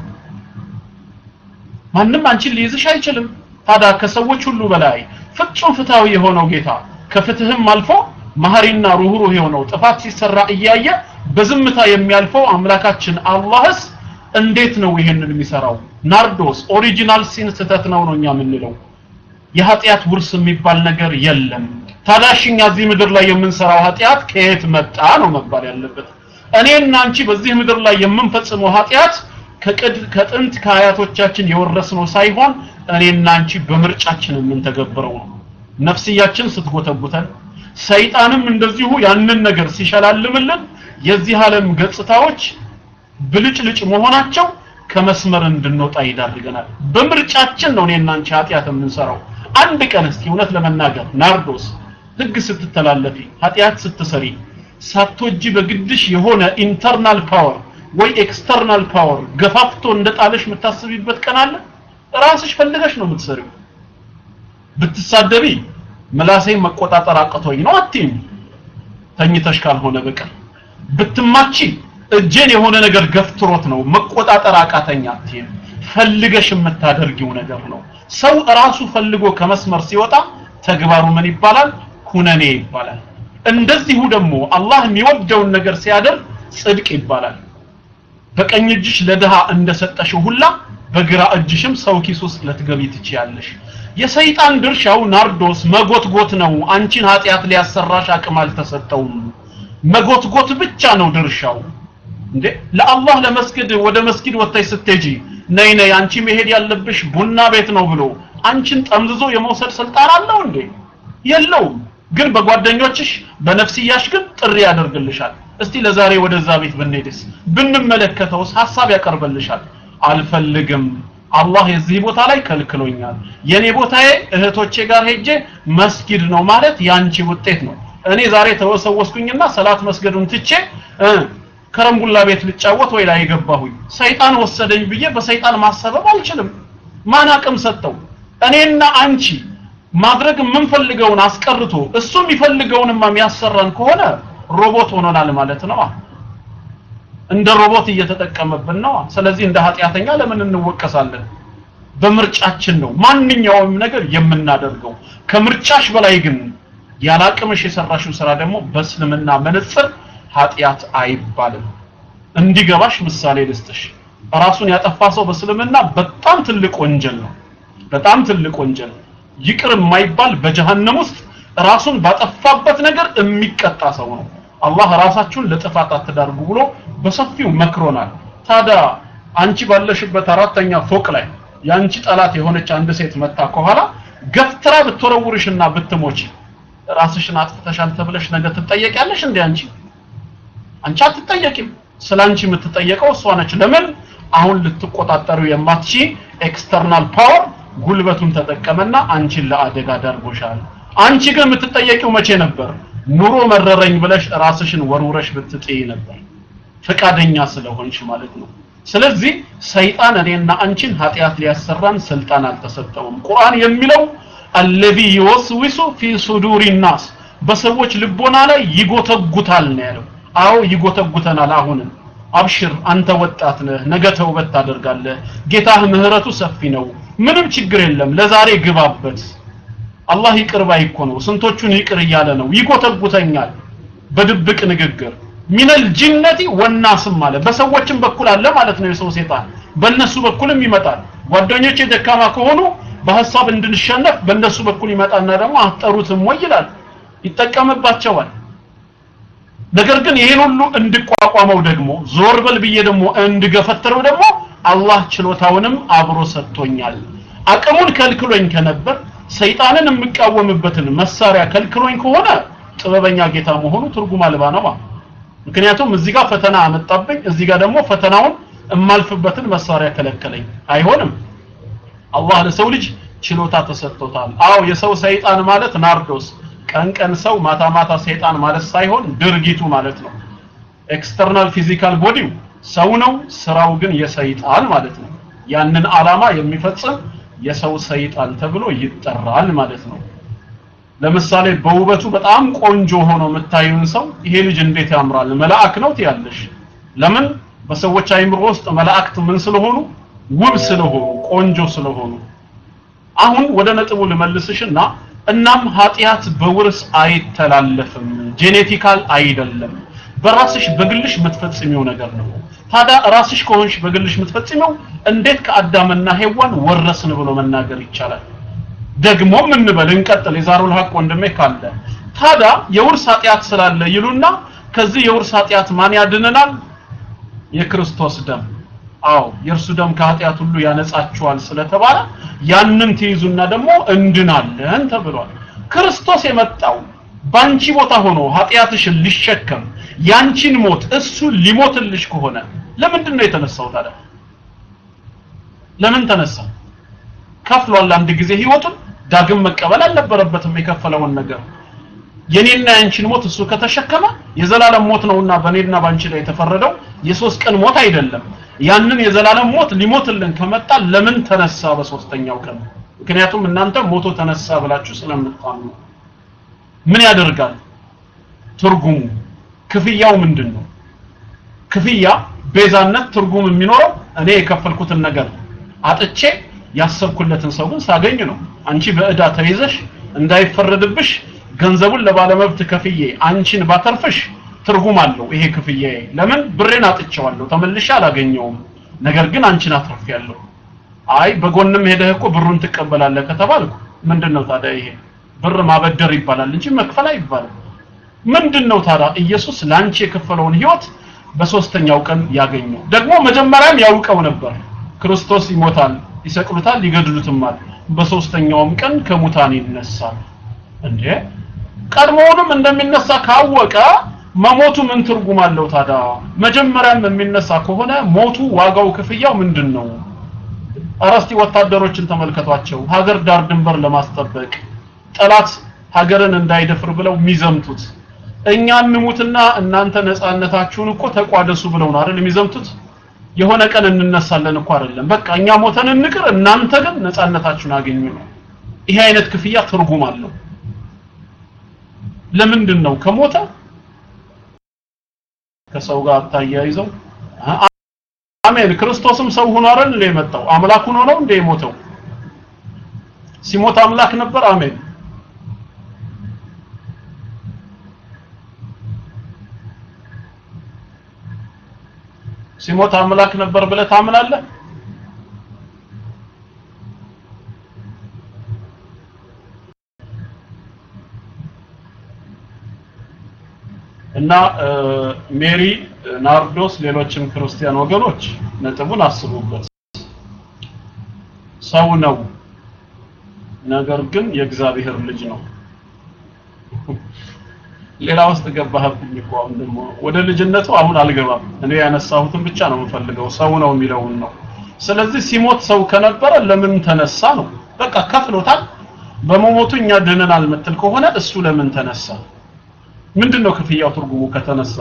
Speaker 1: ማንም አንቺን ሊይዝሽ አይችልም። ታዲያ ከሰዎች ሁሉ በላይ ፍጹም ፍትሃዊ የሆነው ጌታ ከፍትህም አልፎ መሐሪና ሩህሩህ የሆነው ጥፋት ሲሰራ እያየ በዝምታ የሚያልፈው አምላካችን አላህስ እንዴት ነው ይሄንን የሚሰራው? ናርዶስ original sin ስህተት ነው ነው እኛ የምንለው። የኃጢአት ውርስ የሚባል ነገር የለም። እኛ እዚህ ምድር ላይ የምንሰራው ኃጢአት ከየት መጣ ነው መባል ያለበት። እኔና አንቺ በዚህ ምድር ላይ የምንፈጽመው ኃጢአት ከቅድ ከጥንት ከአያቶቻችን የወረስነው ሳይሆን እኔና አንቺ በምርጫችን የምንተገብረው ነው። ነፍስያችን ስትጎተጉተን፣ ሰይጣንም እንደዚሁ ያንን ነገር ሲሸላልምልን የዚህ ዓለም ገጽታዎች ብልጭልጭ መሆናቸው ከመስመር እንድንወጣ ይዳርገናል። በምርጫችን ነው እኔና አንቺ ኃጢአት የምንሰራው። አንድ ቀን እስቲ እውነት ለመናገር ናርዶስ ህግ ስትተላለፊ ኃጢአት ስትሰሪ ሳትወጂ በግድሽ የሆነ internal power ወይ external power ገፋፍቶ እንደጣለሽ የምታስቢበት ቀን አለ? ራስሽ ፈልገሽ ነው የምትሰሪው። ብትሳደቢ ምላሴን መቆጣጠር አቅቶኝ ነው አትይም፣ ተኝተሽ ካልሆነ በቀር ብትማቺ እጄን የሆነ ነገር ገፍትሮት ነው መቆጣጠር አቃተኝ አትይም። ፈልገሽ የምታደርጊው ነገር ነው። ሰው ራሱ ፈልጎ ከመስመር ሲወጣ ተግባሩ ምን ይባላል? ኩነኔ ይባላል። እንደዚሁ ደግሞ አላህ የሚወደውን ነገር ሲያደርግ ጽድቅ ይባላል። በቀኝ እጅሽ ለድሃ እንደሰጠሽው ሁላ በግራ እጅሽም ሰው ኪስ ውስጥ ልትገቢ ትችያለሽ። የሰይጣን ድርሻው ናርዶስ መጎትጎት ነው። አንቺን ኃጢአት ሊያሰራሽ አቅም አልተሰጠውም። መጎትጎት ብቻ ነው ድርሻው። እንዴ ለአላህ ለመስጊድ ወደ መስጊድ ወጥተሽ ስትሄጂ ነይ ነይ አንቺ መሄድ ያለብሽ ቡና ቤት ነው ብሎ አንቺን ጠምዝዞ የመውሰድ ስልጣን አለው እንዴ? የለውም። ግን በጓደኞችሽ በነፍስያሽ ግን ጥሪ ያደርግልሻል። እስቲ ለዛሬ ወደዛ ቤት ብንሄድስ ብንመለከተውስ ሐሳብ ያቀርብልሻል። አልፈልግም፣ አላህ የዚህ ቦታ ላይ ከልክሎኛል። የኔ ቦታዬ እህቶቼ ጋር ሄጄ መስጊድ ነው ማለት ያንቺ ውጤት ነው። እኔ ዛሬ ተወሰወስኩኝና ሰላት መስገዱን ትቼ ከረምቡላ ቤት ልጫወት ወይ ላይ ገባሁኝ ሰይጣን ወሰደኝ ብዬ በሰይጣን ማሰበብ አልችልም። ማን አቅም ሰጠው? እኔና አንቺ ማድረግ የምንፈልገውን አስቀርቶ እሱ የሚፈልገውንማ የሚያሰራን ከሆነ ሮቦት ሆኖናል ማለት ነው። እንደ ሮቦት እየተጠቀመብን ነው። ስለዚህ እንደ ኃጢአተኛ ለምን እንወቀሳለን? በምርጫችን ነው። ማንኛውም ነገር የምናደርገው። ከምርጫሽ በላይ ግን ያላቅምሽ የሰራሽው ስራ ደግሞ በእስልምና መነጽር ኃጢአት አይባልም። እንዲገባሽ ምሳሌ ልስጥሽ። ራሱን ያጠፋ ሰው በእስልምና በጣም ትልቅ ወንጀል ነው። በጣም ትልቅ ወንጀል። ነው ይቅር የማይባል በጀሃነም ውስጥ ራሱን ባጠፋበት ነገር የሚቀጣ ሰው ነው። አላህ ራሳችሁን ለጥፋት አትዳርጉ ብሎ በሰፊው መክሮናል። ታዲያ አንቺ ባለሽበት አራተኛ ፎቅ ላይ የአንቺ ጠላት የሆነች አንድ ሴት መጥታ ከኋላ ገፍትራ ብትወረውርሽና ብትሞች ራስሽን አጥፍተሻል ተብለሽ ነገ ትጠየቂያለሽ እንዴ አንቺ? አንቺ አትጠየቂም። ስለ አንቺ የምትጠየቀው እሷ ነች። ለምን? አሁን ልትቆጣጠሪው የማትችይ external power ጉልበቱን ተጠቀመና አንቺን ለአደጋ ዳርጎሻል። አንቺ ግን የምትጠየቂው መቼ ነበር? ኑሮ መረረኝ ብለሽ ራስሽን ወርውረሽ ብትጥይ ነበር። ፈቃደኛ ስለሆንሽ ማለት ነው። ስለዚህ ሰይጣን እኔና አንቺን ኃጢአት ሊያሰራን ስልጣን አልተሰጠውም። ቁርአን የሚለው አለዚ ይወስዊሱ ፊ ሱዱሪ ናስ በሰዎች ልቦና ላይ ይጎተጉታል ነው ያለው። አዎ ይጎተጉተናል። አሁንም አብሽር አንተ ወጣት ነህ ነገ ተውበት ታደርጋለህ። ጌታህ ምህረቱ ሰፊ ነው ምንም ችግር የለም። ለዛሬ ግባበት አላህ ይቅር ባይ እኮ ነው። ስንቶቹን ይቅር እያለ ነው። ይጎተጉተኛል በድብቅ ንግግር። من الجنة والناس ም አለ። በሰዎችም በኩል አለ ማለት ነው የሰው ሴጣን በእነሱ በኩልም ይመጣል። ጓደኞቼ ደካማ ከሆኑ በሀሳብ እንድንሸነፍ በእነሱ በኩል ይመጣና ደግሞ አትጠሩትም ወይ ይላል። ይጠቀምባቸዋል። ነገር ግን ይሄን ሁሉ እንድቋቋመው ደግሞ ዞር በል ብዬ ደግሞ እንድገፈትረው ደግሞ አላህ ችሎታውንም አብሮ ሰጥቶኛል። አቅሙን ከልክሎኝ ከነበር ሰይጣንን የምቃወምበትን መሳሪያ ከልክሎኝ ከሆነ ጥበበኛ ጌታ መሆኑ ትርጉም አልባ ነው ምክንያቱም እዚህ ጋር ፈተና አመጣብኝ እዚህ ጋር ደግሞ ፈተናውን እማልፍበትን መሳሪያ ከለከለኝ። አይሆንም። አላህ ለሰው ልጅ ችሎታ ተሰጥቶታል። አዎ የሰው ሰይጣን ማለት ናርዶስ ቀን ቀን ሰው ማታ ማታ ሰይጣን ማለት ሳይሆን ድርጊቱ ማለት ነው። external physical body ው ሰው ነው ስራው ግን የሰይጣን ማለት ነው። ያንን አላማ የሚፈጽም የሰው ሰይጣን ተብሎ ይጠራል ማለት ነው። ለምሳሌ በውበቱ በጣም ቆንጆ ሆኖ የምታዪውን ሰው ይሄ ልጅ እንዴት ያምራል? መልአክ ነው ትያለሽ። ለምን? በሰዎች አይምሮ ውስጥ መላእክት ምን ስለሆኑ? ውብ ስለሆኑ ቆንጆ ስለሆኑ። አሁን ወደ ነጥቡ ልመልስሽና እናም ኃጢአት በውርስ አይተላለፍም ጄኔቲካል አይደለም። በራስሽ በግልሽ የምትፈጽሚው ነገር ነው ታዲያ ራስሽ ከሆንሽ በግልሽ የምትፈጽሚው እንዴት ከአዳምና ሔዋን ወረስን ብሎ መናገር ይቻላል? ደግሞ እንበል እንቀጥል የዛሩል ሀቅ ወንድሜ ካለ። ታዲያ የውርስ ኃጢአት ስላለ ይሉና ከዚህ የውርስ ኃጢአት ማን ያድነናል? የክርስቶስ ደም። አዎ የእርሱ ደም ከኃጢአት ሁሉ ያነጻችኋል ስለተባለ ያንን ትይዙና ደግሞ እንድናለን ተብሏል። ክርስቶስ የመጣው ባንቺ ቦታ ሆኖ ኃጢአትሽን ሊሸከም ያንቺን ሞት እሱ ሊሞትልሽ ከሆነ ለምንድን ነው የተነሳው ታዲያ ለምን ተነሳ? ከፍሏል አንድ ጊዜ ህይወቱን ዳግም መቀበል አልነበረበትም የከፈለውን ነገር። የኔና ያንቺን ሞት እሱ ከተሸከመ የዘላለም ሞት ነውና በኔና ባንቺ ላይ የተፈረደው የሶስት ቀን ሞት አይደለም። ያንን የዘላለም ሞት ሊሞትልን ከመጣ ለምን ተነሳ በሶስተኛው ቀን? ምክንያቱም እናንተ ሞቶ ተነሳ ብላችሁ ስለምታምኑ። ምን ያደርጋል? ትርጉሙ ክፍያው ምንድን ነው ክፍያ ቤዛነት ትርጉም የሚኖረው እኔ የከፈልኩትን ነገር አጥቼ ያሰብኩለትን ሰው ግን ሳገኝ ነው። አንቺ በእዳ ተይዘሽ እንዳይፈረድብሽ ገንዘቡን ለባለመብት ከፍዬ አንቺን ባተርፍሽ ትርጉም አለው ይሄ ክፍያ። ለምን? ብሬን አጥቼዋለሁ ተመልሼ አላገኘውም። ነገር ግን አንቺን አትርፌያለሁ። አይ በጎንም ሄደህ እኮ ብሩን ትቀበላለህ ከተባልኩ ምንድነው ታዲያ ይሄ? ብር ማበደር ይባላል እንጂ መክፈል አይባልም። ምንድነው ታዲያ? ኢየሱስ ላንቺ የከፈለውን ህይወት በሶስተኛው ቀን ያገኘው ደግሞ መጀመሪያም ያውቀው ነበር። ክርስቶስ ይሞታል ይሰቅሉታል ይገድሉትማል በሶስተኛውም ቀን ከሙታን ይነሳል። እንዴ? ቀድሞውንም እንደሚነሳ ካወቀ መሞቱ ምን ትርጉም አለው ታዲያ? መጀመሪያም የሚነሳ ከሆነ ሞቱ ዋጋው ክፍያው ምንድን ነው አረስቲ ወታደሮችን ተመልከቷቸው። ሀገር ዳር ድንበር ለማስጠበቅ ጠላት ሀገርን እንዳይደፍር ብለው የሚዘምቱት እኛ እንሙትና እናንተ ነፃነታችሁን እኮ ተቋደሱ ብለው ነው አይደል የሚዘምቱት? የሆነ ቀን እንነሳለን እኮ አይደለም። በቃ እኛ ሞተን እንቅር እናንተ ግን ነፃነታችሁን አገኙ ነው። ይሄ አይነት ክፍያ ትርጉም አለው። ለምንድን ነው ከሞተ? ከሰው ጋር አታያይዘው። አሜን። ክርስቶስም ሰው ሆኖ አይደል የመጣው? አምላክ ሆኖ ነው እንደ የሞተው? ሲሞት አምላክ ነበር? አሜን ሲሞት አምላክ ነበር ብለህ ታምናለህ? እና ሜሪ ናርዶስ ሌሎችም ክርስቲያን ወገኖች ነጥቡን አስቡበት። ሰው ነው ነገር ግን የእግዚአብሔር ልጅ ነው ሌላ ውስጥ ገባህብኝ እኮ አሁን ደግሞ ወደ ልጅነቱ አሁን አልገባም። እኔ ያነሳሁትን ብቻ ነው የምፈልገው። ሰው ነው የሚለውን ነው። ስለዚህ ሲሞት ሰው ከነበረ ለምን ተነሳ ነው? በቃ ከፍሎታል። በመሞቱ እኛ ድነናል ምትል ከሆነ እሱ ለምን ተነሳ? ምንድነው ክፍያው ትርጉሙ ከተነሳ?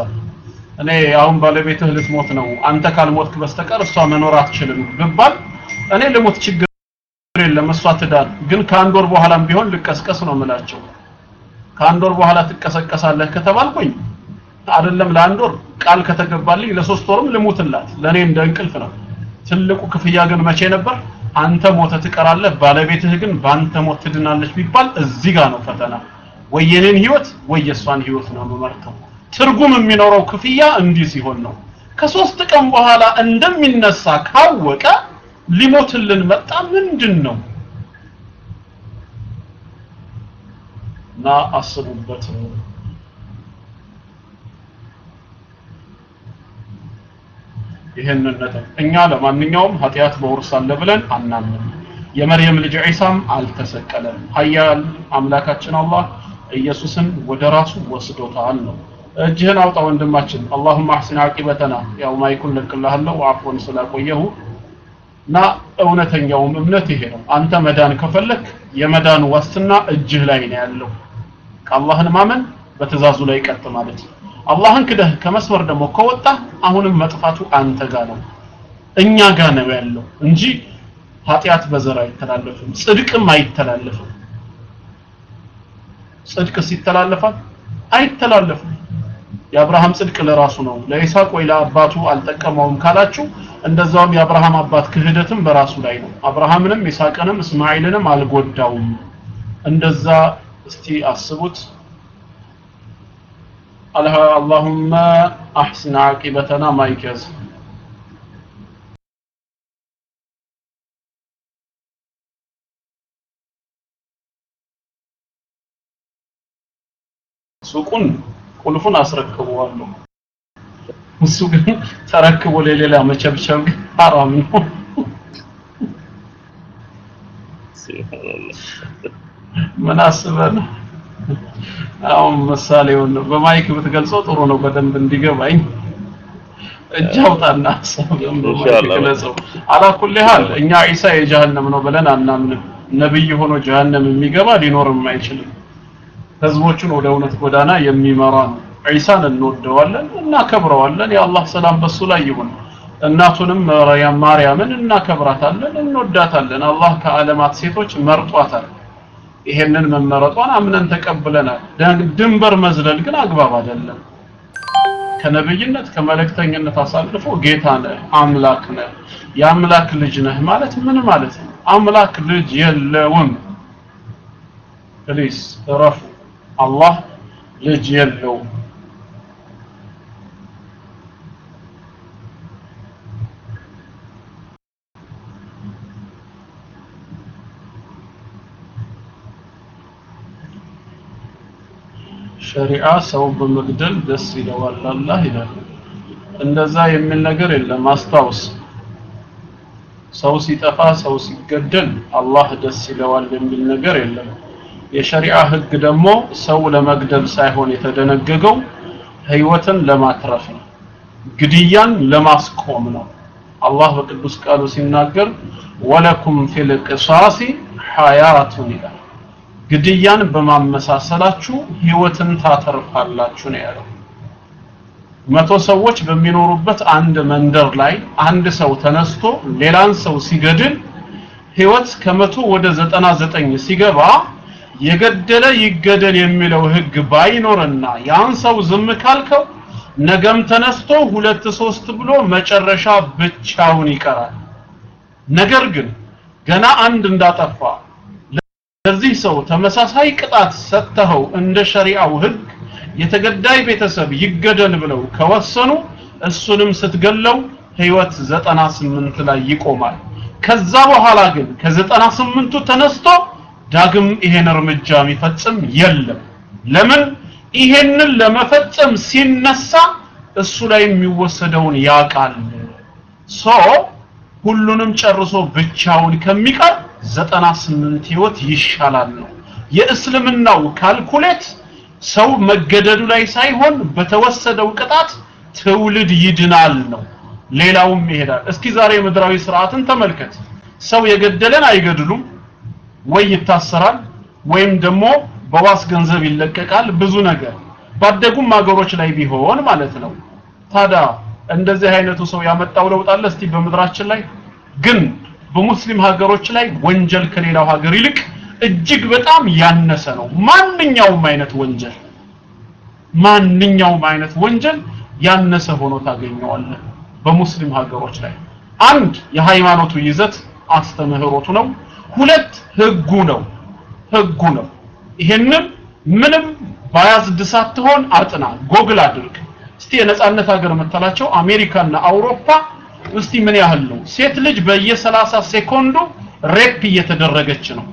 Speaker 1: እኔ አሁን ባለቤትህ ልትሞት ነው። አንተ ካልሞትክ በስተቀር እሷ መኖር አትችልም ብባል እኔ ልሞት ችግር የለም እሷ ትዳን ግን ከአንድ ወር በኋላም ቢሆን ልቀስቀስ ነው የምላቸው ከአንድ ወር በኋላ ትቀሰቀሳለህ ከተባልኩኝ አይደለም ለአንድ ወር ቃል ከተገባልኝ ለሶስት ወርም ልሙትላት። ለኔ እንደ እንቅልፍ ነው። ትልቁ ክፍያ ግን መቼ ነበር? አንተ ሞተ ትቀራለህ ባለቤትህ ግን በአንተ ሞት ትድናለች ቢባል እዚህ ጋር ነው ፈተና። ወይ የኔን ህይወት ወይ የሷን ህይወት ነው የምመርጠው። ትርጉም የሚኖረው ክፍያ እንዲህ ሲሆን ነው። ከሶስት ቀን በኋላ እንደሚነሳ ካወቀ ሊሞትልን መጣ ምንድን ነው እና አስቡበት ይህንን ነጥብ እኛ ለማንኛውም ኃጢአት በውርስ አለ ብለን አናምንም። የመርየም ልጅ ዒሳም አልተሰቀለም። ሀያል አምላካችን አላህ ኢየሱስን ወደ ራሱ ወስዶታል ነው። እጅህን አውጣ ወንድማችን። አላሁመ አሕሲን አቂበተና ያው ማይኩን ለቅልሃለሁ። አፎን ስላቆየሁ እና እውነተኛውም እምነት ይሄ ነው። አንተ መዳን ከፈለክ የመዳን ዋስትና እጅህ ላይ ነው ያለው ከአላህን ማመን በትእዛዙ ላይ ቀጥ ማለት አላህን ክደህ ከመስመር ደግሞ ከወጣ አሁንም መጥፋቱ አንተ ጋር ነው እኛ ጋር ነው ያለው እንጂ ኃጢአት በዘር አይተላለፍም ጽድቅም አይተላለፍም። ጽድቅ ሲተላለፋል አይተላለፍም። የአብርሃም ጽድቅ ለራሱ ነው። ለይስሐቅ ወይ ለአባቱ አልጠቀመውም ካላችሁ እንደዛውም የአብርሃም አባት ክህደትም በራሱ ላይ ነው። አብርሃምንም ይስሐቅንም እስማኤልንም አልጎዳውም። እንደዛ እስቲ አስቡት አላሁመ አሕሲን ዓቂበተና ማይከዝ ሱቁን ቁልፉን አስረክበዋለሁ። እሱ ግን ተረክቦ ለሌላ መቸብቸብ ግን ሐራም ነው ምን አስበህ ነው አሁን ምሳሌውን በማይክ ብትገልጸው ጥሩ ነው በደንብ እንዲገባኝ። እጅ አውጣና ሀሳብህን በማይክ ግለጸው አላኩል ያህል እኛ ዒሳ የጀሃነም ነው ብለን አናምንም። ነብይ ሆኖ ጀሃነም የሚገባ ሊኖርም አይችልም። ህዝቦቹን ወደ እውነት ጎዳና የሚመራ ነው። ዒሳን እንወደዋለን እናከብረዋለን። የአላህ ሰላም በሱ ላይ ይሁን። እናቱንም ማርያምን እናከብራታለን እንወዳታለን። አላህ ከዓለማት ሴቶች መርጧታል ይሄንን መመረጧን አምነን ተቀብለናል። ድንበር መዝለል ግን አግባብ አይደለም። ከነብይነት ከመለክተኝነት አሳልፎ ጌታ ነህ አምላክ ነህ። የአምላክ ልጅ ነህ ማለት ምን ማለት ነው? አምላክ ልጅ የለውም። ፕሊስ እረፉ። አላህ ልጅ የለውም ሸሪዓ ሰው በመግደል ደስ ይለዋል አላህ ይላል። እንደዛ የሚል ነገር የለም። አስታውስ። ሰው ሲጠፋ ሰው ሲገደል አላህ ደስ ይለዋል የሚል ነገር የለም። የሸሪዓ ህግ ደግሞ ሰው ለመግደል ሳይሆን የተደነገገው ህይወትን ለማትረፍ ነው ግድያን ለማስቆም ነው። አላህ በቅዱስ ቃሉ ሲናገር ወለኩም ፊል ቅሳሲ ሐያቱን ይላል ግድያን በማመሳሰላችሁ ህይወትን ታተርፋላችሁ ነው ያለው መቶ ሰዎች በሚኖሩበት አንድ መንደር ላይ አንድ ሰው ተነስቶ ሌላን ሰው ሲገድል ህይወት ከመቶ ወደ ዘጠና ዘጠኝ ሲገባ የገደለ ይገደል የሚለው ህግ ባይኖርና ያን ሰው ዝም ካልከው ነገም ተነስቶ ሁለት ሶስት ብሎ መጨረሻ ብቻውን ይቀራል። ነገር ግን ገና አንድ እንዳጠፋ ለዚህ ሰው ተመሳሳይ ቅጣት ሰጥተኸው እንደ ሸሪዓው ህግ የተገዳይ ቤተሰብ ይገደል ብለው ከወሰኑ እሱንም ስትገለው ህይወት ዘጠና ስምንት ላይ ይቆማል። ከዛ በኋላ ግን ከዘጠና ስምንቱ ተነስቶ ዳግም ይሄን እርምጃ የሚፈጽም የለም። ለምን? ይሄንን ለመፈጸም ሲነሳ እሱ ላይ የሚወሰደውን ያውቃል። so ሁሉንም ጨርሶ ብቻውን ከሚቀር ዘጠና ስምንት ህይወት ይሻላል ነው የእስልምናው calculate። ሰው መገደሉ ላይ ሳይሆን በተወሰደው ቅጣት ትውልድ ይድናል ነው። ሌላውም ይሄዳል። እስኪ ዛሬ ምድራዊ ስርዓትን ተመልከት። ሰው የገደለን አይገድሉም ወይ ይታሰራል ወይም ደግሞ በዋስ ገንዘብ ይለቀቃል። ብዙ ነገር ባደጉም ሀገሮች ላይ ቢሆን ማለት ነው። ታዲያ እንደዚህ አይነቱ ሰው ያመጣው ለውጥ አለ እስቲ በምድራችን ላይ? ግን በሙስሊም ሀገሮች ላይ ወንጀል ከሌላው ሀገር ይልቅ እጅግ በጣም ያነሰ ነው። ማንኛውም አይነት ወንጀል ማንኛውም አይነት ወንጀል ያነሰ ሆኖ ታገኘዋለህ በሙስሊም ሀገሮች ላይ። አንድ የሃይማኖቱ ይዘት አስተምህሮቱ ነው። ሁለት ህጉ ነው ህጉ ነው። ይሄንን ምንም biased ሳትሆን አጥና፣ ጎግል አድርግ እስቲ የነጻነት ሀገር የምትላቸው አሜሪካና አውሮፓ እስቲ ምን ያህል ነው? ሴት ልጅ በየሰላሳ ሴኮንዱ rape እየተደረገች ነው።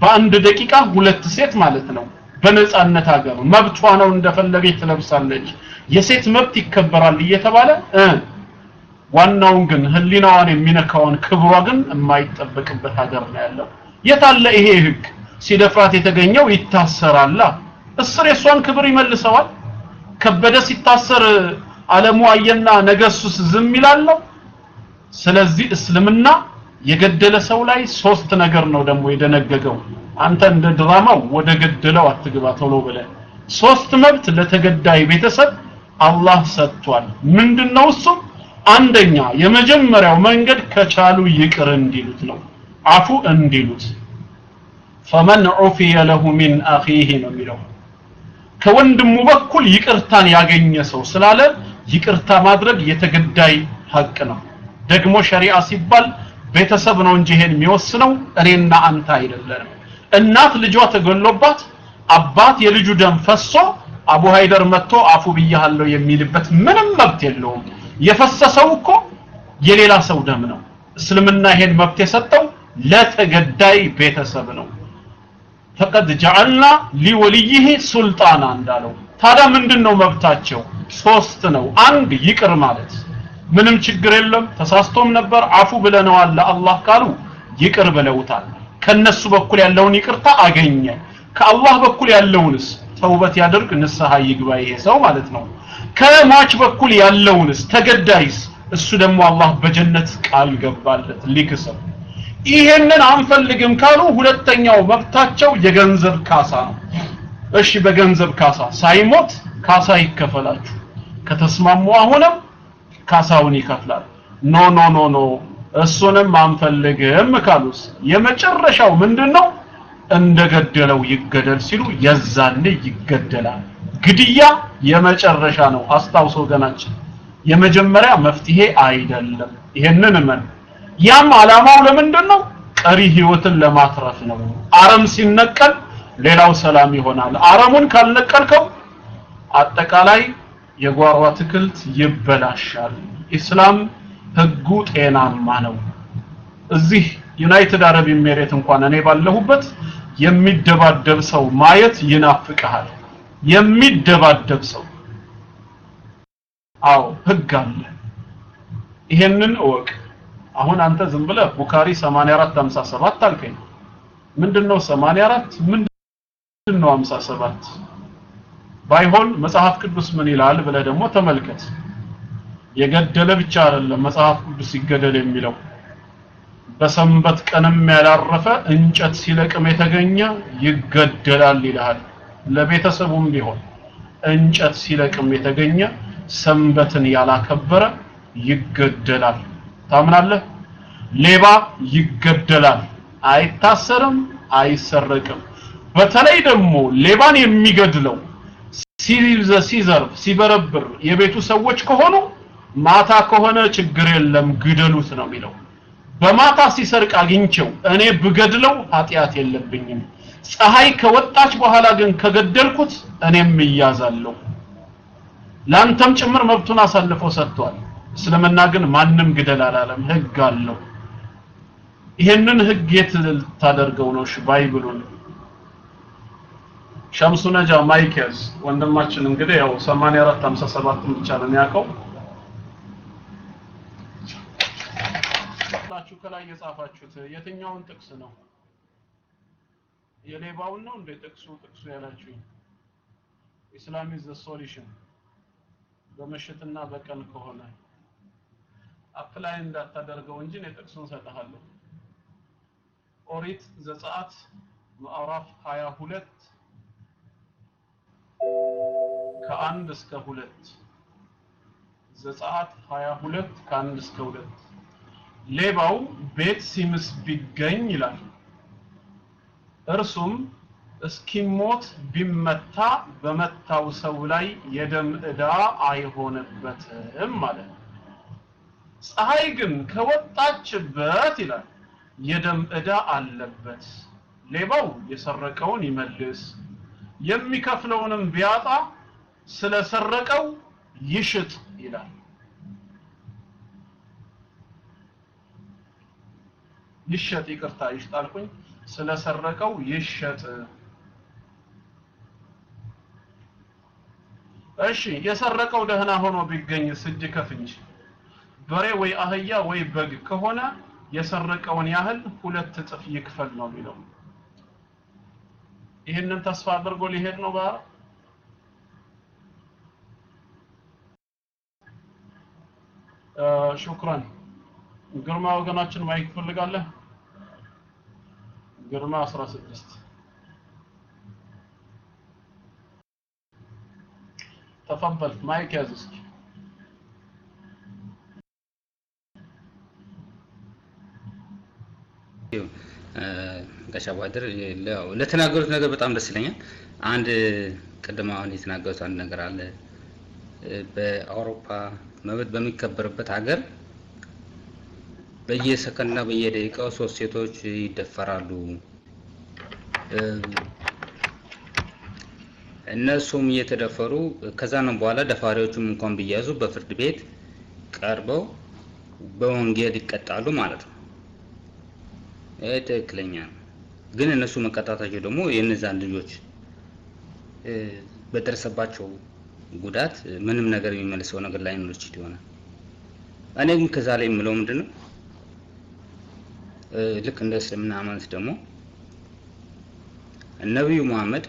Speaker 1: በአንድ ደቂቃ ሁለት ሴት ማለት ነው። በነጻነት ሀገር መብቷ ነው፣ እንደፈለገች ትለብሳለች፣ የሴት መብት ይከበራል እየተባለ ዋናውን ግን ህሊናዋን የሚነካውን ክብሯ ግን የማይጠበቅበት ሀገር ነው ያለው። የታለ ይሄ ህግ? ሲደፍራት የተገኘው ይታሰራላ። እስር የሷን ክብር ይመልሰዋል። ከበደ ሲታሰር አለሙ አየና ነገሱስ ዝም ይላለው። ስለዚህ እስልምና የገደለ ሰው ላይ ሶስት ነገር ነው ደግሞ የደነገገው። አንተ እንደ ድራማው ወደ ገደለው አትግባ ቶሎ ብለህ ሶስት መብት ለተገዳይ ቤተሰብ አላህ ሰጥቷል። ምንድነው እሱም? አንደኛ የመጀመሪያው መንገድ ከቻሉ ይቅር እንዲሉት ነው፣ አፉ እንዲሉት ፈመን ዑፊየ ለሁ ሚን አኺህ ነው የሚለው ከወንድሙ በኩል ይቅርታን ያገኘ ሰው ስላለ ይቅርታ ማድረግ የተገዳይ ሀቅ ነው። ደግሞ ሸሪዓ ሲባል ቤተሰብ ነው እንጂ ይሄን የሚወስነው እኔና አንተ አይደለንም። እናት ልጇ ተገሎባት አባት የልጁ ደም ፈሶ አቡ ሃይደር መጥቶ አፉ ብያለሁ የሚልበት ምንም መብት የለውም። የፈሰሰው እኮ የሌላ ሰው ደም ነው። እስልምና ይሄን መብት የሰጠው ለተገዳይ ቤተሰብ ነው። ፈቀድ ጀዐልና ሊወልይህ ሱልጣና እንዳለው። ታዲያ ምንድነው መብታቸው? ሶስት ነው። አንድ ይቅር ማለት ምንም ችግር የለም ተሳስቶም ነበር አፉ ብለነዋል ለአላህ ካሉ ይቅር ብለውታል። ከነሱ በኩል ያለውን ይቅርታ አገኘ። ከአላህ በኩል ያለውንስ ተውበት ያደርግ ንስሐ ይግባ ይሄ ሰው ማለት ነው። ከሟች በኩል ያለውንስ ተገዳይስ እሱ ደግሞ አላህ በጀነት ቃል ገባለት ሊክሰው። ይሄንን አንፈልግም ካሉ ሁለተኛው መብታቸው የገንዘብ ካሳ ነው። እሺ በገንዘብ ካሳ ሳይሞት ካሳ ይከፈላችሁ ከተስማሙ አሁንም ካሳውን ይከፍላል። no no no no እሱንም አንፈልግም ካሉስ የመጨረሻው ምንድነው? እንደገደለው ይገደል ሲሉ የዛኔ ይገደላል። ግድያ የመጨረሻ ነው። አስታውሶ ወገናችን፣ የመጀመሪያ መፍትሄ አይደለም። ይሄንን እመን። ያም አላማው ለምንድን ነው? ቀሪ ህይወትን ለማትረፍ ነው። አረም ሲነቀል ሌላው ሰላም ይሆናል። አረሙን ካልነቀልከው አጠቃላይ የጓሮ አትክልት ይበላሻል። ኢስላም ህጉ ጤናማ ነው። እዚህ ዩናይትድ አረብ ኤሜሬት እንኳን እኔ ባለሁበት የሚደባደብ ሰው ማየት ይናፍቅሃል። የሚደባደብ ሰው አዎ ህግ አለ። ይሄንን እወቅ። አሁን አንተ ዝም ብለህ ቡካሪ 84 57 አልከኝ። ምንድነው 84 ምንድነው 57? ባይሆን መጽሐፍ ቅዱስ ምን ይላል ብለህ ደግሞ ተመልከት። የገደለ ብቻ አይደለም መጽሐፍ ቅዱስ ይገደል የሚለው በሰንበት ቀንም ያላረፈ እንጨት ሲለቅም የተገኘ ይገደላል ይልሃል። ለቤተሰቡም ቢሆን እንጨት ሲለቅም የተገኘ ሰንበትን ያላከበረ ይገደላል። ታምናለህ? ሌባ ይገደላል። አይታሰርም፣ አይሰረቅም። በተለይ ደግሞ ሌባን የሚገድለው ሲዘርፍ ሲበረብር የቤቱ ሰዎች ከሆኑ ማታ ከሆነ ችግር የለም ግደሉት ነው የሚለው። በማታ ሲሰርቅ አግኝቸው እኔ ብገድለው ኃጢአት የለብኝም። ፀሐይ ከወጣች በኋላ ግን ከገደልኩት እኔም እያዛለሁ። ላንተም ጭምር መብቱን አሳልፎ ሰጥቷል። እስልምና ግን ማንም ግደል አላለም፣ ህግ አለው። ይሄንን ህግ የት ልታደርገው ነው? Bible ኡን ሸምሱ ነጃ mic ያዝ ወንድማችን እንግዲህ ያው 84 57 ብቻ ነው የሚያውቀው። ሁላችሁ ከላይ የጻፋችሁት የትኛውን ጥቅስ ነው? የሌባውን ነው እንደ ጥቅሱ ጥቅሱ ያላችሁኝ? Islam is the solution በምሽትና በቀን ከሆነ apply እንዳታደርገው እንጂ እኔ ጥቅሱን ሰጥሃለሁ። ኦሪት ዘጸአት ምዕራፍ 22 ከአንድ እስከ ሁለት ዘጸአት 22 ከአንድ እስከ ሁለት ሌባው ቤት ሲምስ ቢገኝ ይላል እርሱም እስኪሞት ቢመታ በመታው ሰው ላይ የደም ዕዳ አይሆንበትም ማለት ነው። ፀሐይ ግን ከወጣችበት ይላል የደም ዕዳ አለበት። ሌባው የሰረቀውን ይመልስ፣ የሚከፍለውንም ቢያጣ ስለሰረቀው ይሽጥ ይላል። ይሸጥ፣ ይቅርታ ይሽጣልኩኝ። ስለሰረቀው ይሸጥ። እሺ የሰረቀው ደህና ሆኖ ቢገኝስ እጅ ከፍንጅ በሬ ወይ አህያ ወይ በግ ከሆነ የሰረቀውን ያህል ሁለት እጥፍ ይክፈል ነው የሚለው። ይህንን ተስፋ አድርጎ ሊሄድ ነው ባህር شكرا። ግርማ ወገናችን mic ትፈልጋለህ? ግርማ 16 ተፈበል ማይክ ያዝ እስኪ
Speaker 7: ጋሻ ባድር ለተናገሩት ነገር በጣም ደስ ይለኛል። አንድ ቅድም አሁን የተናገሩት አንድ ነገር አለ። በአውሮፓ መብት በሚከበርበት ሀገር በየሰከንድና በየደቂቃው ሶስት ሴቶች ይደፈራሉ። እነሱም እየተደፈሩ ከዛ ነው በኋላ ደፋሪዎቹም እንኳን ቢያዙ በፍርድ ቤት ቀርበው በወንጌል ይቀጣሉ ማለት ነው። ይህ ትክክለኛ ነው። ግን እነሱ መቀጣታቸው ደግሞ የእነዛን ልጆች በደረሰባቸው ጉዳት ምንም ነገር የሚመልሰው ነገር ላይኖር ይችል ይሆናል። እኔ ግን ከዛ ላይ የምለው ምንድን ነው ልክ እንደ እስልምና ሃይማኖት ደግሞ ነቢዩ መሐመድ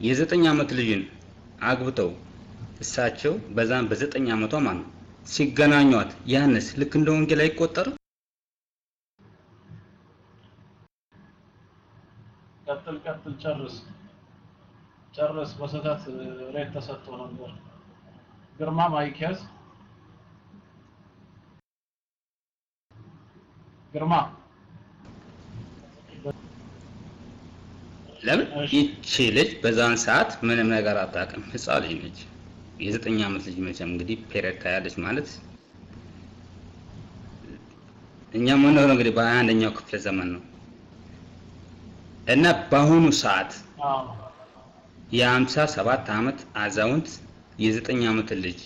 Speaker 7: የዘጠኝ ዓመት ልጅን አግብተው እሳቸው በዛም በዘጠኝ ዓመቷ ማለት ነው ሲገናኟት ያንስ ልክ እንደ ወንጀል አይቆጠርም?
Speaker 1: ቀጥል ቀጥል፣ ጨርስ ጨርስ። በስህተት red ተሰጥቶ ነበር። ግርማ mic ያዝ። ግርማ
Speaker 7: ለምን ይቺ ልጅ በዛን ሰዓት ምንም ነገር አታውቅም። ህፃን ልጅ ነች። የዘጠኝ ዓመት ልጅ መቼም እንግዲህ ፔሪድ ታያለች ማለት እኛ የምንኖረው እንግዲህ በሀያ አንደኛው ክፍለ ዘመን ነው እና በአሁኑ ሰዓት
Speaker 1: አዎ
Speaker 7: የሀምሳ ሰባት ዓመት አዛውንት የዘጠኝ ዓመት ልጅ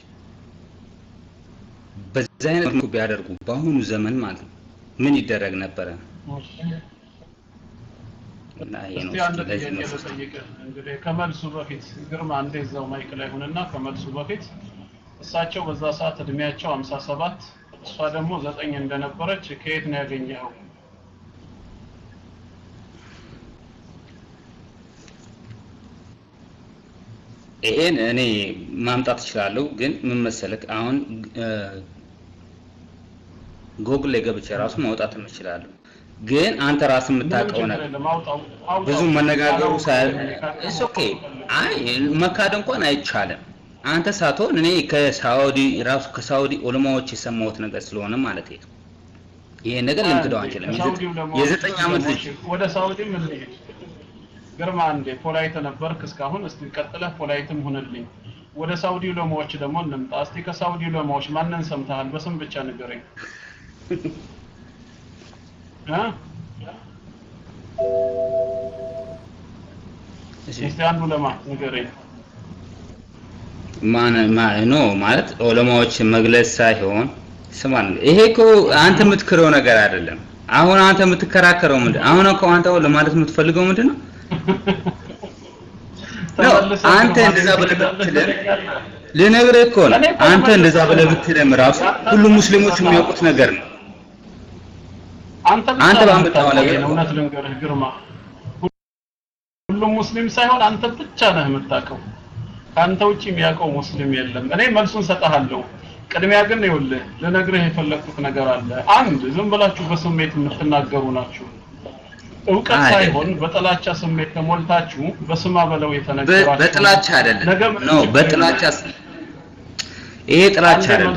Speaker 7: በዛ አይነት መልኩ ቢያደርጉ በአሁኑ ዘመን ማለት ነው ምን ይደረግ ነበረ?
Speaker 1: ከመልሱ በፊት ግርማ እንደ እዛው ማይክ ላይ ሁንና ከመልሱ በፊት እሳቸው በዛ ሰዓት እድሜያቸው 57 እሷ ደግሞ ዘጠኝ እንደነበረች ከየት ነው ያገኘኸው?
Speaker 7: ይሄን እኔ ማምጣት እችላለሁ፣ ግን ምን መሰለክ አሁን ጎግል ላይ ገብቼ ራሱ ማውጣት እችላለሁ። ግን አንተ ራስህ የምታውቀው ነገር ብዙ መነጋገሩ it's okay። አይ መካድ እንኳን አይቻልም። አንተ ሳትሆን እኔ ከሳውዲ ራሱ ከሳውዲ ዑለማዎች የሰማሁት ነገር ስለሆነ ማለት ነው። ይሄን ነገር ልንክደው አንችልም። የዘጠኝ- ዓመት ልጅ
Speaker 1: ወደ ሳውዲም እንሂድ። ግርማ እንዴ polite ነበርክ እስካሁን። እስቲ ቀጥለህ polite ም ሁንልኝ። ወደ ሳውዲ ዑለማዎች ደግሞ እንምጣ። እስቲ ከሳውዲ ዑለማዎች ማንን ሰምተሃል? በስም ብቻ ንገረኝ እስቲ አንድ ዑለማ ንገረኝ።
Speaker 7: No ማለት ዑለማዎች መግለጽ ሳይሆን ስማን፣ ይሄ እኮ አንተ የምትክረው ነገር አይደለም። አሁን አንተ የምትከራከረው ምንድን አሁን እኮ አንተ ለማለት የምትፈልገው ምንድን ነው? አንተ እንደዛ ብለህ ብትልም ልነግርህ እኮ ነው። አንተ እንደዛ ብለህ ብትልም ራሱ ሁሉም ሙስሊሞች የሚያውቁት ነገር ነው።
Speaker 1: አንተ የምታውቀው።
Speaker 7: ነገር ነው።
Speaker 1: እውነት ልንገርህ ግርማ፣ ሁሉም ሙስሊም ሳይሆን አንተ ብቻ ነህ የምታውቀው። ከአንተ ውጭ የሚያውቀው ሙስሊም የለም። እኔ መልሱን ሰጠሃለሁ። ቅድሚያ ግን ይኸውልህ ልነግርህ የፈለግኩት ነገር አለ። አንድ ዝም ብላችሁ በስሜት የምትናገሩ ናችሁ። እውቀት ሳይሆን በጥላቻ ስሜት ተሞልታችሁ በስማ በለው የተነገራችሁ
Speaker 7: በጥላቻ አይደለም ነው በጥላቻ ይሄ ጥላቻ አይደለም።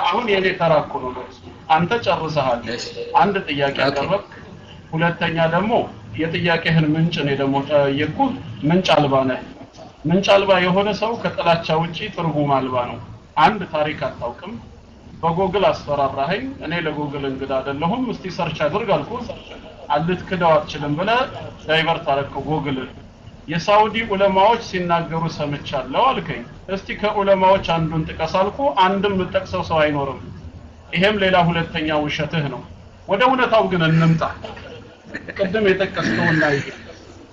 Speaker 1: አሁን የኔ ተራ እኮ ነው አንተ ጨርሰሃል። አንድ ጥያቄ አቀረብክ። ሁለተኛ ደግሞ የጥያቄህን ምንጭ እኔ ደግሞ ጠየቅኩህ። ምንጭ አልባ ነህ። ምንጭ አልባ የሆነ ሰው ከጥላቻ ውጪ ትርጉም አልባ ነው። አንድ ታሪክ አታውቅም። በጎግል አስፈራራኸኝ። እኔ ለጎግል እንግዳ አይደለሁም። እስቲ search አድርግ አልኩህ። ልትክደው አትችልም ብለህ divert አደረግከው ጎግልን። የሳውዲ ዑለማዎች ሲናገሩ ሰምቻለሁ አልከኝ። እስቲ ከዑለማዎች አንዱን ጥቀስ አልኩ። አንድም የምጠቅሰው ሰው አይኖርም። ይሄም ሌላ ሁለተኛ ውሸትህ ነው። ወደ እውነታው ግን እንምጣ። ቅድም የጠቀስከውና ይሄ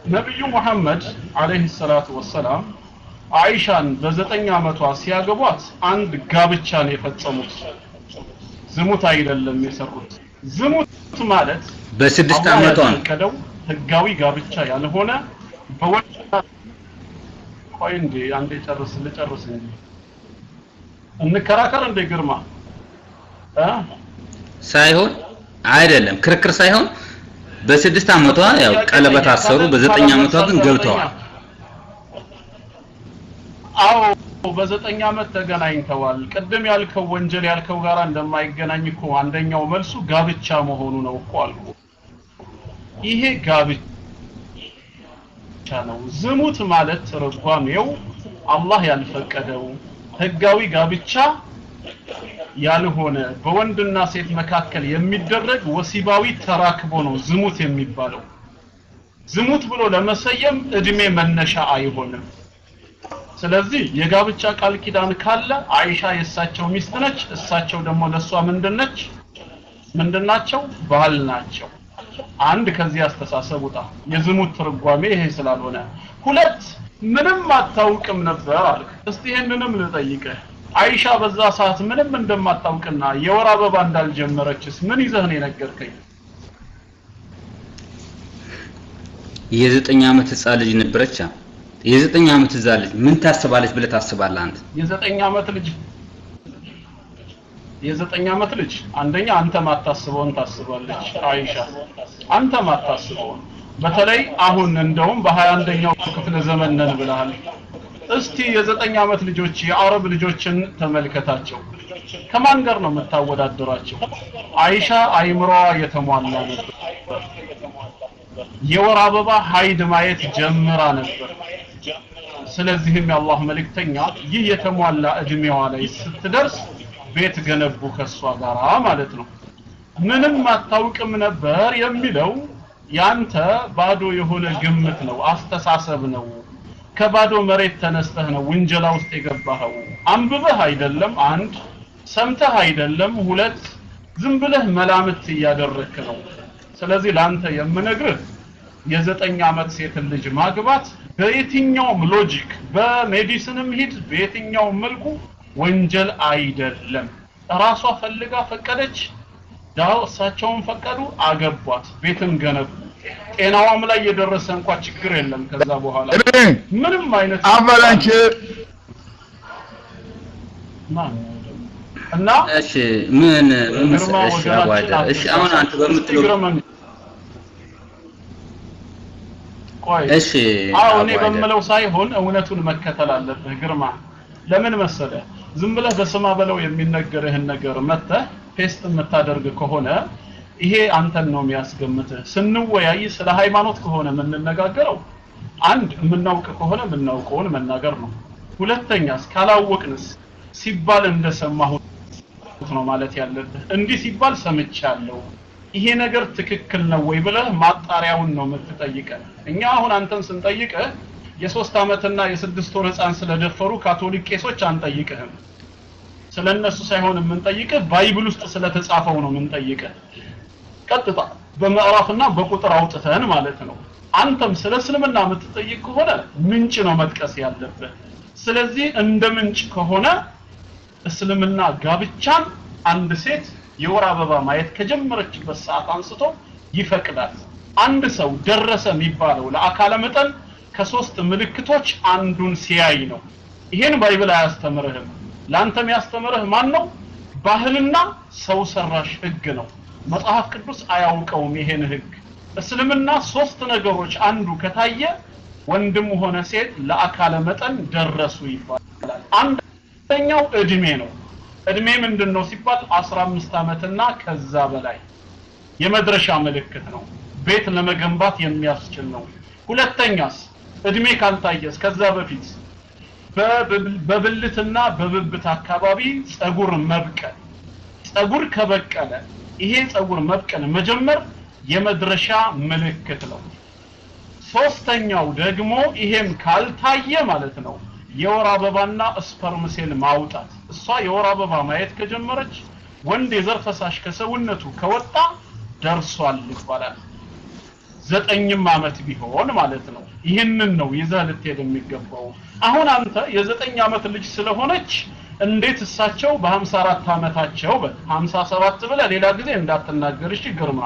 Speaker 1: ነቢዩ ሙሐመድ አለይሂ ሰላቱ ወሰላም አይሻን በዘጠኝ ዓመቷ ሲያገቧት አንድ ጋብቻን የፈጸሙት ዝሙት አይደለም የሰሩት። ዝሙት ማለት
Speaker 7: በስድስት ዓመቷ ነው።
Speaker 1: ያልፈቀደው ህጋዊ ጋብቻ ያልሆነ በወንድ ቆይ እንዴ አንዴ ጨርስ ልጨርስ እንጂ እንከራከር እንዴ ግርማ
Speaker 7: ሳይሆን አይደለም ክርክር ሳይሆን በስድስት ዓመቷ ያው ቀለበት አሰሩ። በዘጠኝ ዓመቷ ግን ገብተዋል።
Speaker 1: አዎ በዘጠኝ ዓመት ተገናኝተዋል። ቅድም ያልከው ወንጀል ያልከው ጋራ እንደማይገናኝ እኮ አንደኛው መልሱ ጋብቻ መሆኑ ነው እኮ አልኩ። ይሄ ጋብቻ ነው። ዝሙት ማለት ትርጓሜው አላህ ያልፈቀደው ህጋዊ ጋብቻ ያልሆነ በወንድና ሴት መካከል የሚደረግ ወሲባዊ ተራክቦ ነው ዝሙት የሚባለው። ዝሙት ብሎ ለመሰየም እድሜ መነሻ አይሆንም። ስለዚህ የጋብቻ ቃል ኪዳን ካለ አይሻ የእሳቸው ሚስት ነች፣ እሳቸው ደግሞ ለእሷ ምንድን ነች? ምንድናቸው? ባል ናቸው። አንድ ከዚህ አስተሳሰብ ውጣ። የዝሙት ትርጓሜ ይሄ ስላልሆነ፣ ሁለት ምንም አታውቅም ነበር አልክ። እስቲ ይህንንም ልጠይቅህ። አይሻ በዛ ሰዓት ምንም እንደማታውቅና የወር አበባ እንዳልጀመረችስ ምን ይዘህ ነው የነገርከኝ?
Speaker 7: የዘጠኝ ዓመት ህፃን ልጅ ነበረች። የዘጠኝ ዓመት ህፃን ልጅ ምን ታስባለች ብለህ ታስባለህ አንተ?
Speaker 1: የዘጠኝ ዓመት ልጅ የዘጠኝ ዓመት ልጅ። አንደኛ አንተ ማታስበውን ታስባለች አይሻ። አንተ ማታስበውን። በተለይ አሁን እንደውም በሀያ አንደኛው ክፍለ ዘመን ነን ብለሃል። እስቲ የዘጠኝ ዓመት ልጆች የአረብ ልጆችን ተመልከታቸው። ከማን ጋር ነው የምታወዳደራቸው አይሻ አይምሮዋ የተሟላ ነበር። የወር አበባ ሀይድ ማየት ጀምራ ነበር ስለዚህም የአላህ መልእክተኛ ይህ የተሟላ እድሜዋ ላይ ስትደርስ ቤት ገነቡ ከሷ ጋር ማለት ነው። ምንም አታውቅም ነበር የሚለው ያንተ ባዶ የሆነ ግምት ነው አስተሳሰብ ነው። ከባዶ መሬት ተነስተህ ነው ውንጀላ ውስጥ የገባኸው። አንብበህ አይደለም አንድ ሰምተህ አይደለም ሁለት ዝም ብለህ መላምት እያደረክ ነው። ስለዚህ ላንተ የምነግርህ የዘጠኝ ዓመት ሴትን ልጅ ማግባት በየትኛውም logic በ medicine ም ሂድ በየትኛውም መልኩ ወንጀል አይደለም ራሷ ፈልጋ ፈቀደች ዳው እሳቸውን ፈቀዱ አገቧት ቤትም ገነቡ ጤናዋም ላይ የደረሰ እንኳ ችግር የለም ከዛ በኋላ ምንም አይነት ደግሞ? እና
Speaker 7: እሺ ምን ምን? እሺ አዋደ እሺ አሁን አንተ በምትለው
Speaker 1: ቆይ
Speaker 7: እሺ
Speaker 1: አዎ እኔ በምለው ሳይሆን እውነቱን መከተል አለብህ ግርማ ለምን መሰለ ዝም ብለህ በስማ በለው የሚነገርህን ነገር መጥተህ paste የምታደርግ ከሆነ ይሄ አንተን ነው የሚያስገምትህ። ስንወያይ ስለ ሃይማኖት ከሆነ የምንነጋገረው አንድ የምናውቅ ከሆነ የምናውቀውን መናገር ነው። ሁለተኛስ ካላወቅንስ ሲባል እንደሰማሁት ነው ማለት ያለብህ። እንዲህ ሲባል ሰምቻለሁ፣ ይሄ ነገር ትክክል ነው ወይ ብለህ ማጣሪያውን ነው የምትጠይቀን። እኛ አሁን አንተን ስንጠይቅህ የሶስት ዓመትና የስድስት ወር ህፃን ስለደፈሩ ካቶሊክ ቄሶች አንጠይቅህም። ስለ እነሱ ሳይሆን የምንጠይቅህ Bible ውስጥ ስለተጻፈው ነው የምንጠይቅህ። ቀጥታ በምዕራፍና በቁጥር አውጥተን ማለት ነው። አንተም ስለ እስልምና የምትጠይቅ ከሆነ ምንጭ ነው መጥቀስ ያለብህ። ስለዚህ እንደ ምንጭ ከሆነ እስልምና ጋብቻን አንድ ሴት የወር አበባ ማየት ከጀመረችበት ሰዓት አንስቶ ይፈቅዳል። አንድ ሰው ደረሰ የሚባለው ለአካለ መጠን ከሶስት ምልክቶች አንዱን ሲያይ ነው። ይሄን Bible አያስተምርህም። ላንተ የሚያስተምርህ ማን ነው? ባህልና ሰው ሰራሽ ህግ ነው። መጽሐፍ ቅዱስ አያውቀውም ይሄን ህግ። እስልምና ሶስት ነገሮች አንዱ ከታየ ወንድም ሆነ ሴት ለአካለ መጠን ደረሱ ይባላል። አንደኛው እድሜ ነው። እድሜ ምንድን ነው ሲባል 15 ዓመትና ከዛ በላይ የመድረሻ ምልክት ነው። ቤት ለመገንባት የሚያስችል ነው። ሁለተኛስ እድሜ ካልታየስ ከዛ በፊት በብል- በብልትና በብብት አካባቢ ጸጉር መብቀል ጸጉር ከበቀለ ይሄ ጸጉር መብቀል መጀመር የመድረሻ ምልክት ነው። ሶስተኛው ደግሞ ይሄም ካልታየ ማለት ነው የወር አበባና sperm cell ማውጣት። እሷ የወር አበባ ማየት ከጀመረች ወንድ የዘር ፈሳሽ ከሰውነቱ ከወጣ ደርሷል ይባላል። ዘጠኝም ዓመት ቢሆን ማለት ነው። ይህንን ነው ይዘህ ልትሄድ የሚገባው። አሁን አንተ የዘጠኝ ዓመት ልጅ ስለሆነች እንዴት እሳቸው በ54 ዓመታቸው በ 57 ብለህ ሌላ ጊዜ እንዳትናገር እሺ ግርማ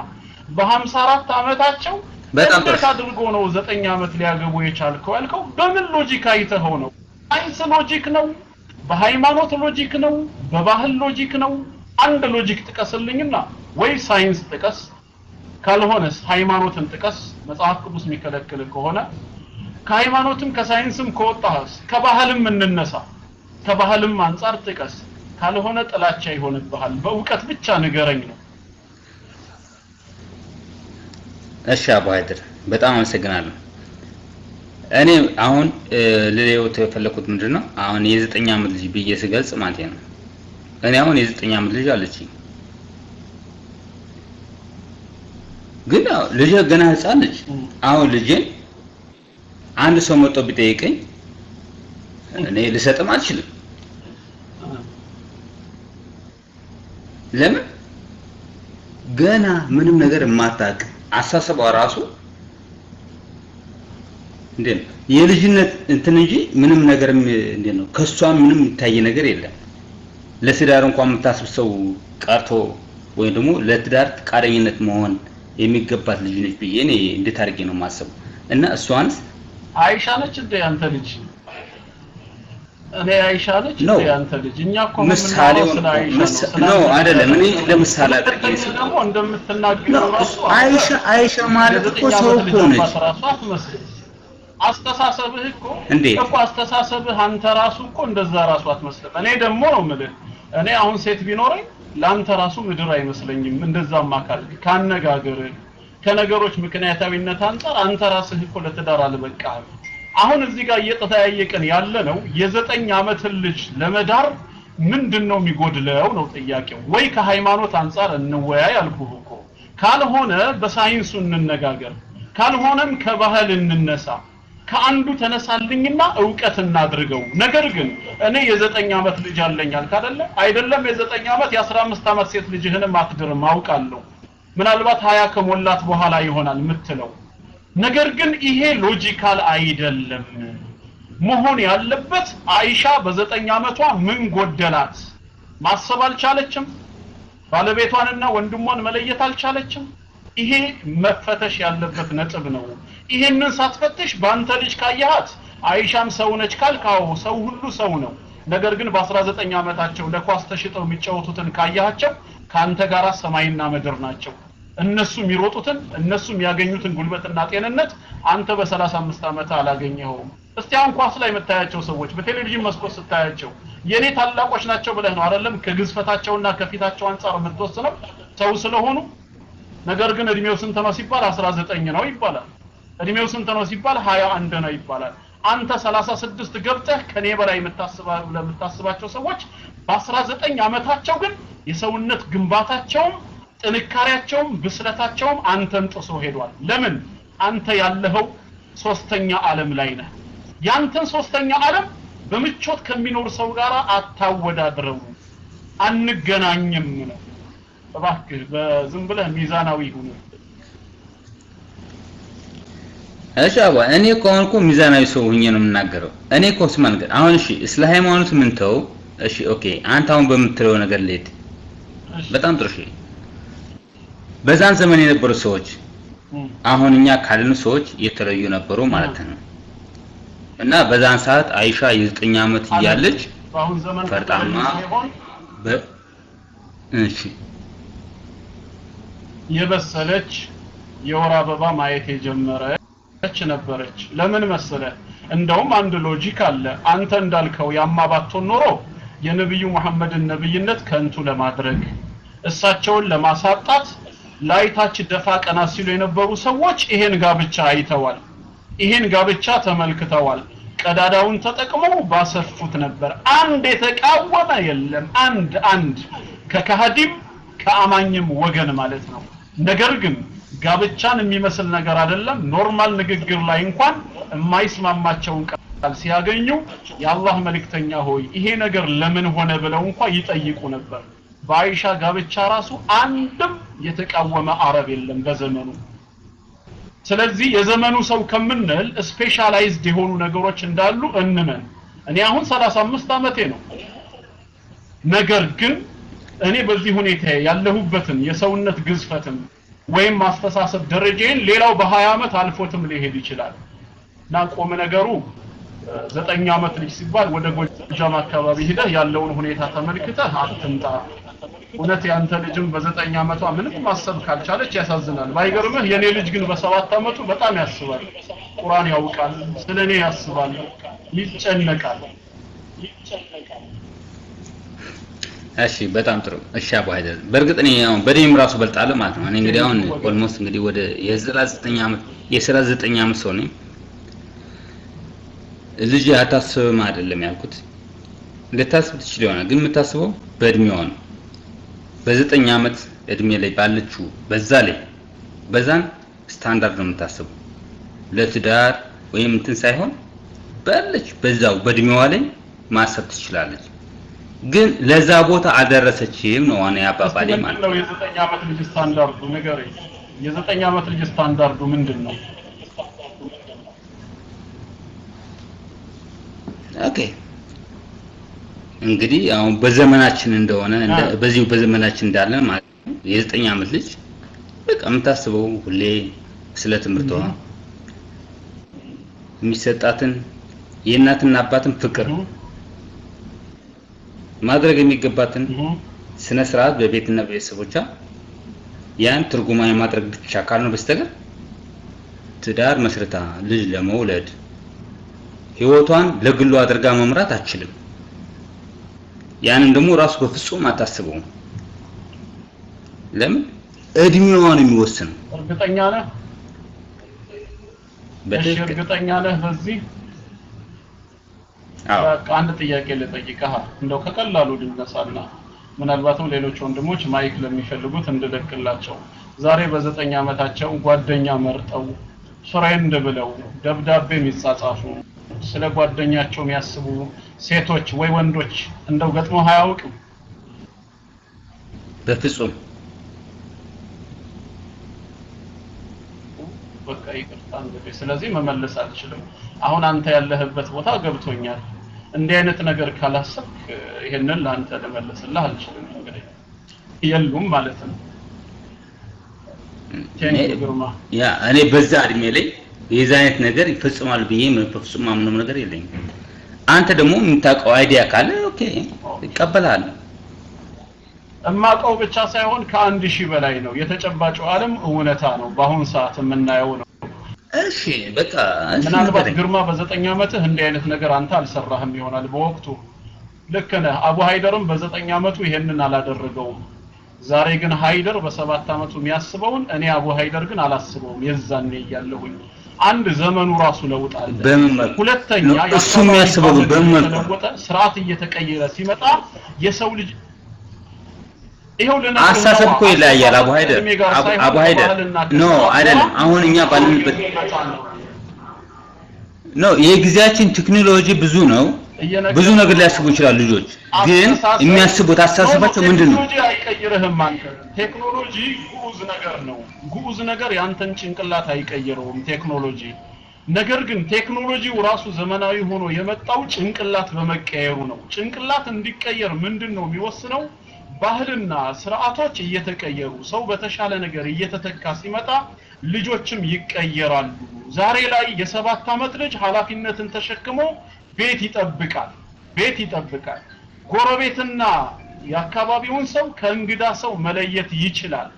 Speaker 1: በ54 ዓመታቸው
Speaker 7: በጣም
Speaker 1: እንዴት አድርጎ ነው ዘጠኝ ዓመት ሊያገቡ የቻልከው ያልከው በምን ሎጂክ አይተኸው ነው? ሳይንስ logic ነው? በሃይማኖት logic ነው? በባህል logic ነው? አንድ logic ጥቀስልኝና ወይ ሳይንስ ጥቀስ ካልሆነስ ሃይማኖትን ጥቀስ። መጽሐፍ ቅዱስ የሚከለክል ከሆነ ከሃይማኖትም ከሳይንስም ከወጣህስ ከባህልም እንነሳ። ከባህልም አንጻር ጥቀስ። ካልሆነ ጥላቻ ይሆንብሃል። በእውቀት ብቻ ንገረኝ ነው።
Speaker 7: እሺ አቡ ሀይድር በጣም አመሰግናለሁ። እኔ አሁን እ፣ ልሌውት የፈለኩት ምንድን ነው አሁን የዘጠኝ ዓመት ልጅ ብዬ ስገልጽ ማለት ነው። እኔ አሁን የዘጠኝ ዓመት ልጅ አለችኝ፣ ግን ልጄ ገና ህፃን ልጅ አሁን ልጄን አንድ ሰው መጥቶ ቢጠይቀኝ እኔ ልሰጥም አልችልም። ለምን? ገና ምንም ነገር የማታውቅ አሳሰቧ ራሱ እንዴት ነው የልጅነት እንትን እንጂ ምንም ነገር እንዴት ነው ከሷ ምንም የሚታይ ነገር የለም። ለትዳር እንኳን የምታስብ ሰው ቀርቶ ወይም ደግሞ ለትዳር ፈቃደኝነት መሆን የሚገባት ልጅ ነች ብዬ እኔ እንዴት አድርጌ ነው የማስበው? እና እሷንስ
Speaker 1: አይሻ ነች እንደ ያንተ ልጅ? እኔ አይሻ ነች እንደ ያንተ ልጅ? እኛ እኮ ስለ
Speaker 7: ነው። አይደለም። እኔ ለምሳሌ አድርጌ
Speaker 1: እንደምትናገረው
Speaker 7: ነው
Speaker 1: ራሱ
Speaker 7: አይሻ አይሻ ማለት እኮ ሰው እኮ ነች።
Speaker 1: አስተሳሰብህ እኮ
Speaker 7: እንዴት?
Speaker 1: እኮ አስተሳሰብህ አንተ ራሱ እኮ እንደዛ ራሱ አትመስልም። እኔ ደግሞ ነው የምልህ እኔ አሁን ሴት ቢኖረኝ ለአንተ ራሱ ምድር አይመስለኝም። እንደዛማ ካልክ ካነጋገርህ ከነገሮች ምክንያታዊነት አንጻር አንተ ራስህ እኮ ለትዳር አልበቃህም። አሁን እዚህ ጋር እየተጠያየቅን ያለ ነው የዘጠኝ ዓመትን ልጅ ለመዳር ምንድን ነው የሚጎድለው ነው ጥያቄው። ወይ ከሃይማኖት አንጻር እንወያይ አልኩህ እኮ። ካልሆነ በሳይንሱ እንነጋገር፣ ካልሆነም ከባህል እንነሳ። ከአንዱ ተነሳልኝና እውቀት እናድርገው። ነገር ግን እኔ የዘጠኝ ዓመት ልጅ አለኝ አልክ አይደለ? አይደለም የዘጠኝ ዓመት የአስራ አምስት ዓመት ሴት ልጅህንም አትድርም አውቃለሁ። ምናልባት ሀያ ከሞላት በኋላ ይሆናል የምትለው ነገር ግን ይሄ logical አይደለም። መሆን ያለበት አይሻ በዘጠኝ ዓመቷ ምን ጎደላት? ማሰብ አልቻለችም። ባለቤቷንና ወንድሟን መለየት አልቻለችም። ይሄ መፈተሽ ያለበት ነጥብ ነው። ይሄንን ሳትፈትሽ በአንተ ልጅ ካየሃት አይሻም ሰው ነች አዎ ሰው ሁሉ ሰው ነው። ነገር ግን በ19 ዓመታቸው ለኳስ ተሽጠው የሚጫወቱትን ካያቸው ከአንተ ጋር ሰማይና ምድር ናቸው። እነሱ የሚሮጡትን እነሱ የሚያገኙትን ጉልበትና ጤንነት አንተ በ35 ዓመት አላገኘኸውም። እስቲ አሁን ኳስ ላይ የምታያቸው ሰዎች በቴሌቪዥን መስኮት ስታያቸው የኔ ታላቆች ናቸው ብለህ ነው አይደለም ከግዝፈታቸውና ከፊታቸው አንጻር የምትወስነው ሰው ስለሆኑ ነገር ግን እድሜው ስንት ነው ሲባል 19 ነው ይባላል። እድሜው ስንት ነው ሲባል 21 ነው ይባላል። አንተ 36 ገብተህ ከኔ በላይ ለምታስባቸው ሰዎች በ19 ዓመታቸው ግን የሰውነት ግንባታቸውም ጥንካሬያቸውም ብስለታቸውም አንተን ጥሶ ሄዷል። ለምን? አንተ ያለኸው ሶስተኛ ዓለም ላይ ነህ። ያንተን ሶስተኛ ዓለም በምቾት ከሚኖር ሰው ጋር አታወዳድረው፣ አንገናኝም ነው። እባክህ በዝም ብለህ ሚዛናዊ ሁን።
Speaker 7: እሺ አባ እኔ እኮ አሁን እኮ ሚዛናዊ ሰው ሆኜ ነው የምናገረው። እኔ እኮ ስማ ነገር አሁን እሺ ስለ ሃይማኖት ምን ተው። እሺ okay አንተ አሁን በምትለው ነገር ልሄድ። በጣም ጥሩ እሺ። በዛን ዘመን የነበሩ ሰዎች አሁን እኛ ካልን ሰዎች የተለዩ ነበሩ ማለት ነው። እና በዛን ሰዓት አይሻ የዘጠኝ ዓመት እያለች ፈርጣማ እሺ
Speaker 1: የበሰለች የወር አበባ ማየት የጀመረች ነበረች። ለምን መሰለ? እንደውም አንድ logic አለ። አንተ እንዳልከው ያማ ባትሆን ኖሮ የነብዩ መሐመድን ነብይነት ከንቱ ለማድረግ እሳቸውን ለማሳጣት ላይ ታች ደፋ ቀና ሲሉ የነበሩ ሰዎች ይሄን ጋብቻ አይተዋል። ይሄን ጋብቻ ተመልክተዋል። ቀዳዳውን ተጠቅመው ባሰፉት ነበር። አንድ የተቃወመ የለም። አንድ አንድ ከካህዲም ከአማኝም ወገን ማለት ነው። ነገር ግን ጋብቻን የሚመስል ነገር አይደለም። normal ንግግር ላይ እንኳን የማይስማማቸውን ቃል ሲያገኙ የአላህ መልእክተኛ ሆይ ይሄ ነገር ለምን ሆነ ብለው እንኳን ይጠይቁ ነበር። በአይሻ ጋብቻ ራሱ አንድም የተቃወመ አረብ የለም በዘመኑ። ስለዚህ የዘመኑ ሰው ከምንል specialized የሆኑ ነገሮች እንዳሉ እንመን። እኔ አሁን 35 ዓመቴ ነው። ነገር ግን እኔ በዚህ ሁኔታ ያለሁበትን የሰውነት ግዝፈትን ወይም ማስተሳሰብ ደረጃዬን ሌላው በ20 ዓመት አልፎትም ሊሄድ ይችላል እና ቆም ነገሩ ዘጠኝ ዓመት ልጅ ሲባል ወደ ጎጃም አካባቢ ሂደህ ያለውን ሁኔታ ተመልክተህ አትምጣ። እውነት ያንተ ልጅም በዘጠኝ ዓመቷ ምንም ማሰብ ካልቻለች ያሳዝናል። ባይገርምህ የኔ ልጅ ግን በሰባት ዓመቱ በጣም ያስባል፣ ቁርአን ያውቃል፣ ስለ እኔ ያስባል፣ ይጨነቃል።
Speaker 7: እሺ በጣም ጥሩ። እሺ አቡ ሀይደር በእርግጥ እኔ አሁን በእድሜም ራሱ በልጣለሁ ማለት ነው። እኔ እንግዲህ አሁን almost እንግዲህ ወደ የ39 ዓመት የ39 ዓመት ሰው ነኝ። ልጅ አታስብም አይደለም ያልኩት። ልታስብ ትችል ይሆናል፣ ግን የምታስበው በእድሜዋ ነው። በዘጠኝ ዓመት እድሜ ላይ ባለችው በዛ ላይ በዛን ስታንዳርድ ነው የምታስበው ለትዳር ወይም እንትን ሳይሆን ባለች በዛው በእድሜዋ ላይ ማሰብ ትችላለች። ግን ለዛ ቦታ አልደረሰችም ነው ዋና
Speaker 1: ምንድን
Speaker 7: ማለት
Speaker 1: ነው። የዘጠኝ ዓመት ልጅ ስታንዳርዱ ንገረኝ። የዘጠኝ ዓመት ልጅ ስታንዳርዱ ምንድን ነው?
Speaker 7: okay። እንግዲህ አሁን በዘመናችን እንደሆነ በዚሁ በዘመናችን እንዳለ ማለት ነው። የዘጠኝ ዓመት ልጅ በቃ የምታስበው ሁሌ ስለ ትምህርቷ የሚሰጣትን የእናትና አባትን ፍቅር ማድረግ የሚገባትን ስነ ስርዓት በቤትና በቤተሰቦቿ ያን ትርጉማዊ ማድረግ ብቻ ካልሆነ በስተቀር ትዳር መስርታ ልጅ ለመውለድ ህይወቷን ለግሉ አድርጋ መምራት አትችልም። ያንን ደግሞ ራሱ በፍጹም አታስበውም። ለምን? እድሜዋን የሚወስነው
Speaker 1: እርግጠኛ ነህ?
Speaker 7: በትክክል
Speaker 1: እርግጠኛ ነህ በዚህ?
Speaker 7: አዎ።
Speaker 1: በቃ አንድ ጥያቄ ልጠይቅህ እንደው ከቀላሉ ልነሳና ምናልባትም ሌሎች ወንድሞች mic ለሚፈልጉት እንድለቅላቸው። ዛሬ በዘጠኝ ዓመታቸው ጓደኛ መርጠው friend ብለው ደብዳቤ የሚጻጻፉ ስለ ጓደኛቸው የሚያስቡ ሴቶች ወይ ወንዶች እንደው ገጥሞ አያውቅም?
Speaker 7: በፍጹም።
Speaker 1: በቃ እንግዲህ ስለዚህ መመለስ አልችልም። አሁን አንተ ያለህበት ቦታ ገብቶኛል። እንዲህ አይነት ነገር ካላሰብክ ይሄንን ለአንተ ልመልስልህ አልችልም። እንግዲህ የሉም ማለት ነው።
Speaker 7: ያ እኔ በዛ እድሜ ላይ የዛ አይነት ነገር ይፈጽማል ብዬ በፍጹም ማምነው ነገር የለኝም። አንተ ደግሞ የምታውቀው idea ካለ okay ይቀበላል።
Speaker 1: እማውቀው ብቻ ሳይሆን ከአንድ ሺህ በላይ ነው። የተጨባጩ ዓለም እውነታ ነው። በአሁን ሰዓት የምናየው ነው።
Speaker 7: እሺ በቃ
Speaker 1: ምናልባት ግርማ በዘጠኝ ዓመትህ እንዲህ አይነት ነገር አንተ አልሰራህም ይሆናል በወቅቱ ልክ ነህ። አቡ ሀይደርም በዘጠኝ ዓመቱ ይሄንን አላደረገውም። ዛሬ ግን ሃይደር በሰባት አመቱ የሚያስበውን እኔ አቡ ሃይደር ግን አላስበውም የዛኔ እያለሁኝ አንድ ዘመኑ ራሱ ለውጥ አለ ሁለተኛ
Speaker 7: እሱ የሚያስበው በምን መልኩ?
Speaker 1: ስርዓት እየተቀየረ ሲመጣ የሰው ልጅ ነው፣
Speaker 7: እኮ ይለያያል። አቡ ሀይደር አቡ- ሀይደር
Speaker 1: no
Speaker 7: አይደለም። አሁን እኛ ባለንበት no የጊዜያችን ቴክኖሎጂ ብዙ ነው። ብዙ ነገር ሊያስቡ ይችላሉ ልጆች፣ ግን የሚያስቡት አስተሳሰባቸው ምንድን ነው?
Speaker 1: አይቀይርህም አንተ። ቴክኖሎጂ ጉዑዝ ነገር ነው። ጉዑዝ ነገር ያንተን ጭንቅላት አይቀይረውም ቴክኖሎጂ። ነገር ግን ቴክኖሎጂው ራሱ ዘመናዊ ሆኖ የመጣው ጭንቅላት በመቀየሩ ነው። ጭንቅላት እንዲቀየር ምንድን ነው የሚወስነው ባህልና ስርዓቶች እየተቀየሩ ሰው በተሻለ ነገር እየተተካ ሲመጣ ልጆችም ይቀየራሉ። ዛሬ ላይ የሰባት ዓመት ልጅ ኃላፊነትን ተሸክሞ ቤት ይጠብቃል ቤት ይጠብቃል። ጎረቤትና የአካባቢውን ሰው ከእንግዳ ሰው መለየት ይችላል።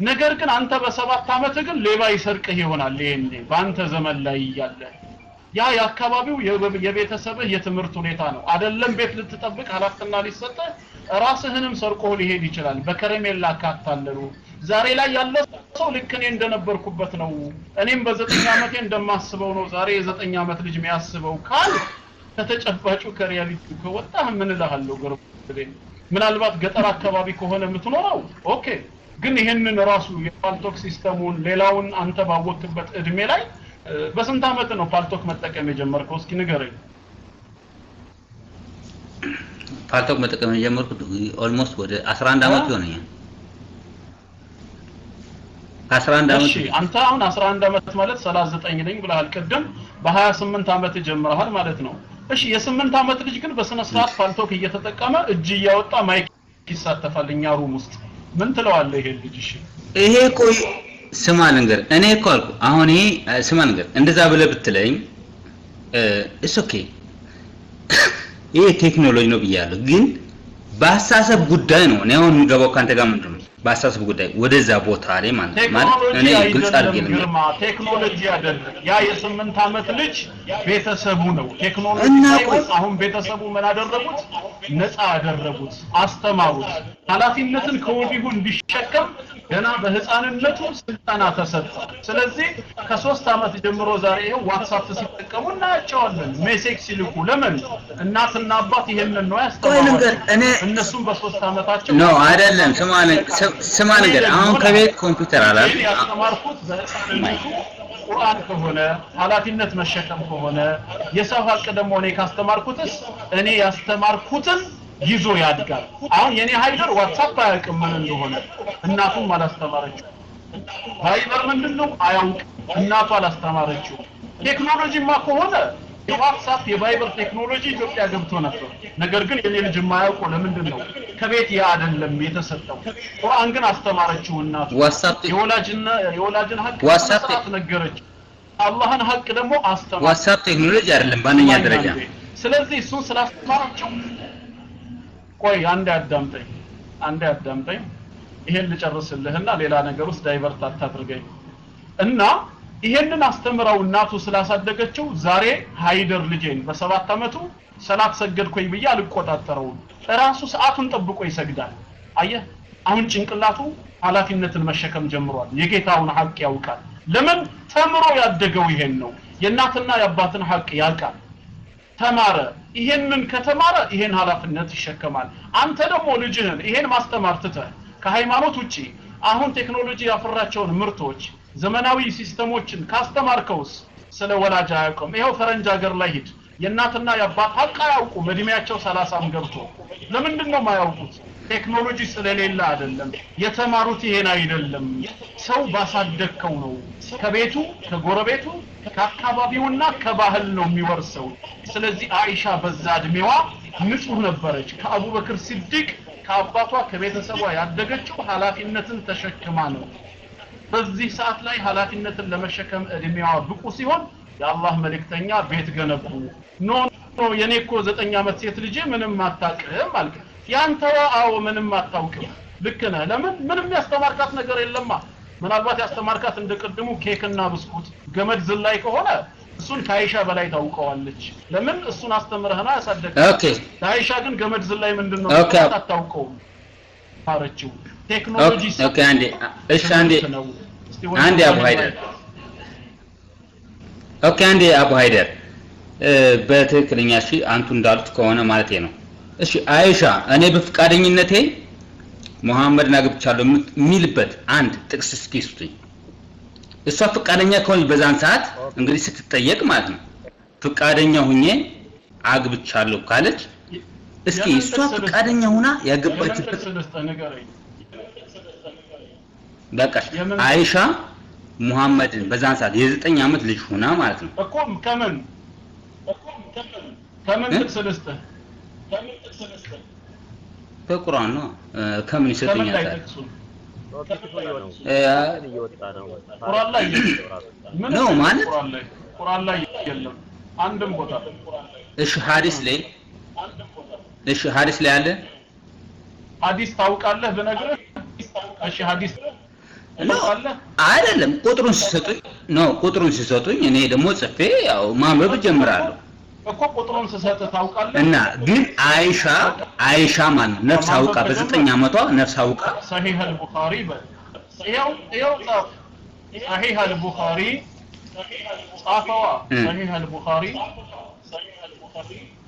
Speaker 1: ነገር ግን አንተ በሰባት ዓመት ግን ሌባ ይሰርቅህ ይሆናል። ይሄኔ በአንተ ዘመን ላይ እያለ ያ የአካባቢው የቤተሰብህ የትምህርት ሁኔታ ነው። አደለም ቤት ልትጠብቅ ኃላፊትና ሊሰጥህ ራስህንም ሰርቆ ሊሄድ ይችላል። በከረሜላ ካታለሉ። ዛሬ ላይ ያለ ሰው ልክ እኔ እንደነበርኩበት ነው። እኔም በዘጠኝ ዓመቴ እንደማስበው ነው ዛሬ የዘጠኝ ዓመት ልጅ የሚያስበው ካል ከተጨባጩ ከ reality ከወጣህ ምን እልሃለሁ? ገርቤ ምናልባት ገጠር አካባቢ ከሆነ የምትኖረው? okay። ግን ይህንን ራሱ የፓልቶክ system ኡን ሌላውን አንተ ባወቅበት እድሜ ላይ በስንት ዓመት ነው ፓልቶክ መጠቀም የጀመርከው? እስኪ ንገረኝ
Speaker 7: ፓልቶክ መጠቀም የጀመርኩት almost ወደ 11 ዓመት? ይሆነኛል። ከ11 ዓመት
Speaker 1: አንተ አሁን 11 ዓመት ማለት 39 ነኝ ብለሃል ቅድም። በ28 ዓመት ጀምረሃል ማለት ነው። እሺ የስምንት ዓመት ልጅ ግን በስነ ስርዓት ፓልቶክ እየተጠቀመ እጅ እያወጣ mic ይሳተፋል እኛ room ውስጥ። ምን ትለዋለህ ይሄን ልጅ? እሺ።
Speaker 7: ይሄ እኮ ስማ ልንገር፣ እኔ እኮ አልኩ አሁን ይሄ ስማ ልንገር፣ እንደዛ ብለህ ብትለኝ እስ okay ይሄ ቴክኖሎጂ ነው ብያለሁ፣ ግን በአስተሳሰብ ጉዳይ ነው። እኔ አሁን የምገባው ከአንተ ጋር ምንድን ነው? በአስተሳሰብ ጉዳይ ወደዛ ቦታ ላይ ማለት ማለት እኔ ግልጽ አድርጌ
Speaker 1: ግርማ ቴክኖሎጂ አይደለም። ያ የስምንት ዓመት ልጅ ቤተሰቡ ነው። ቴክኖሎጂ አሁን ቤተሰቡ ምን አደረጉት? ነፃ አደረጉት አስተማሩት። ኃላፊነትን ከወዲሁ እንዲሸከም ገና በህፃንነቱ ስልጠና ተሰጠ ስለዚህ ከሶስት ዓመት ጀምሮ ዛሬ ይኸው ዋትሳፕ ሲጠቀሙ እናያቸዋለን። message ሲልኩ ለምን? እናትና አባት ይሄንን ነው
Speaker 7: እኔ
Speaker 1: እነሱም በሶስት ዓመታቸው
Speaker 7: no አይደለም፣ ስማ ነገር አሁን ከቤት ኮምፒውተር አላል
Speaker 1: ያስተማርኩት በህፃንነቱ ቁርአን ከሆነ ኃላፊነት መሸከም ከሆነ የሰው ሀቅ ደግሞ እኔ ካስተማርኩትስ እኔ ያስተማርኩትን ይዞ ያድጋል። አሁን የኔ ሃይደር ዋትሳፕ አያውቅም ምን እንደሆነ እናቱም አላስተማረችው። ቫይበር ምንድን ነው አያውቅም፣ እናቱ አላስተማረችው። ቴክኖሎጂማ ከሆነ የዋትሳፕ የቫይበር ቴክኖሎጂ ኢትዮጵያ ገብቶ ነበር። ነገር ግን የኔ ልጅ የማያውቀው ለምንድን ነው? ከቤት ያ አይደለም የተሰጠው። ቁርአን ግን አስተማረችው እናቱ።
Speaker 7: ዋትሳፕ
Speaker 1: የወላጅና የወላጅን ሀቅ
Speaker 7: ዋትሳፕ
Speaker 1: ነገረችው። አላህን ሀቅ ደግሞ አስተማረችው።
Speaker 7: ዋትሳፕ ቴክኖሎጂ አይደለም በአንደኛ ደረጃ
Speaker 1: ስለዚህ እሱን ስላስተማራቸው ቆይ አንዴ አዳምጠኝ አንዴ አዳምጠኝ። ይሄን ልጨርስልህና ሌላ ነገር ውስጥ divert አታድርገኝ። እና ይሄንን አስተምረው እናቱ ስላሳደገችው ዛሬ ሃይደር ልጄን በሰባት ዓመቱ ሰላት ሰገድኩኝ ብዬ አልቆጣጠረውም። እራሱ ሰዓቱን ጠብቆ ይሰግዳል። አየህ አሁን ጭንቅላቱ ኃላፊነትን መሸከም ጀምሯል። የጌታውን ሀቅ ያውቃል። ለምን ተምሮ ያደገው ይሄን ነው። የእናትና የአባትን ሀቅ ያውቃል ተማረ። ይሄንን ከተማረ ይሄን ኃላፊነት ይሸከማል። አንተ ደግሞ ልጅህን ይሄን ማስተማር ትተህ ከሃይማኖት ውጪ አሁን ቴክኖሎጂ ያፈራቸውን ምርቶች ዘመናዊ system ኦችን ካስተማርከውስ ስለ ወላጅ አያውቅም። ይኸው ፈረንጅ ሀገር ላይ ሂድ። የእናትና የአባት ሀቅ አያውቁም። እድሜያቸው ሰላሳም ገብቶ ለምንድን ነው የማያውቁት ቴክኖሎጂ ስለሌለ አይደለም። የተማሩት ይሄን አይደለም። ሰው ባሳደግከው ነው። ከቤቱ ከጎረቤቱ ከአካባቢውና ከባህል ነው የሚወርሰው። ስለዚህ አይሻ በዛ እድሜዋ ንጹህ ነበረች። ከአቡበክር ሲዲቅ ከአባቷ ከቤተሰቧ ያደገችው ኃላፊነትን ተሸክማ ነው። በዚህ ሰዓት ላይ ኃላፊነትን ለመሸከም እድሜዋ ብቁ ሲሆን የአላህ መልእክተኛ ቤት ገነቡ። no no የኔ እኮ ዘጠኝ ዓመት ሴት ልጅ ምንም አታውቅም አልክ ያንተዋ አዎ ምንም አታውቅም። ልክ ነህ። ለምን? ምንም ያስተማርካት ነገር የለማ። ምናልባት ያስተማርካት እንደ ቅድሙ ኬክና ብስኩት። ገመድ ዝላይ ከሆነ እሱን ከአይሻ በላይ ታውቀዋለች። ለምን? እሱን አስተምረህና ያሳደግ
Speaker 7: okay።
Speaker 1: ከአይሻ ግን ገመድ ዝላይ ምንድን ነው አታውቀውም። የተማረችው ቴክኖሎጂ
Speaker 7: አንዴ እሺ፣ አንዴ።
Speaker 1: ነው። እስቲ
Speaker 7: አንዴ አቡ ሀይደር። okay፣ አንዴ አቡ ሀይደር። በትክክለኛ እሺ፣ አንቱ እንዳሉት ከሆነ ማለቴ ነው። እሺ አይሻ፣ እኔ በፍቃደኝነቴ ሙሐመድን አግብቻለሁ የሚልበት አንድ ጥቅስ እስኪ ስጡኝ። እሷ ፍቃደኛ ከሆነች በዛን ሰዓት እንግዲህ ስትጠየቅ ማለት ነው ፍቃደኛ ሁኜ አግብቻለሁ ካለች እስኪ እሷ? ፍቃደኛ
Speaker 1: የምን
Speaker 7: ያገባችበት
Speaker 1: የምን-
Speaker 7: አይሻ ሙሐመድን በዛን ሰዓት የዘጠኝ ዓመት ልጅ ሁና ማለት ነው
Speaker 1: እኮ ከምን ከምን? ጥቅስ ልስጥህ? ጥቅስ ልስጥህ?
Speaker 7: በቁርአን ነው? ከምን
Speaker 8: ነው።
Speaker 1: ቁርአን ላይ
Speaker 7: ነው ማለት?
Speaker 1: ቁርአን ላይ የለም። አንድም ቦታ
Speaker 7: እሺ ሐዲስ ላይ? እሺ ሐዲስ ላይ አለ?
Speaker 1: ሐዲስ ታውቃለህ? ብነግርህ እሺ ሐዲስ
Speaker 7: አይደለም። ቁጥሩን ሲሰጡኝ ነው ቁጥሩን ሲሰጡኝ እኔ ደግሞ ጽፌ ያው ማንበብ እጀምራለሁ
Speaker 1: እኮ ቁጥሩን ስሰጥህ ታውቃለህ?
Speaker 7: እና ግን አይሻ አይሻ ማለት ነው ነፍስ አውቃ በዘጠኝ ዓመቷ ነፍስ አውቃ?
Speaker 1: ሰሂህ አልቡኻሪ በል። ይኸው ይኸው ጻፍ። ሰሂህ አልቡኻሪ ጻፈዋ።
Speaker 7: እ።
Speaker 1: ሰሂህ አልቡኻሪ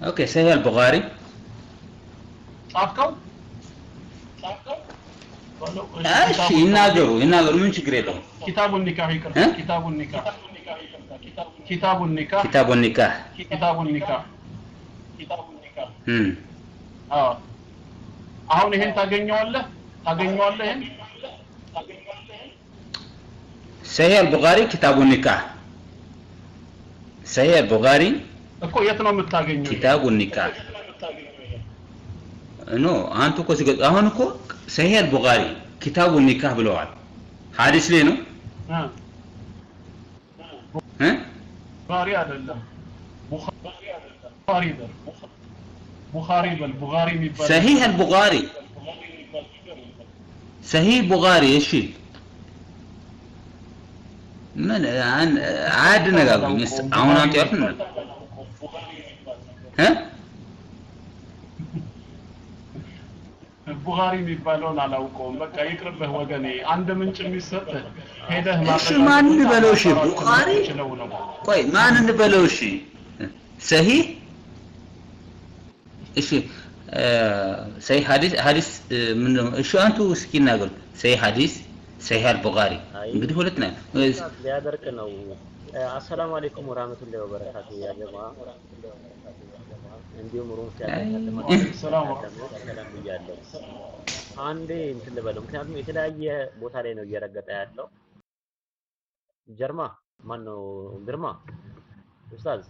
Speaker 7: OK ሰሂህ አልቡኻሪ።
Speaker 1: ጻፍከው?
Speaker 7: እሺ ይናገሩ ይናገሩ። ምን ችግር የለውም።
Speaker 1: ኪታቡ ኒካህ ይቅርታ
Speaker 7: እ?
Speaker 1: ኪታቡ ኒካህ ኪታቡ ኒካህ
Speaker 7: ኪታቡ ኒካህ
Speaker 1: ኪታቡ ኒካህ
Speaker 7: እም
Speaker 1: አዎ አሁን ይሄን ታገኘዋለህ ታገኘዋለህ ይሄን
Speaker 7: ሰሂህ አልቡኻሪ ኪታቡ ኒካህ ሰሂህ አልቡኻሪ
Speaker 1: እኮ የት ነው የምታገኘው
Speaker 7: ኪታቡ ኒካህ no አንተ እኮ ሲገ አሁን እኮ ሰሂህ አልቡኻሪ ኪታቡ ኒካህ ብለዋል ሐዲስ ላይ ነው
Speaker 1: እ?
Speaker 7: እ
Speaker 1: ቡኻሪ አይደለም ቡኻሪ በል ቡኻሪ በል ቡኻሪ የሚባል
Speaker 7: ሰሂህ አልቡኻሪ ሰሂህ ቡኻሪ እሺ ምን አን- አያደነጋግሩኝ እስኪ አሁን አንተ ያልኩት
Speaker 1: ቡኻሪ የሚባለውን አላውቀውም። በቃ ይቅርብህ ወገኔ። አንድ ምንጭ የሚሰጥህ ሄደህ
Speaker 7: እሺ ማን እንበለው? እሺ
Speaker 1: ነው።
Speaker 7: ቆይ ማን እንበለው? እሺ ሰሂህ እሺ እ፣ ሰሂህ ሐዲስ ሐዲስ ምንድን ነው? እሺ አንቱ እስኪ ናገሩ። ሰሂህ ሐዲስ ሰሂህ አልቡኻሪ እንግዲህ ሁለት ነው።
Speaker 8: ሊያደርቅ ነው። السلام عليكم ورحمة الله وبركاته يا جماعة እንዲሁም room
Speaker 1: ሰላም
Speaker 8: ሰላም ብያለሁ። አንዴ እንትን ልበለው፣ ምክንያቱም የተለያየ ቦታ ላይ ነው እየረገጠ ያለው። ጀርማ ማን ነው? ግርማ ኡስታዝ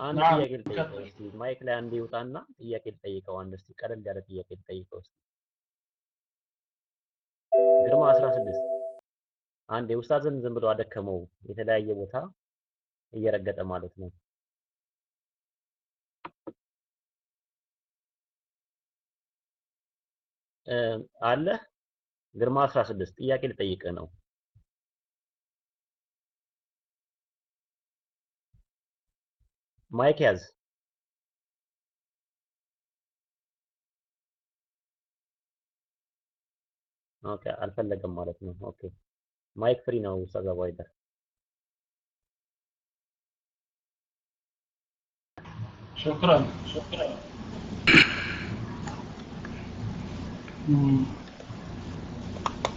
Speaker 8: አንድ ጥያቄ ልጠይቀው እስቲ። ማይክ ላይ አንዴ ይውጣና ጥያቄ ልጠይቀው። አንድ እስቲ ቀለል ያለ ጥያቄ ልጠይቀው እስቲ። ግርማ 16 አንዴ ኡስታዝን ዝም ብሎ አደከመው። የተለያየ ቦታ እየረገጠ ማለት ነው። አለ ግርማ 16 ጥያቄ ልጠይቅህ ነው። mic ያዝ። OK አልፈለገም ማለት ነው። OK mic free ነው ኡስታዝ አቡ ሀይደር።
Speaker 1: شكرا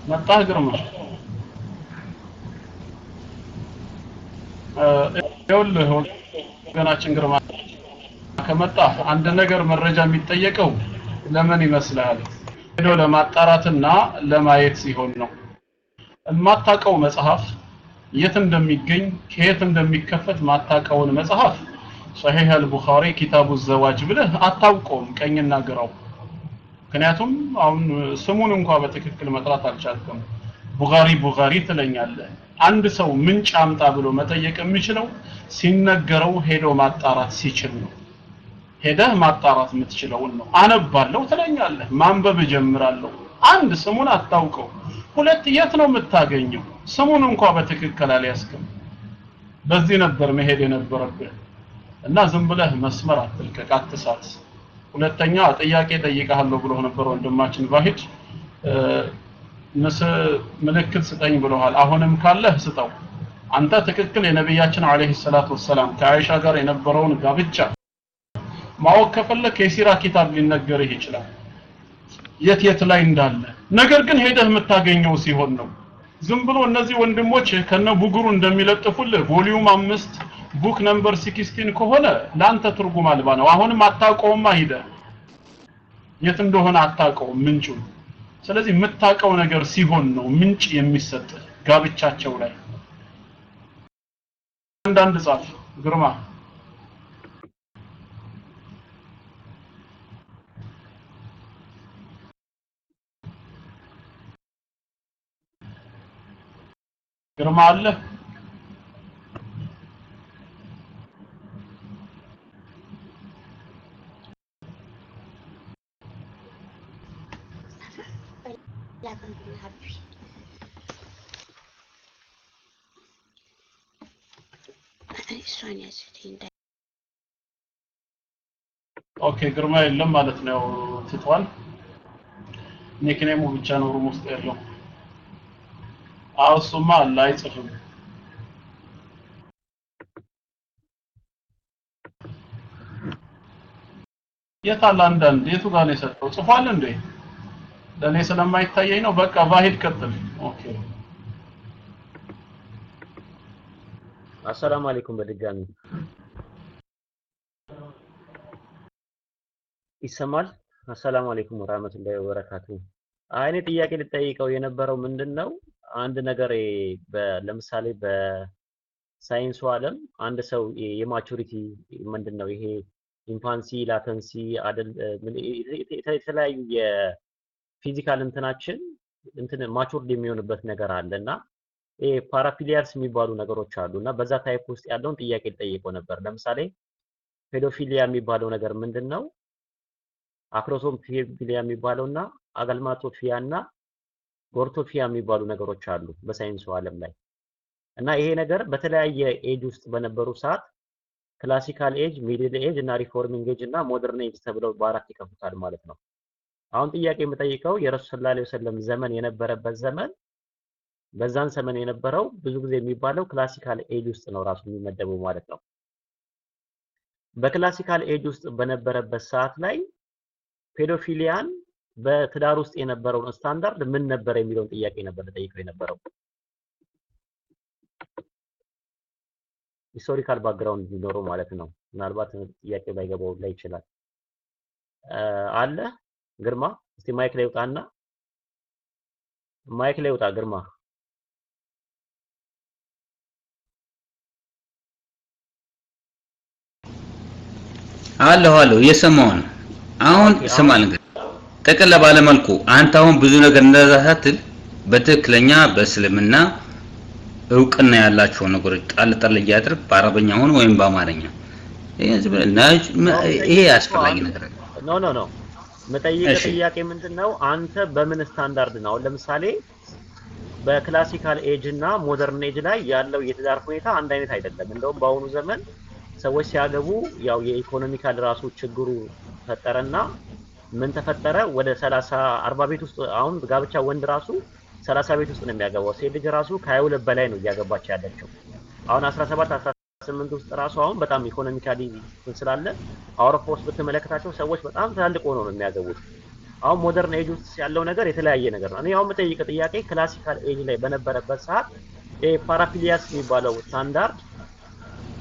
Speaker 1: መጣህ ግርማ? ይኸውልህ ወገናችን ግርማ ከመጣ አንድ ነገር መረጃ የሚጠየቀው ለምን ይመስልሃል? ሄዶ ለማጣራትና ለማየት ሲሆን ነው። የማታውቀው መጽሐፍ የት እንደሚገኝ ከየት እንደሚከፈት ማታውቀውን መጽሐፍ ሰሒህ አልቡኻሪ ኪታቡ ዘዋጅ ብለህ አታውቀውም ቀኝና ግራው። ምክንያቱም አሁን ስሙን እንኳ በትክክል መጥራት አልቻልክም። ቡኻሪ ቡኻሪ ትለኛለህ። አንድ ሰው ምንጭ አምጣ ብሎ መጠየቅ የሚችለው ሲነገረው ሄዶ ማጣራት ሲችል ነው። ሄደህ ማጣራት የምትችለውን ነው። አነባለሁ ትለኛለህ፣ ማንበብ እጀምራለሁ። አንድ ስሙን አታውቀው፣ ሁለት የት ነው የምታገኘው? ስሙን እንኳ በትክክል አልያዝክም። በዚህ ነበር መሄድ የነበረብህ እና ዝም ብለህ መስመር አትልቀቅ፣ አትሳት። ሁለተኛ ጥያቄ ጠይቀሃለሁ ብሎ ነበር ወንድማችን ምስ ምልክት ስጠኝ ብለዋል። አሁንም ካለህ ስጠው። አንተ ትክክል የነቢያችን አለይሂ ሰላቱ ወሰላም ከአይሻ ጋር የነበረውን ጋብቻ ማወቅ ከፈለክ የሲራ ኪታብ ሊነገርህ ይችላል የት የት ላይ እንዳለ። ነገር ግን ሄደህ የምታገኘው ሲሆን ነው። ዝም ብሎ እነዚህ ወንድሞች ከነ ቡጉሩ እንደሚለጥፉልህ ቮሊዩም አምስት book number sixteen ከሆነ ለአንተ ትርጉም አልባ ነው። አሁንም አታውቀውማ ሂደህ የት እንደሆነ አታውቀውም ምንጩን። ስለዚህ የምታውቀው ነገር ሲሆን ነው ምንጭ የሚሰጥ ጋብቻቸው ላይ። አንዳንድ ጻፍ። ግርማ። ግርማ አለ ኦኬ ግርማ የለም ማለት ነው። ትቷል? nickname ኡ ብቻ ነው room ውስጥ ያለው። አዎ እሱማ አለ አይጽፍም። የት አለ አንዳንድ የቱ ጋር ነው የሰጠው? ጽፏል እንዴ? ለእኔ ስለማይታየኝ ነው። በቃ ቫሂድ ቀጥል። OK
Speaker 8: السلام عليكم በድጋሚ ይሰማል? السلام عليكم ورحمة الله وبركاته። አይ እኔ ጥያቄ ልጠይቀው የነበረው ምንድን ነው አንድ ነገር ለምሳሌ በሳይንሱ ዓለም አንድ ሰው የ maturity ምንድን ይሄ infancy፣ latency አደል የተለያዩ የ physical እንትናችን እንትን matured የሚሆንበት ነገር አለ እና ይሄ paraphilias የሚባሉ ነገሮች አሉ እና በዛ type ውስጥ ያለውን ጥያቄ ልጠይቀው ነበር። ለምሳሌ pedophilia የሚባለው ነገር ምንድን ነው? acrotomophilia የሚባለው እና agalmatophilia እና ጎርቶፊያ የሚባሉ ነገሮች አሉ በሳይንሱ ዓለም ላይ እና ይሄ ነገር በተለያየ ኤጅ ውስጥ በነበሩ ሰዓት classical age፣ middle age እና reforming age እና modern age ተብለው በአራት ይከፍሉታል ማለት ነው። አሁን ጥያቄ የምጠይቀው የረሱል صلى الله عليه وسلم ዘመን የነበረበት ዘመን በዛን ዘመን የነበረው ብዙ ጊዜ የሚባለው classical age ውስጥ ነው ራሱ የሚመደበው ማለት ነው። በ classical age ውስጥ በነበረበት ሰዓት ላይ pedophilia ን በትዳር ውስጥ የነበረውን ስታንዳርድ ምን ነበር የሚለውን ጥያቄ ነበር ተጠይቀው የነበረው። historical background እንዲኖረው ማለት ነው። ምናልባት ጥያቄው ላይ ገባው ላይ ይችላል። አለ ግርማ፣ እስቲ mic ላይ ውጣና mic ላይ ውጣ ግርማ።
Speaker 7: አለሁ አለሁ እየሰማሁ ነው። አሁን ስማ ልንገርህ፣ ጠቅለል ባለ መልኩ አንተ አሁን ብዙ ነገር እንደዛ ሳትል በትክክለኛ በእስልምና እውቅና ያላቸው ነገሮች ጣል ጣል እያድርግ በአረበኛ ሆነ ወይም በአማርኛ ይሄ አስፈላጊ ነገር
Speaker 8: no no no
Speaker 7: እሺ
Speaker 8: ጥያቄ ምንድን ነው? አንተ በምን ስታንዳርድ ነው? አሁን ለምሳሌ በ classical age እና modern age ላይ ያለው የትዳር ሁኔታ አንድ አይነት አይደለም። እንደውም በአሁኑ ዘመን ሰዎች ሲያገቡ ያው የ economical ራሱ ችግሩ ፈጠረና ምን ተፈጠረ? ወደ 30 40 ቤት ውስጥ አሁን ጋብቻ ወንድ ራሱ 30 ቤት ውስጥ ነው የሚያገባው። ሴት ልጅ ራሱ ከ22 በላይ ነው እያገባች ያለችው። አሁን 17 18 ውስጥ ራሱ አሁን በጣም economically ስላለ አውሮፓ ውስጥ ብትመለከታቸው ሰዎች በጣም ትላልቅ ሆነው ነው የሚያገቡት። አሁን modern age ውስጥ ያለው ነገር የተለያየ ነገር ነው። እኔ አሁን የምጠይቀው ጥያቄ classical age ላይ በነበረበት ሰዓት paraphilias የሚባለው standard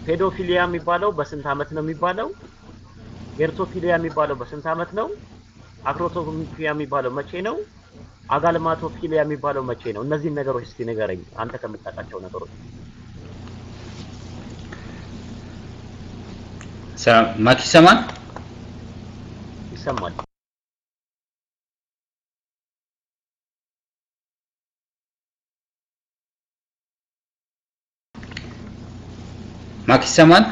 Speaker 8: pedophilia የሚባለው በስንት ዓመት ነው የሚባለው? gerontophilia የሚባለው በስንት ዓመት ነው? acrotomophilia የሚባለው መቼ ነው? agalmatophilia የሚባለው መቼ ነው? እነዚህን ነገሮች እስቲ ንገረኝ አንተ ከምታውቃቸው ነገሮች።
Speaker 7: ሰላም mic ይሰማል?
Speaker 8: ይሰማል?
Speaker 7: mic ይሰማል?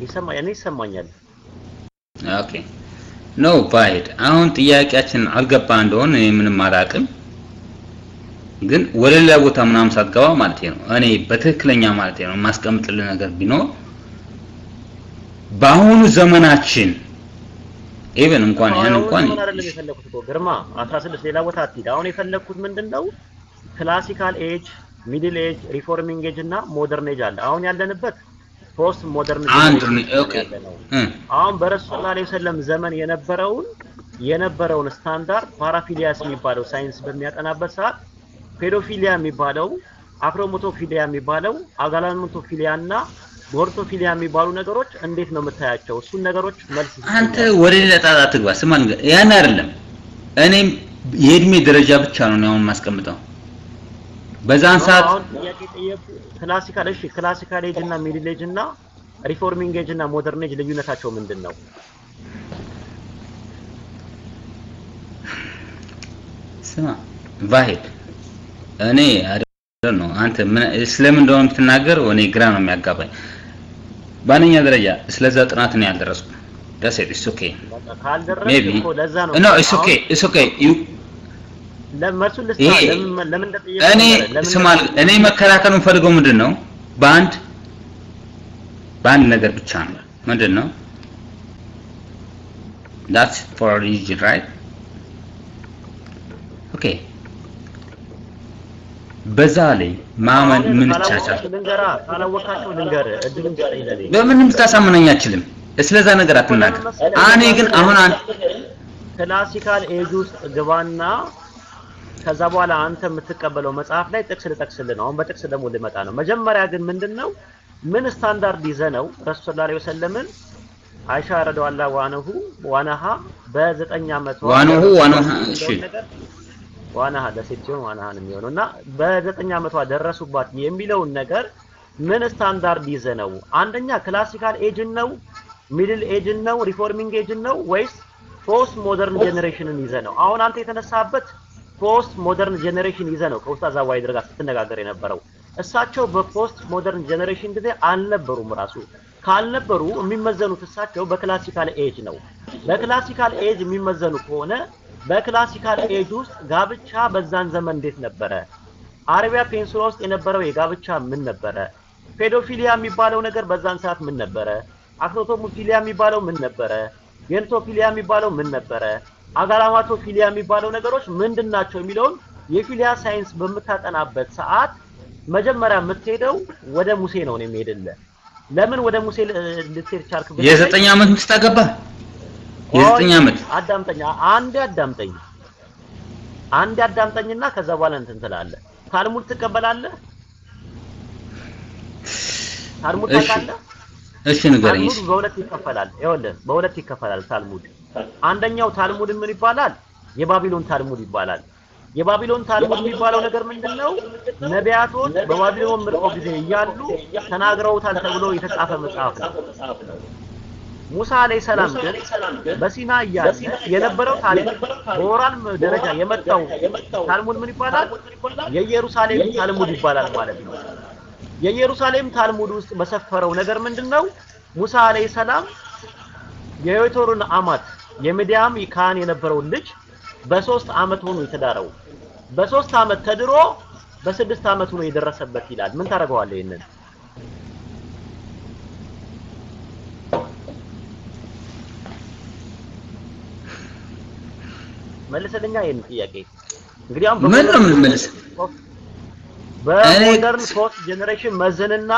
Speaker 8: ይሰማ እኔ ይሰማኛል።
Speaker 7: OK no ቫሂድ አሁን ጥያቄያችን አልገባ እንደሆነ እኔ ምንም አላውቅም፣ ግን ወደ ሌላ ቦታ ምናምን ሳትገባ ማለት ነው እኔ በትክክለኛ ማለት ነው የማስቀምጥልህ ነገር ቢኖር በአሁኑ ዘመናችን even እንኳን ያን እንኳን
Speaker 8: ግርማ 16 ሌላ ቦታ አትሂድ። አሁን የፈለኩት ምንድነው classical age፣ middle age፣ reforming age እና modern age አለ። አሁን ያለንበት post
Speaker 7: modern
Speaker 8: አሁን በረሱል ዐለይሂ ወሰለም ዘመን የነበረውን የነበረውን standard paraphilias የሚባለው ሳይንስ በሚያጠናበት ሰዓት pedophilia የሚባለው acrotomophilia የሚባለው agalmatophilia እና ቦርቶፊሊያ የሚባሉ ነገሮች እንዴት ነው የምታያቸው? እሱን ነገሮች መልስ
Speaker 7: አንተ ወደ ሌላ ጣጣ ትግባ። ስማ ያን አይደለም እኔም የእድሜ ደረጃ ብቻ ነው አሁን የማስቀምጠው። በዛን ሰዓት
Speaker 8: classical እሺ፣ classical age እና middle age እና reforming age እና modern age ልዩነታቸው ምንድን ነው?
Speaker 7: ስማ ቫሂድ እኔ አይደል ነው አንተ ምን ስለምን እንደሆነ የምትናገር እኔ ግራ ነው የሚያጋባኝ። በአንደኛ ደረጃ ስለዛ ጥናት ነው ያልደረስኩ። ደስ
Speaker 8: it's okay
Speaker 7: maybe
Speaker 8: እኮ ለዛ ነው no
Speaker 7: it's
Speaker 8: okay it's okay
Speaker 7: እኔ
Speaker 8: ለምን
Speaker 7: ስማ እኔ መከራከር የምፈልገው ምንድን ነው በአንድ በአንድ ነገር ብቻ ነው። ምንድን ነው that's for religion right? okay በዛ ላይ ማመን ምን ይቻቻል? በምንም ልታሳምነኝ አትችልም። ስለዛ ነገር አትናገር። እኔ ግን አሁን
Speaker 8: classical age ውስጥ ግባና ከዛ በኋላ አንተ የምትቀበለው መጽሐፍ ላይ ጥቅስ ልጠቅስልህ ነው። አሁን በጥቅስ ደግሞ ልመጣ ነው። መጀመሪያ ግን ምንድነው ምን ስታንዳርድ ይዘህ ነው ረሱል ሰለላሁ ዐለይሂ ወሰለምን አይሻ ረዲየላሁ ዐንሁ ዋናሃ በዘጠኝ ዓመቷ
Speaker 7: ዋነሁ ዋነሁ እሺ
Speaker 8: ዋናሃ ለሴት ሲሆን ዋናሃን የሚሆነው እና በዘጠኝ ዓመቷ ደረሱባት የሚለውን ነገር ምን ስታንዳርድ ይዘህ ነው? አንደኛ classical age ን ነው፣ middle age ን ነው፣ reforming age ን ነው ወይስ post modern generation ን ይዘህ ነው? አሁን አንተ የተነሳበት post modern generation ይዘህ ነው ከኡስታዝ አቡ ሀይደር ጋር ስትነጋገር የነበረው። እሳቸው በ post modern generation ጊዜ አልነበሩም። ራሱ ካልነበሩ የሚመዘኑት እሳቸው በ classical age ነው። በ classical age የሚመዘኑ ከሆነ በ classical age ውስጥ ጋብቻ በዛን ዘመን እንዴት ነበረ? አረቢያ peninsula ውስጥ የነበረው የጋብቻ ምን ነበረ? pedophilia የሚባለው ነገር በዛን ሰዓት ምን ነበረ? acrotomophilia የሚባለው ምን ነበረ? gerontophilia የሚባለው ምን ነበረ? agalmatophilia የሚባለው ነገሮች ምንድን ናቸው የሚለውን የ philia ሳይንስ በምታጠናበት ሰዓት መጀመሪያ የምትሄደው ወደ ሙሴ ነው ነው የሚሄድልህ። ለምን ወደ ሙሴ ልትሄድ ቻልክ?
Speaker 7: የዘጠኝ ዓመት ሚስት አገባ የዘጠኝ ዓመት
Speaker 8: አዳምጠኝ፣ አንዴ አዳምጠኝ፣ አንዴ አዳምጠኝና ከዛ በኋላ እንትን ትላለህ። ታልሙድ ትቀበላለህ? ታልሙድ ታውቃለህ?
Speaker 7: እሺ ንገረኝ
Speaker 8: ታልሙድ በሁለት ይከፈላል። ይኸውልህ በሁለት ይከፈላል ታልሙድ። አንደኛው ታልሙድ ምን ይባላል? የባቢሎን ታልሙድ ይባላል። የባቢሎን ታልሙድ የሚባለው ነገር ምንድነው? ነቢያቶች በባቢሎን ምርኮ ጊዜ እያሉ ተናግረውታል ተብሎ የተጻፈ መጽሐፍ ነው። ሙሳ አለይሂ ሰላም ግን በሲና እያለ የነበረው ታሪክ በኦራል ደረጃ የመጣው ታልሙድ ምን ይባላል? የኢየሩሳሌም ታልሙድ ይባላል ማለት ነው። የኢየሩሳሌም ታልሙድ ውስጥ በሰፈረው ነገር ምንድነው? ሙሳ አለይሂ ሰላም የዮቶርን አማት የሚዲያም ካህን የነበረውን ልጅ በሶስት አመት ሆኖ የተዳረው በሶስት አመት ተድሮ በስድስት አመት ሆኖ የደረሰበት ይላል። ምን ታደርገዋለህ ይሄንን? መልስልኛ ይሄን ጥያቄ። እንግዲህ አሁን
Speaker 7: ምን ነው የምንመልስ
Speaker 8: በ modern post generation መዝንና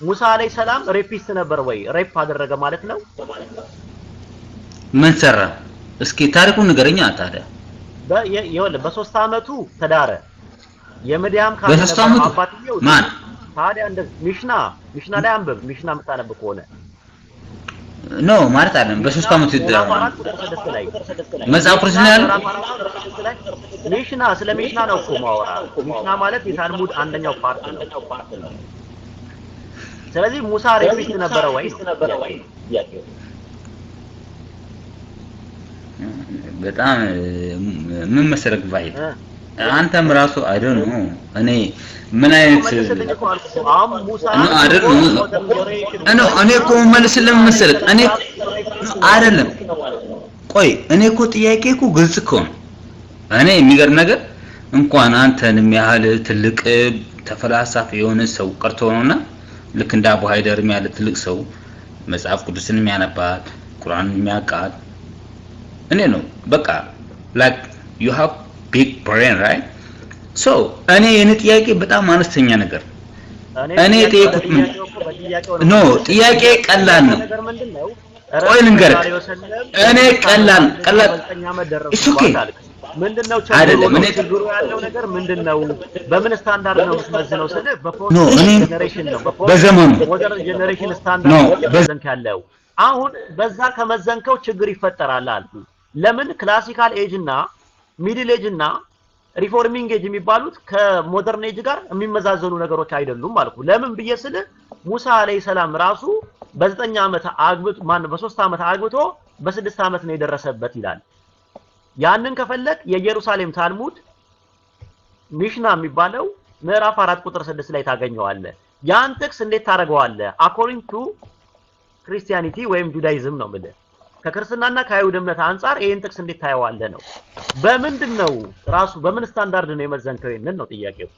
Speaker 8: ሙሳ አለይሂ ሰላም rapist ነበር ወይ rape አደረገ ማለት ነው?
Speaker 7: ምን ሰራ እስኪ ታሪኩን ንገረኛ ታዲያ
Speaker 8: ይኸውልህ በሶስት አመቱ ተዳረ። የምድያም ካህን
Speaker 7: በሶስት አመቱ? ማን
Speaker 8: ታዲያ እንደ ሚሽና ሚሽና ላይ አንብብ። ሚሽና የምታነብ ከሆነ
Speaker 7: no ማለት አይደለም በሶስት
Speaker 8: ስድስት ላይ
Speaker 7: መጽሐፍ ቅዱስ ላይ ያለው
Speaker 8: ሚሽና ስለ ሚሽና ነው እኮ ማወራ። ሚሽና ማለት የታልሙድ አንደኛው part ነው። ስለዚህ ሙሳ rapist ነበረ ወይ ነው
Speaker 7: በጣም ምን ቫሂድ
Speaker 8: እ?
Speaker 7: አንተም ራሱ I don't know እኔ ምን አይነት አይደለም እኔ እኔ እኮ መልስልህ መሰለህ። እኔ አይደለም። ቆይ እኔ እኮ ጥያቄ እኮ ግልጽ እኮ ነው። እኔ የሚገርም ነገር እንኳን አንተን የሚያህል ትልቅ ተፈላሳፊ የሆነ ሰው ቀርቶ ነውና ልክ እንደ አቡ ሀይደርም ያለ ትልቅ ሰው መጽሐፍ ቅዱስንም ያነባል፣ ቁርአንን ያውቃል። እኔ ነው። በቃ like you have big brain right so እኔ የኔ ጥያቄ በጣም አነስተኛ ነገር እኔ የጠየቁት ምን no ጥያቄ ቀላል ነው። ቆይ ልንገርህ፣ እኔ ቀላል ቀላል እሱ okay
Speaker 8: ምንድነው
Speaker 7: አይደለም፣? እኔ
Speaker 8: ችግሩ ያለው ነገር ምንድነው? በምን ስታንዳርድ ነው የምትመዝነው ስልህ
Speaker 7: no
Speaker 8: በ post
Speaker 7: እኔ
Speaker 8: generation ነው
Speaker 7: በዘመኑ
Speaker 8: modern
Speaker 7: generation
Speaker 8: standard ነው
Speaker 7: በ-
Speaker 8: እየመዘንክ ያለው። አሁን በዛ ከመዘንከው ችግር ይፈጠራል አልኩ። ለምን classical age እና middle age እና reforming age የሚባሉት ከ modern age ጋር የሚመዛዘኑ ነገሮች አይደሉም አልኩ። ለምን ብዬ ስልህ ሙሳ አለይሂ ሰላም ራሱ በዘጠኝ ዓመት አግብቶ ማን በሶስት ዓመት አግብቶ በስድስት ዓመት ነው የደረሰበት ይላል። ያንን ከፈለግ የኢየሩሳሌም ታልሙድ ሚሽና የሚባለው ምዕራፍ አራት ቁጥር ስድስት ላይ ታገኘዋለህ። ያን ጥቅስ እንዴት ታደርገዋለህ? according to Christianity ወይም Judaism ነው የምልህ። ከክርስትናና ከአይሁድ እምነት አንጻር ይህን ጥቅስ እንዴት ታየዋለህ ነው። በምንድን ነው ራሱ በምን ስታንዳርድ ነው የመዘንከው? ይህንን ነው ጥያቄው።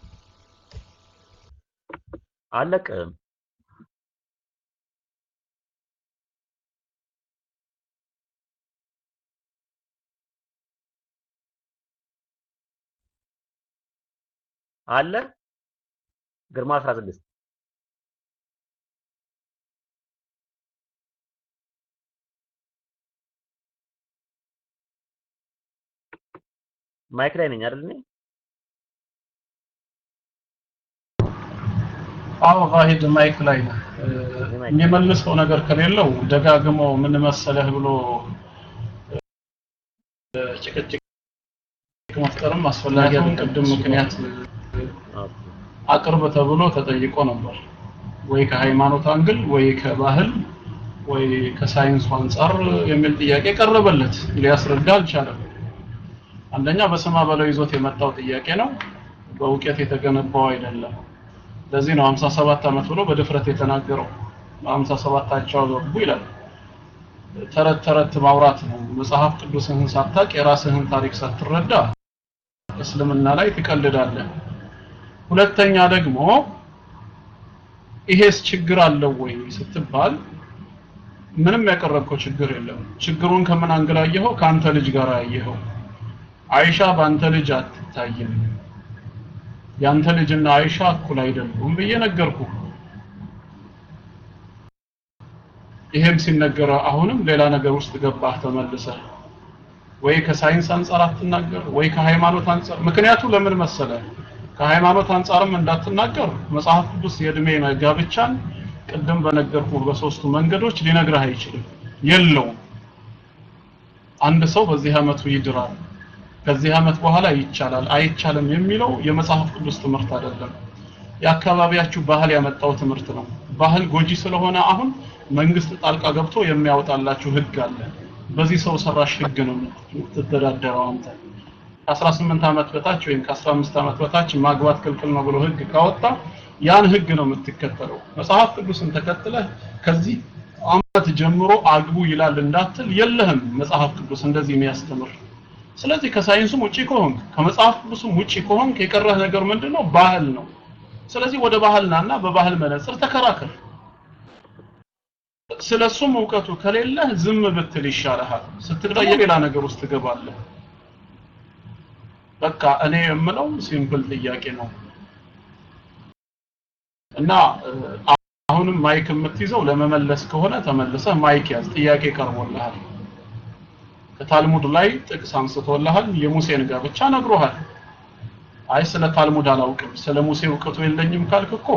Speaker 8: አለቅም። አለ ግርማ 16 mic ላይ ነኝ አይደል እኔ?
Speaker 1: አዎ ቫሂድ mic ላይ ነው። የሚመልሰው ነገር ከሌለው ደጋግሞ ምን መሰለህ ብሎ ጭቅጭቅ መፍጠርም አስፈላጊ ቅድም ምክንያት አቅርብ ተብሎ ተጠይቆ ነበር። ወይ ከሃይማኖት angle ወይ ከባህል ወይ ከሳይንሱ አንጻር የሚል ጥያቄ ቀረበለት። ሊያስረዳ አልቻለም። አንደኛ በስማ በለው ይዞት የመጣው ጥያቄ ነው። በእውቀት የተገነባው አይደለም። ለዚህ ነው 57 ዓመት ብሎ በድፍረት የተናገረው። በ57ቸው ገቡ ይላል። ተረት ተረት ማውራት ነው። መጽሐፍ ቅዱስህን ሳታቅ የራስህን ታሪክ ሳትረዳ እስልምና ላይ ትቀልዳለህ። ሁለተኛ ደግሞ ይሄስ ችግር አለው ወይ ስትባል ምንም ያቀረብከው ችግር የለም። ችግሩን ከምን angle አየኸው? ከአንተ ልጅ ጋር አየኸው። አይሻ በአንተ ልጅ አትታይም። ያንተ ልጅና አይሻ እኩል አይደሉም ብዬ ነገርኩ። ይሄም ሲነገረ አሁንም ሌላ ነገር ውስጥ ገባህ ተመልሰህ። ወይ ከሳይንስ አንጻር አትናገር፣ ወይ ከሃይማኖት አንጻር። ምክንያቱ ለምን መሰለ? ከሃይማኖት አንጻርም እንዳትናገር መጽሐፍ ቅዱስ የእድሜ ጋብቻን ቅድም በነገርኩ በሶስቱ መንገዶች ሊነግርህ አይችልም፣ የለውም። አንድ ሰው በዚህ አመቱ ይድራል፣ ከዚህ አመት በኋላ ይቻላል፣ አይቻልም የሚለው የመጽሐፍ ቅዱስ ትምህርት አይደለም። የአካባቢያችሁ ባህል ያመጣው ትምህርት ነው። ባህል ጎጂ ስለሆነ አሁን መንግስት ጣልቃ ገብቶ የሚያወጣላችሁ ህግ አለ። በዚህ ሰው ሰራሽ ህግ ነው የምትተዳደረው አንተ። ከ18 ዓመት በታች ወይም ከ15 ዓመት በታች ማግባት ክልክል ነው ብሎ ህግ ካወጣ ያን ህግ ነው የምትከተለው። መጽሐፍ ቅዱስን ተከትለህ ከዚህ አመት ጀምሮ አግቡ ይላል እንዳትል የለህም መጽሐፍ ቅዱስ እንደዚህ የሚያስተምር። ስለዚህ ከሳይንሱም ውጪ ከሆንክ ከመጽሐፍ ቅዱስም ውጪ ከሆንክ የቀረህ ነገር ምንድነው? ባህል ነው። ስለዚህ ወደ ባህል በባህል መነጽር ተከራከር። ስለሱም እውቀቱ ከሌለህ ዝም ብትል ይሻልሃል። ስትጠየቅ ሌላ ነገር ውስጥ ትገባለህ። በቃ እኔ የምለው simple ጥያቄ ነው እና አሁንም mic የምትይዘው ለመመለስ ከሆነ ተመልሰህ mic ያዝ። ጥያቄ ቀርቦልሃል። ከታልሙድ ላይ ጥቅስ አንስቶልሃል። የሙሴን ጋብቻ ነግሮሃል። አይ ስለ ታልሙድ አላውቅም ስለ ሙሴ እውቀቱ የለኝም ካልክ እኮ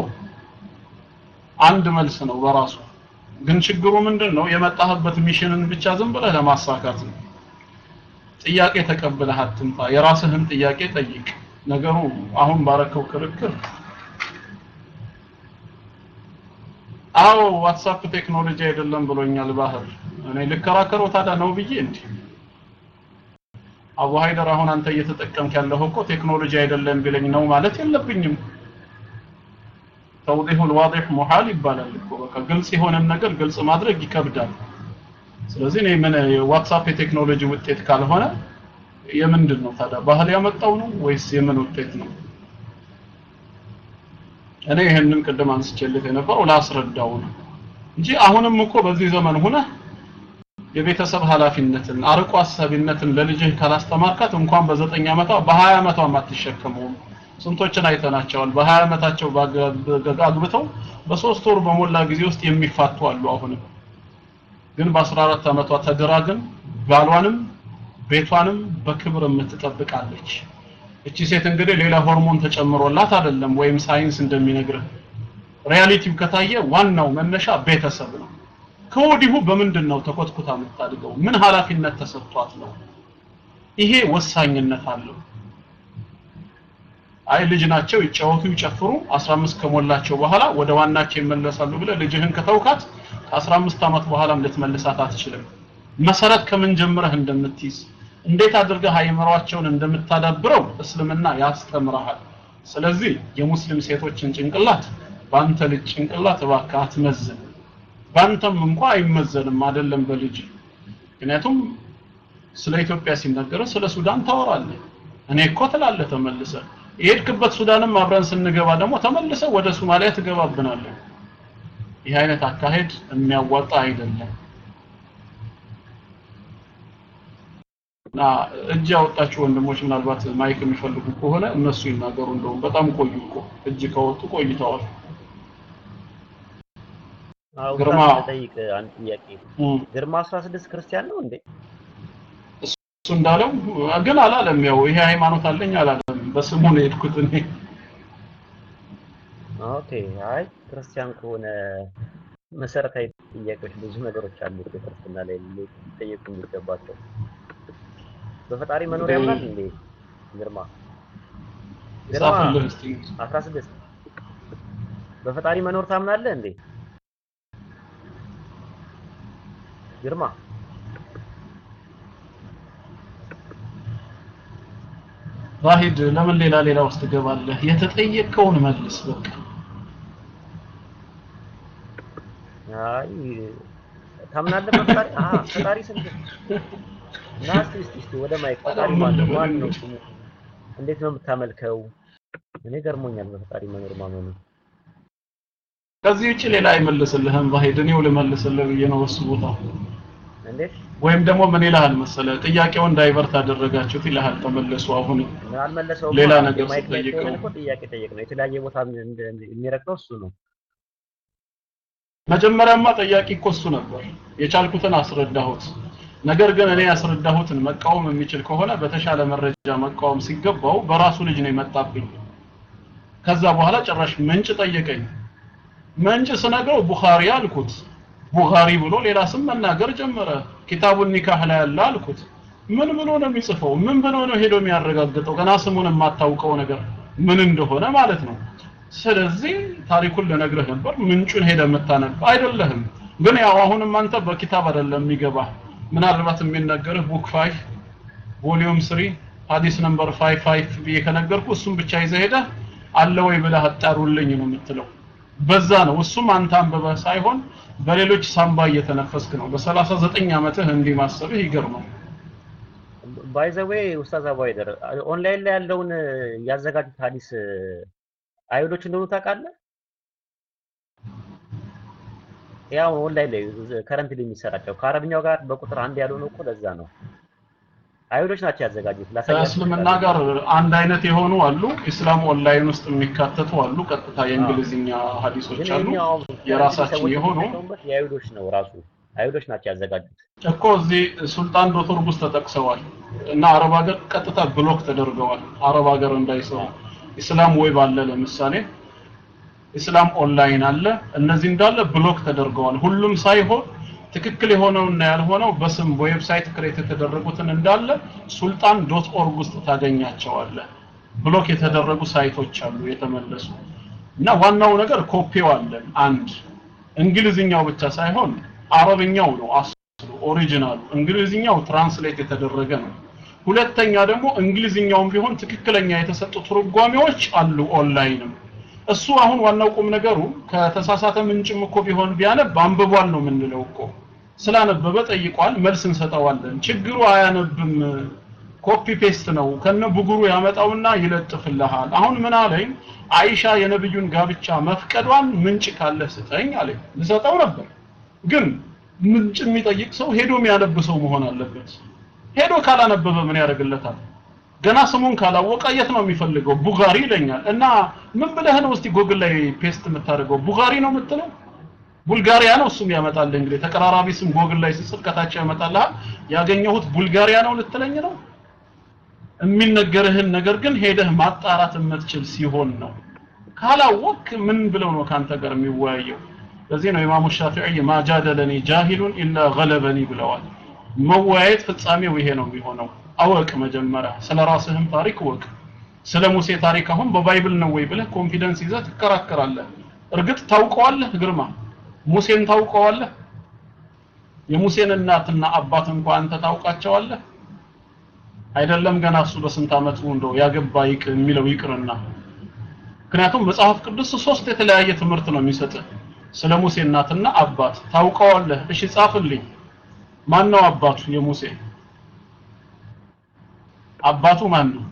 Speaker 1: አንድ መልስ ነው በራሱ። ግን ችግሩ ምንድን ነው? የመጣህበት ሚሽንን ብቻ ዝም ብለህ ለማሳካት ነው። ጥያቄ ተቀብለህ አትምጣ። የራስህን ጥያቄ ጠይቅ። ነገሩ አሁን ባረከው ክርክር አዎ ዋትሳፕ ቴክኖሎጂ አይደለም ብሎኛል ባህር። እኔ ልከራከረው ታዲያ ነው ብዬ እንዴ? አቡ ሀይደር አሁን አንተ እየተጠቀምክ ያለው እኮ ቴክኖሎጂ አይደለም ቢለኝ ነው ማለት የለብኝም። ተውዲሁል ዋዲህ ሙሐል ይባላል እኮ በቃ ግልጽ የሆነን ነገር ግልጽ ማድረግ ይከብዳል። ስለዚህ እኔ ምን ዋትሳፕ የቴክኖሎጂ ውጤት ካልሆነ የምንድን ነው ታዲያ? ባህል ያመጣው ነው ወይስ የምን ውጤት ነው? እኔ ይህንን ቅድም አንስቼልህ የነበረው ላስረዳው ነው። እንጂ አሁንም እኮ በዚህ ዘመን ሆነ የቤተሰብ ኃላፊነትን አርቆ አሳቢነትን ለልጅህ ካላስተማርካት እንኳን በዘጠኝ ዓመቷ በሀያ ዓመቷም አትሸከመውም። ስንቶችን አይተናቸዋል። በሀያ ዓመታቸው አግብተው በሶስት ወር በሞላ ጊዜ ውስጥ የሚፋቱ አሉ። አሁንም ግን በአስራ አራት ዓመቷ ተድራ ግን ባሏንም ቤቷንም በክብር የምትጠብቅ አለች። እቺ ሴት እንግዲህ ሌላ ሆርሞን ተጨምሮላት አይደለም ወይም ሳይንስ እንደሚነግርህ reality ው ከታየ ዋናው መነሻ ቤተሰብ ነው። ከወዲሁ በምንድን ነው ተኮትኩታ የምታድገው? ምን ኃላፊነት ተሰጥቷት ነው? ይሄ ወሳኝነት አለው። አይ ልጅ ናቸው ይጫወቱ ይጨፍሩ 15 ከሞላቸው በኋላ ወደ ዋናቸው ይመለሳሉ ብለህ ልጅህን ከተውካት ከ15 ዓመት በኋላም ልትመልሳት አትችልም። መሰረት ከምን ጀምረህ እንደምትይዝ እንዴት አድርገህ አይምሯቸውን እንደምታዳብረው እስልምና ያስተምረሃል። ስለዚህ የሙስሊም ሴቶችን ጭንቅላት በአንተ ልጅ ጭንቅላት እባክህ አትመዝን። በአንተም እንኳ አይመዘንም አይደለም በልጅ ምክንያቱም ስለ ኢትዮጵያ ሲነገር ስለ ሱዳን ታወራለህ። እኔ እኮ ትላለህ ተመልሰህ የሄድክበት ሱዳንም አብረን ስንገባ ደግሞ ተመልሰህ ወደ ሶማሊያ ትገባብናለህ። ይህ አይነት አካሄድ የሚያዋጣ አይደለም። እና እጅ ያወጣችሁ ወንድሞች ምናልባት ማይክ የሚፈልጉ ከሆነ እነሱ ይናገሩ። እንደውም በጣም ቆዩ እኮ እጅ ከወጡ ቆይተዋል። ግርማ
Speaker 8: ጠይቅ አንድ ጥያቄ ግርማ 16 ክርስቲያን ነው እንዴ?
Speaker 1: እሱ እንዳለው ግን አላለም። ያው ይሄ ሃይማኖት አለኝ አላለም። በስሙ ነው የሄድኩት እኔ።
Speaker 8: okay አይ ክርስቲያን ከሆነ መሰረታዊ ጥያቄዎች ብዙ ነገሮች አሉ ክርስትና ላይ ሊጠየቁ የሚገባቸው። በፈጣሪ መኖር ያምናል እንዴ? ግርማ ግርማ
Speaker 1: ጻፍልህ እስቲ
Speaker 8: 16 በፈጣሪ መኖር ታምናለህ እንዴ? ግርማ
Speaker 1: ዛሂድ ለምን ሌላ ሌላ ውስጥ ትገባለህ? የተጠየቀውን መልስ በቃ።
Speaker 8: አይ ታምናለህ በፈጣሪ? አሃ ፈጣሪ ስንት ና እስቲ እስቲ እስቲ ወደ mic ፈጣሪ ማን ነው? ስሙ? እንዴት ነው የምታመልከው? እኔ ገርሞኛል በፈጣሪ መኖር ማመኑ።
Speaker 1: ከዚህ ውጭ ሌላ አይመልስልህም ዛሂድ። እኔው ልመልስልህ ብዬ ነው በሱ ቦታ። ወይም ደግሞ ምን ይልሃል መሰለህ? ጥያቄውን divert አደረጋችሁት ይልሃል። ተመለሱ አሁን
Speaker 8: አልመለሰውም።
Speaker 1: ሌላ ነገር ስትጠይቀው
Speaker 8: ጥያቄ ጠየቅ ነው። የተለያየ ቦታ የሚረግጠው እሱ ነው።
Speaker 1: መጀመሪያማ ጠያቂ እኮ እሱ ነበር። የቻልኩትን አስረዳሁት። ነገር ግን እኔ ያስረዳሁትን መቃወም የሚችል ከሆነ በተሻለ መረጃ መቃወም ሲገባው በራሱ ልጅ ነው የመጣብኝ። ከዛ በኋላ ጭራሽ ምንጭ ጠየቀኝ። ምንጭ ስነግረው ቡኻሪ አልኩት። ቡኻሪ ብሎ ሌላ ስም መናገር ጀመረ። ኪታቡን ኒካህ ላይ ያለ አልኩት። ምን ብሎ ነው የሚጽፈው? ምን ብሎ ነው ሄዶ የሚያረጋግጠው? ገና ስሙን የማታውቀው ነገር ምን እንደሆነ ማለት ነው። ስለዚህ ታሪኩን ልነግርህ ነበር። ምንጩን ሄደ የምታነብ አይደለህም። ግን ያው አሁንም አንተ በኪታብ አይደለም የሚገባ ምናልባት የሚነገርህ book 5 volume 3 ሀዲስ number 55 ብዬ ከነገርኩ እሱም ብቻ ይዘህ ሄደህ አለ ወይ ብለህ አጣሩልኝ ነው የምትለው። በዛ ነው እሱም አንተ አንብበህ ሳይሆን በሌሎች ሳምባ እየተነፈስክ ነው። በ39 ዓመትህ እንዲህ ማሰብህ ይገርማል።
Speaker 8: by the way ኡስታዝ አቡሀይደር ኦንላይን ላይ ያለውን ያዘጋጁት ሀዲስ አይሁዶች እንደሆኑ ታውቃለህ? ያው ኦንላይን ላይ currently የሚሰራጨው ከአረብኛው ጋር በቁጥር አንድ ያልሆነው እኮ ለዛ ነው። አይሁዶች ናቸው ያዘጋጁት።
Speaker 1: ከእስልምና ጋር አንድ አይነት የሆኑ አሉ። Islam Online ውስጥ የሚካተቱ አሉ። ቀጥታ የእንግሊዝኛ ሀዲሶች አሉ። የራሳችን የሆኑ
Speaker 8: የአይሁዶች ነው ራሱ አይሁዶች ናቸው ያዘጋጁት።
Speaker 1: እኮ እዚህ ሱልጣን dot org ውስጥ ተጠቅሰዋል እና አረብ ሀገር ቀጥታ block ተደርገዋል። አረብ ሀገር እንዳይሰሩ Islam Web አለ ለምሳሌ Islam Online አለ። እነዚህ እንዳለ block ተደርገዋል። ሁሉም ሳይሆን ትክክል የሆነውና ያልሆነው በስም በ website create የተደረጉትን እንዳለ ሱልጣን dot org ውስጥ ታገኛቸዋለህ። block የተደረጉ site ኦች አሉ የተመለሱ። እና ዋናው ነገር ኮፒው አለን አንድ። እንግሊዝኛው ብቻ ሳይሆን አረብኛው ነው አስሉ original ኡ እንግሊዝኛው translate የተደረገ ነው። ሁለተኛ ደግሞ እንግሊዝኛውም ቢሆን ትክክለኛ የተሰጡ ትርጓሜዎች አሉ ኦንላይንም። እሱ አሁን ዋናው ቁም ነገሩ ከተሳሳተ ምንጭም እኮ ቢሆን ቢያነብ አንብቧል ነው የምንለው እኮ ስላነበበ ጠይቋል መልስ እንሰጠዋለን። ችግሩ አያነብም። copy paste ነው። ከነ ብጉሩ ያመጣውና ይለጥፍልሃል። አሁን ምን አለኝ? አይሻ የነብዩን ጋብቻ መፍቀዷን ምንጭ ካለ ስጠኝ አለኝ። ልሰጠው ነበር። ግን ምንጭ የሚጠይቅ ሰው ሄዶ የሚያነብ ሰው መሆን አለበት። ሄዶ ካላነበበ ምን ያደርግለታል? ገና ስሙን ካላወቀ የት ነው የሚፈልገው? ቡጋሪ ይለኛል። እና ምን ብለህ ነው እስቲ ጎግል ላይ paste የምታደርገው? ቡጋሪ ነው የምትለው ቡልጋሪያ ነው እሱም ያመጣልህ እንግዲህ ተቀራራቢ ስም ጎግል ላይ ስጽፍ ከታች ያመጣልሃል ያገኘሁት ቡልጋሪያ ነው ልትለኝ ነው? የሚነገርህን ነገር ግን ሄደህ ማጣራት የምትችል ሲሆን ነው። ካላወቅ ምን ብለው ነው ካንተ ጋር የሚወያየው? ለዚህ ነው ኢማሙ ሻፊዒ ما جادلني جاهل إلا غلبني ብለዋል። መወያየት ፍጻሜው ይሄ ነው የሚሆነው። እወቅ መጀመሪያ። ስለ ራስህም ታሪክ እወቅ ስለ ሙሴ ታሪክ አሁን በ Bible ነው ወይ ብለህ confidence ይዘህ ትከራከራለህ። እርግጥ ታውቀዋለህ? ግርማ ሙሴን ታውቀዋለህ? የሙሴን እናትና አባት እንኳን አንተ ታውቃቸዋለህ? አይደለም ገና እሱ በስንት አመቱ እንደው ያገባ ይቅ የሚለው ይቅርና። ምክንያቱም መጽሐፍ ቅዱስ ሶስት የተለያየ ትምህርት ነው የሚሰጥህ ስለ ሙሴ እናትና አባት ታውቀዋለህ? እሺ ጻፍልኝ። ማን ነው አባቱ የሙሴ? አባቱ ማን ነው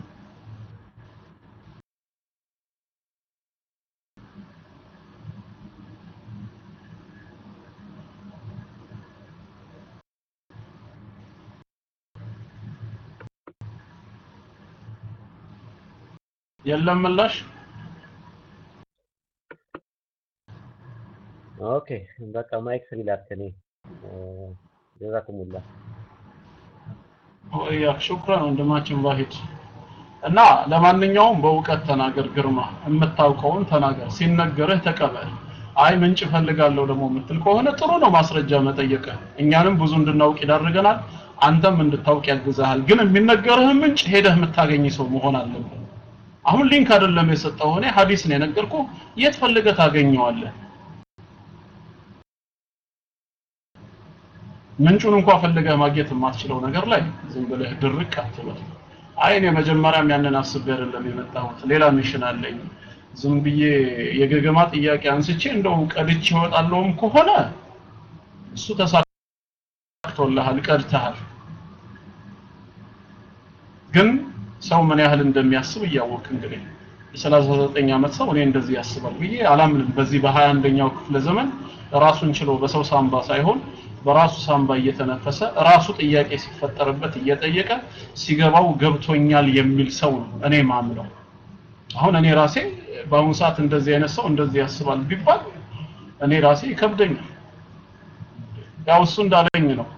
Speaker 1: የለም ምላሽ?
Speaker 8: okay በቃ mic ላድርግ እኔ። ጀዛኩሙላ
Speaker 1: ወያ ሹክራን ወንድማችን ዋሂድ እና ለማንኛውም በእውቀት ተናገር ግርማ የምታውቀውን ተናገር ሲነገርህ ተቀበል። አይ ምንጭ ፈልጋለሁ ደግሞ የምትል ከሆነ ጥሩ ነው ማስረጃ መጠየቅ። እኛንም ብዙ እንድናውቅ ይዳርገናል። አንተም እንድታውቅ ያግዛሃል ግን የሚነገርህ ምንጭ ሄደህ የምታገኝ ሰው መሆን አለብህ አሁን link አይደለም የሰጠው። እኔ ሐዲስ ነው የነገርኩ የት ፈልገህ ታገኘዋለህ? ምንጩን እንኳን ፈልገህ ማግኘት የማትችለው ነገር ላይ ዝም ብለህ ድርቅ አትበል። አይ እኔ መጀመሪያም ያንን አስቤ አይደለም የመጣሁት። ሌላ mission አለኝ። ዝም ብዬ የገገማ ጥያቄ አንስቼ እንደው ቀድቼ እወጣለሁም ከሆነ እሱ ተሳክቶልሃል ቀድተሃል። ግን ሰው ምን ያህል እንደሚያስብ እያወቅ እንግዲህ የሰላሳ ዘጠኝ ዓመት ሰው እኔ እንደዚህ ያስባል ብዬ አላምንም። በዚህ በሀያ አንደኛው ክፍለ ዘመን ራሱን ችሎ በሰው ሳምባ ሳይሆን በራሱ ሳምባ እየተነፈሰ ራሱ ጥያቄ ሲፈጠርበት እየጠየቀ ሲገባው ገብቶኛል የሚል ሰው ነው እኔ ማምነው። አሁን እኔ ራሴ በአሁኑ ሰዓት እንደዚህ አይነት ሰው እንደዚህ ያስባል ቢባል እኔ ራሴ ይከብደኛል። ያው እሱ እንዳለኝ ነው።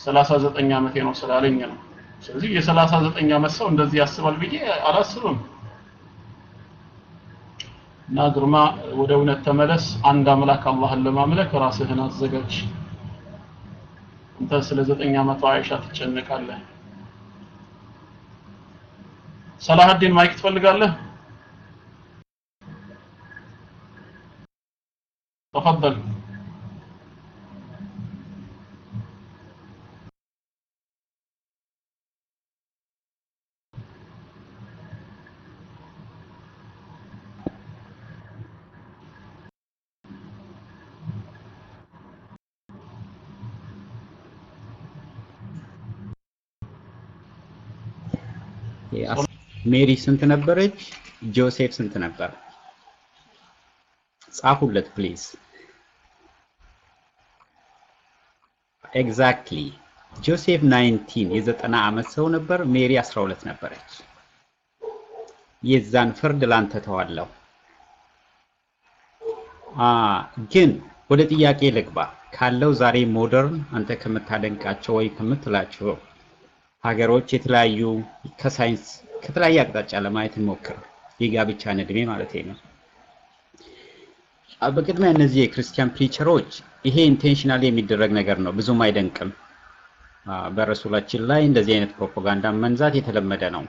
Speaker 1: 39 ዓመቴ ነው ስላለኝ ነው ስለዚህ የ39 ዓመት ሰው እንደዚህ ያስባል ብዬ አላስብም። እና ግርማ ወደ እውነት ተመለስ። አንድ አምላክ አላህን ለማምለክ ራስህን አዘጋጅ። አንተ ስለ ዘጠኝ ዓመቷ አይሻ ትጨነቃለህ? ሰላሀዲን ማይክ ትፈልጋለህ? ተፈضل
Speaker 9: ሜሪ ስንት ነበረች? ጆሴፍ ስንት ነበር? ጻፉለት please። exactly ጆሴፍ 19 የዘጠና ዓመት ሰው ነበር። ሜሪ 12 ነበረች። የዛን ፍርድ ላንተ ተዋለሁ። ግን ወደ ጥያቄ ልግባ። ካለው ዛሬ modern አንተ ከምታደንቃቸው ወይ ከምትላቸው ሀገሮች የተለያዩ ከሳይንስ ከተለያየ አቅጣጫ ለማየት እንሞክር። የጋብቻን እድሜ ማለት ነው። በቅድሚያ እነዚህ የክርስቲያን preacher ኦች ይሄ intentional የሚደረግ ነገር ነው፣ ብዙም አይደንቅም። በረሱላችን ላይ እንደዚህ አይነት ፕሮፓጋንዳ መንዛት የተለመደ ነው።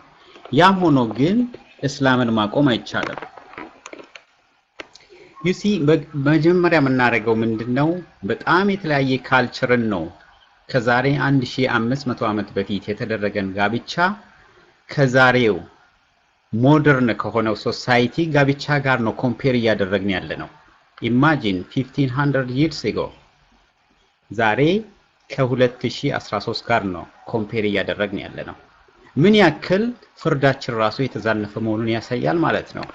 Speaker 9: ያም ሆኖ ግን እስላምን ማቆም አይቻልም። ዩሲ መጀመሪያ የምናደርገው ምንድን ነው? በጣም የተለያየ culture ን ነው ከዛሬ 1500 ዓመት በፊት የተደረገን ጋብቻ ከዛሬው modern ከሆነው society ጋብቻ ጋር ነው compare እያደረግን ያለ ነው። imagine 1500 years ago ዛሬ ከ2013 ጋር ነው compare እያደረግን ያለ ነው። ምን ያክል ፍርዳችን ራሱ የተዛነፈ መሆኑን ያሳያል ማለት ነው።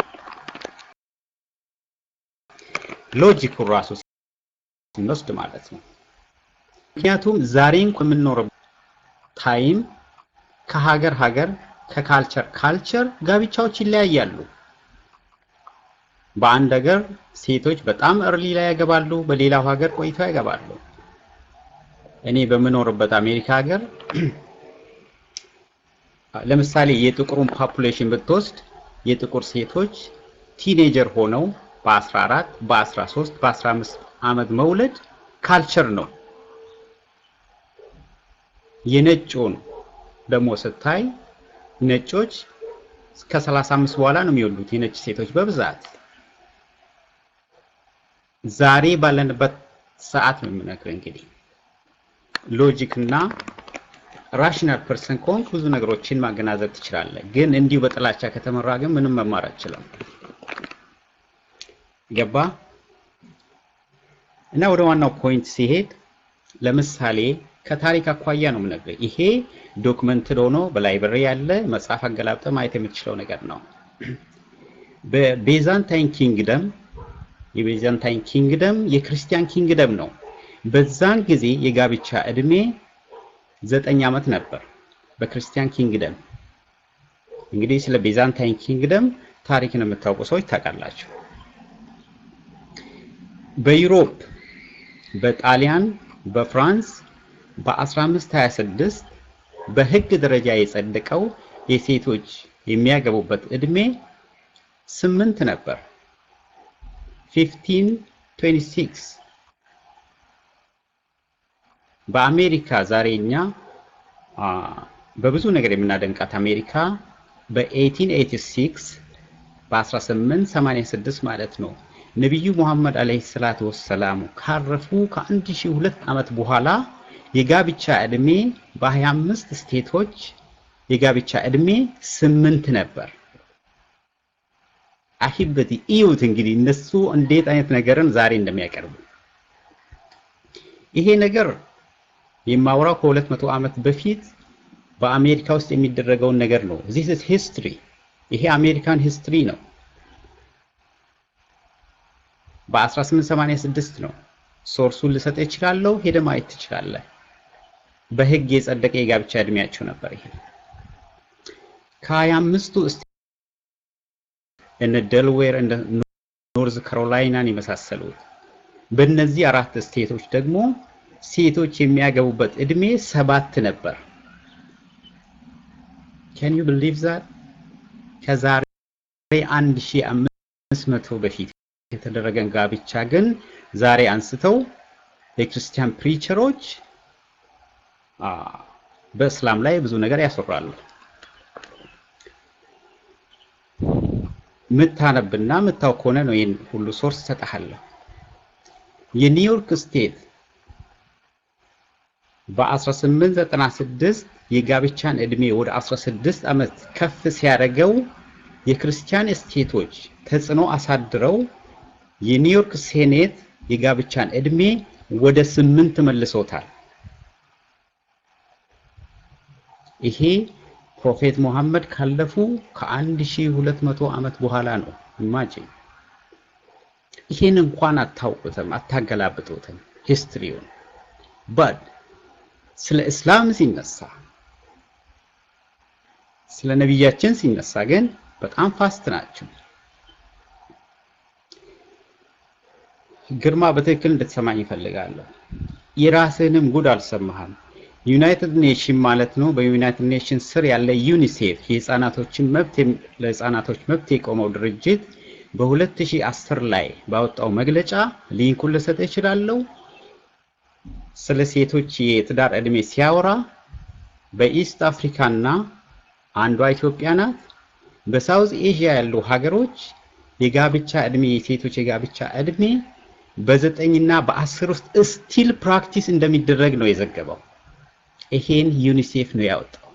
Speaker 9: logic ኡ ራሱ ስንወስድ ማለት ነው። ምክንያቱም ዛሬ እንኳን የምንኖርበት time ከሀገር ሀገር ከ culture culture ጋብቻዎች ይለያያሉ። በአንድ ሀገር ሴቶች በጣም early ላይ ያገባሉ፣ በሌላው ሀገር ቆይተው ያገባሉ። እኔ በምኖርበት አሜሪካ ሀገር ለምሳሌ የጥቁሩን population ብትወስድ የጥቁር ሴቶች teenager ሆነው በ14 በ13 በ15 ዓመት መውለድ culture ነው። የነጩን ደግሞ ስታይ ነጮች እስከ 35 በኋላ ነው የሚወልዱት የነጭ ሴቶች በብዛት። ዛሬ ባለንበት ሰዓት ነው የምነግርህ እንግዲህ logic እና rational person ከሆንክ ብዙ ነገሮችን ማገናዘብ ትችላለህ። ግን እንዲሁ በጥላቻ ከተመራ ግን ምንም መማር አትችልም። ገባ? እና ወደ ዋናው point ሲሄድ ለምሳሌ ከታሪክ አኳያ ነው የምነግርህ። ይሄ documented ሆኖ በ library ያለ መጽሐፍ አገላብጠ ማየት የምትችለው ነገር ነው። በ Byzantine kingdom የ Byzantine kingdom የክርስቲያን kingdom ነው። በዛን ጊዜ የጋብቻ እድሜ ዘጠኝ ዓመት ነበር በክርስቲያን ኪንግደም። እንግዲህ ስለ ቤዛንታይን ኪንግደም ታሪክን የምታውቁ ሰዎች ታውቃላችሁ። በዩሮፕ በጣሊያን በፍራንስ በ1526 በህግ ደረጃ የጸደቀው የሴቶች የሚያገቡበት እድሜ ስምንት ነበር። 1526 በአሜሪካ ዛሬ በብዙ ነገር የምናደንቃት አሜሪካ በ1886 በ1886 ማለት ነው። ነቢዩ ሙሐመድ አለይሂ ሰላቱ ወሰላሙ ካረፉ ከ1002 ዓመት በኋላ የጋብቻ እድሜ በ25 ስቴቶች የጋብቻ እድሜ ስምንት ነበር። አሂበቲ እዩት እንግዲህ እነሱ እንዴት አይነት ነገርን ዛሬ እንደሚያቀርቡ ይሄ ነገር የማውራው ከሁለት መቶ ዓመት በፊት በአሜሪካ ውስጥ የሚደረገውን ነገር ነው። This is history። ይሄ American history ነው። በ1886 ነው። source ኡን ልሰጥ እችላለሁ፣ ሄደ ማየት ትችላለህ። በህግ የጸደቀ የጋብቻ እድሜያቸው ነበር። ይሄ ከሀያ አምስቱ እነ ደልዌር እንደ ኖርዝ ካሮላይናን የመሳሰሉት በእነዚህ አራት state ኦች ደግሞ ሴቶች የሚያገቡበት እድሜ ሰባት ነበር። can you believe that ከዛሬ 1500 በፊት የተደረገን ጋብቻ ግን ዛሬ አንስተው የክርስቲያን preacher ኦች በእስላም ላይ ብዙ ነገር ያሰራሉ። ምታነብና ምታው ከሆነ ነው ይህን ሁሉ source ሰጠሃለሁ። የኒውዮርክ state በ1896 የጋብቻን እድሜ ወደ 16 ዓመት ከፍ ሲያደርገው የክርስቲያን state ኦች ተጽዕኖ አሳድረው የኒውዮርክ senate የጋብቻን እድሜ ወደ ስምንት መልሶታል። ይሄ prophet ሙሐመድ ካለፉ ከ1200 ዓመት በኋላ ነው። imagine ይሄን እንኳን አታውቁትም፣ አታገላብጡትም history ውን but ስለ እስላም ሲነሳ ስለ ነቢያችን ሲነሳ ግን በጣም fast ናቸው። ግርማ በትክክል እንድትሰማኝ ይፈልጋለሁ። የራስህንም ጉድ አልሰማህም። United Nation ማለት ነው። በ United Nation ስር ያለ ዩኒሴፍ የህፃናቶችን መብት ለህፃናቶች መብት የቆመው ድርጅት በ2010 ላይ ባወጣው መግለጫ link ኡን ልሰጥ እችላለሁ። ስለ ሴቶች የትዳር ዕድሜ ሲያወራ በ East Africa ና አንዷ ኢትዮጵያ ናት። በሳውዝ ኤዥያ ያሉ ሀገሮች የጋብቻ ዕድሜ የሴቶች የጋብቻ ዕድሜ በዘጠኝና በአስር ውስጥ still practice እንደሚደረግ ነው የዘገበው። ይሄን ዩኒሴፍ ነው ያወጣው።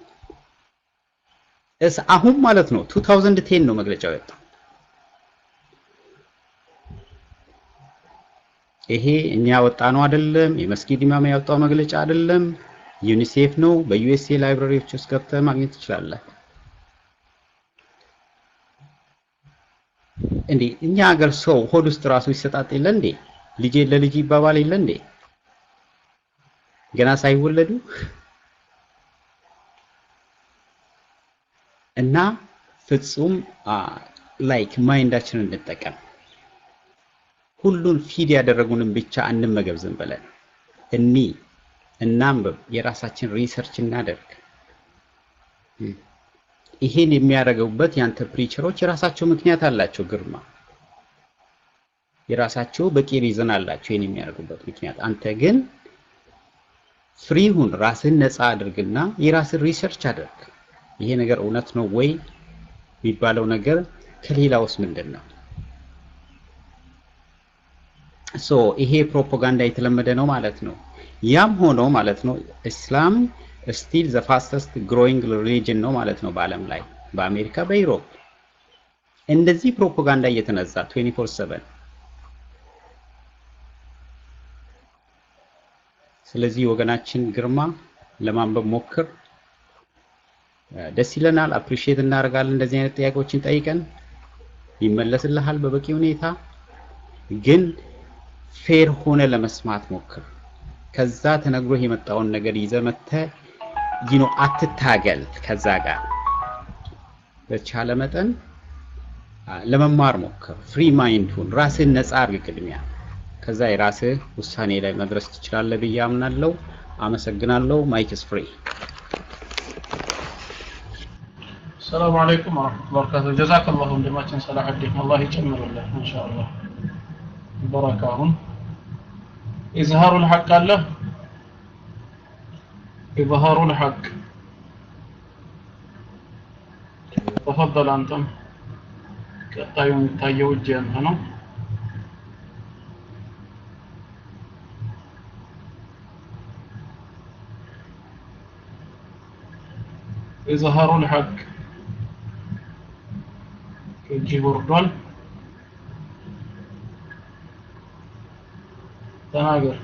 Speaker 9: እስከ አሁን ማለት ነው 2010 ነው መግለጫው ያወጣው። ይሄ እኛ ያወጣነው አይደለም። የመስጊድ ኢማም ያወጣው መግለጫ አይደለም። ዩኒሴፍ ነው። በ USA library ዎች ውስጥ ገብተህ ማግኘት ትችላለህ። እንዴ እኛ ሀገር ሰው ሆድ ውስጥ ራሱ ይሰጣጥ የለ እንዴ? ልጄ ለልጅ ይባባል የለ እንዴ? ገና ሳይወለዱ እና ፍጹም like mind ኣችንን እንጠቀም። ሁሉን feed ያደረጉንን ብቻ እንመገብ ዝም ብለን እኒ እናንብብ፣ የራሳችን research እናደርግ። ይሄን የሚያደርገውበት ያንተ preacher ኦች የራሳቸው ምክንያት አላቸው። ግርማ የራሳቸው በቂ reason አላቸው ይሄን የሚያደርጉበት ምክንያት። አንተ ግን free ሁን፣ ራስህን ነፃ አድርግና የራስን research አድርግ። ይሄ ነገር እውነት ነው ወይ የሚባለው ነገር ከሌላውስ ምንድን ነው? so ይሄ ፕሮፓጋንዳ የተለመደ ነው ማለት ነው። ያም ሆኖ ማለት ነው Islam still the fastest growing religion ነው ማለት ነው በዓለም ላይ በአሜሪካ በ Europe እንደዚህ ፕሮፓጋንዳ እየተነዛ 24/7 ስለዚህ ወገናችን ግርማ ለማንበብ ሞክር። ደስ ይለናል፣ appreciate እናደርጋለን። እንደዚህ አይነት ጥያቄዎችን ጠይቀን ይመለስልሃል በበቂ ሁኔታ። ግን fair ሆነ ለመስማት ሞክር። ከዛ ተነግሮ የመጣውን ነገር ይዘህ መተህ you know አትታገል ከዛ ጋር በቻለ መጠን ለመማር ሞክር። free mind ሁን። ራስህን ነፃ አድርግ ቅድሚያ። ከዛ የራስህ ውሳኔ ላይ መድረስ ትችላለህ ብዬ አምናለሁ። አመሰግናለሁ። mic is
Speaker 1: free። سلام عليكم ورحمة الله وبركاته። جزاك الله ወንድማችን ሰላሐዲን አላህ ይጨምርልህ إن شاء الله። በረካሁን ኢዝሃሩል ሐቅ አለ ኢዝሃሩል ሐቅ ተፈضل አንተም ቀጣዩ የሚታየው እጅ ያንተ ነው። ኢዝሃሩል ሐቅ እጅ ወርዷል። ተናገር።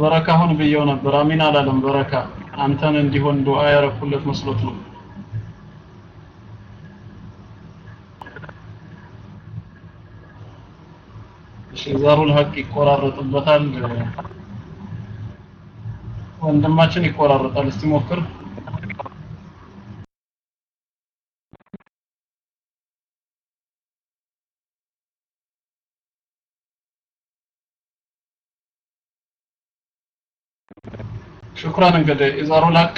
Speaker 1: በረካ ሁን ብየው ነበር። አሚን አላለም። በረካ አንተን እንዲሆን ዱዓ ያረኩለት መስሎት ነው። እሺ ሀቅ ይቆራረጥበታል። ወንድማችን ይቆራረጣል። እስቲ ሞክር። شكرا እንግዲህ ኢዛሩል ሀቅ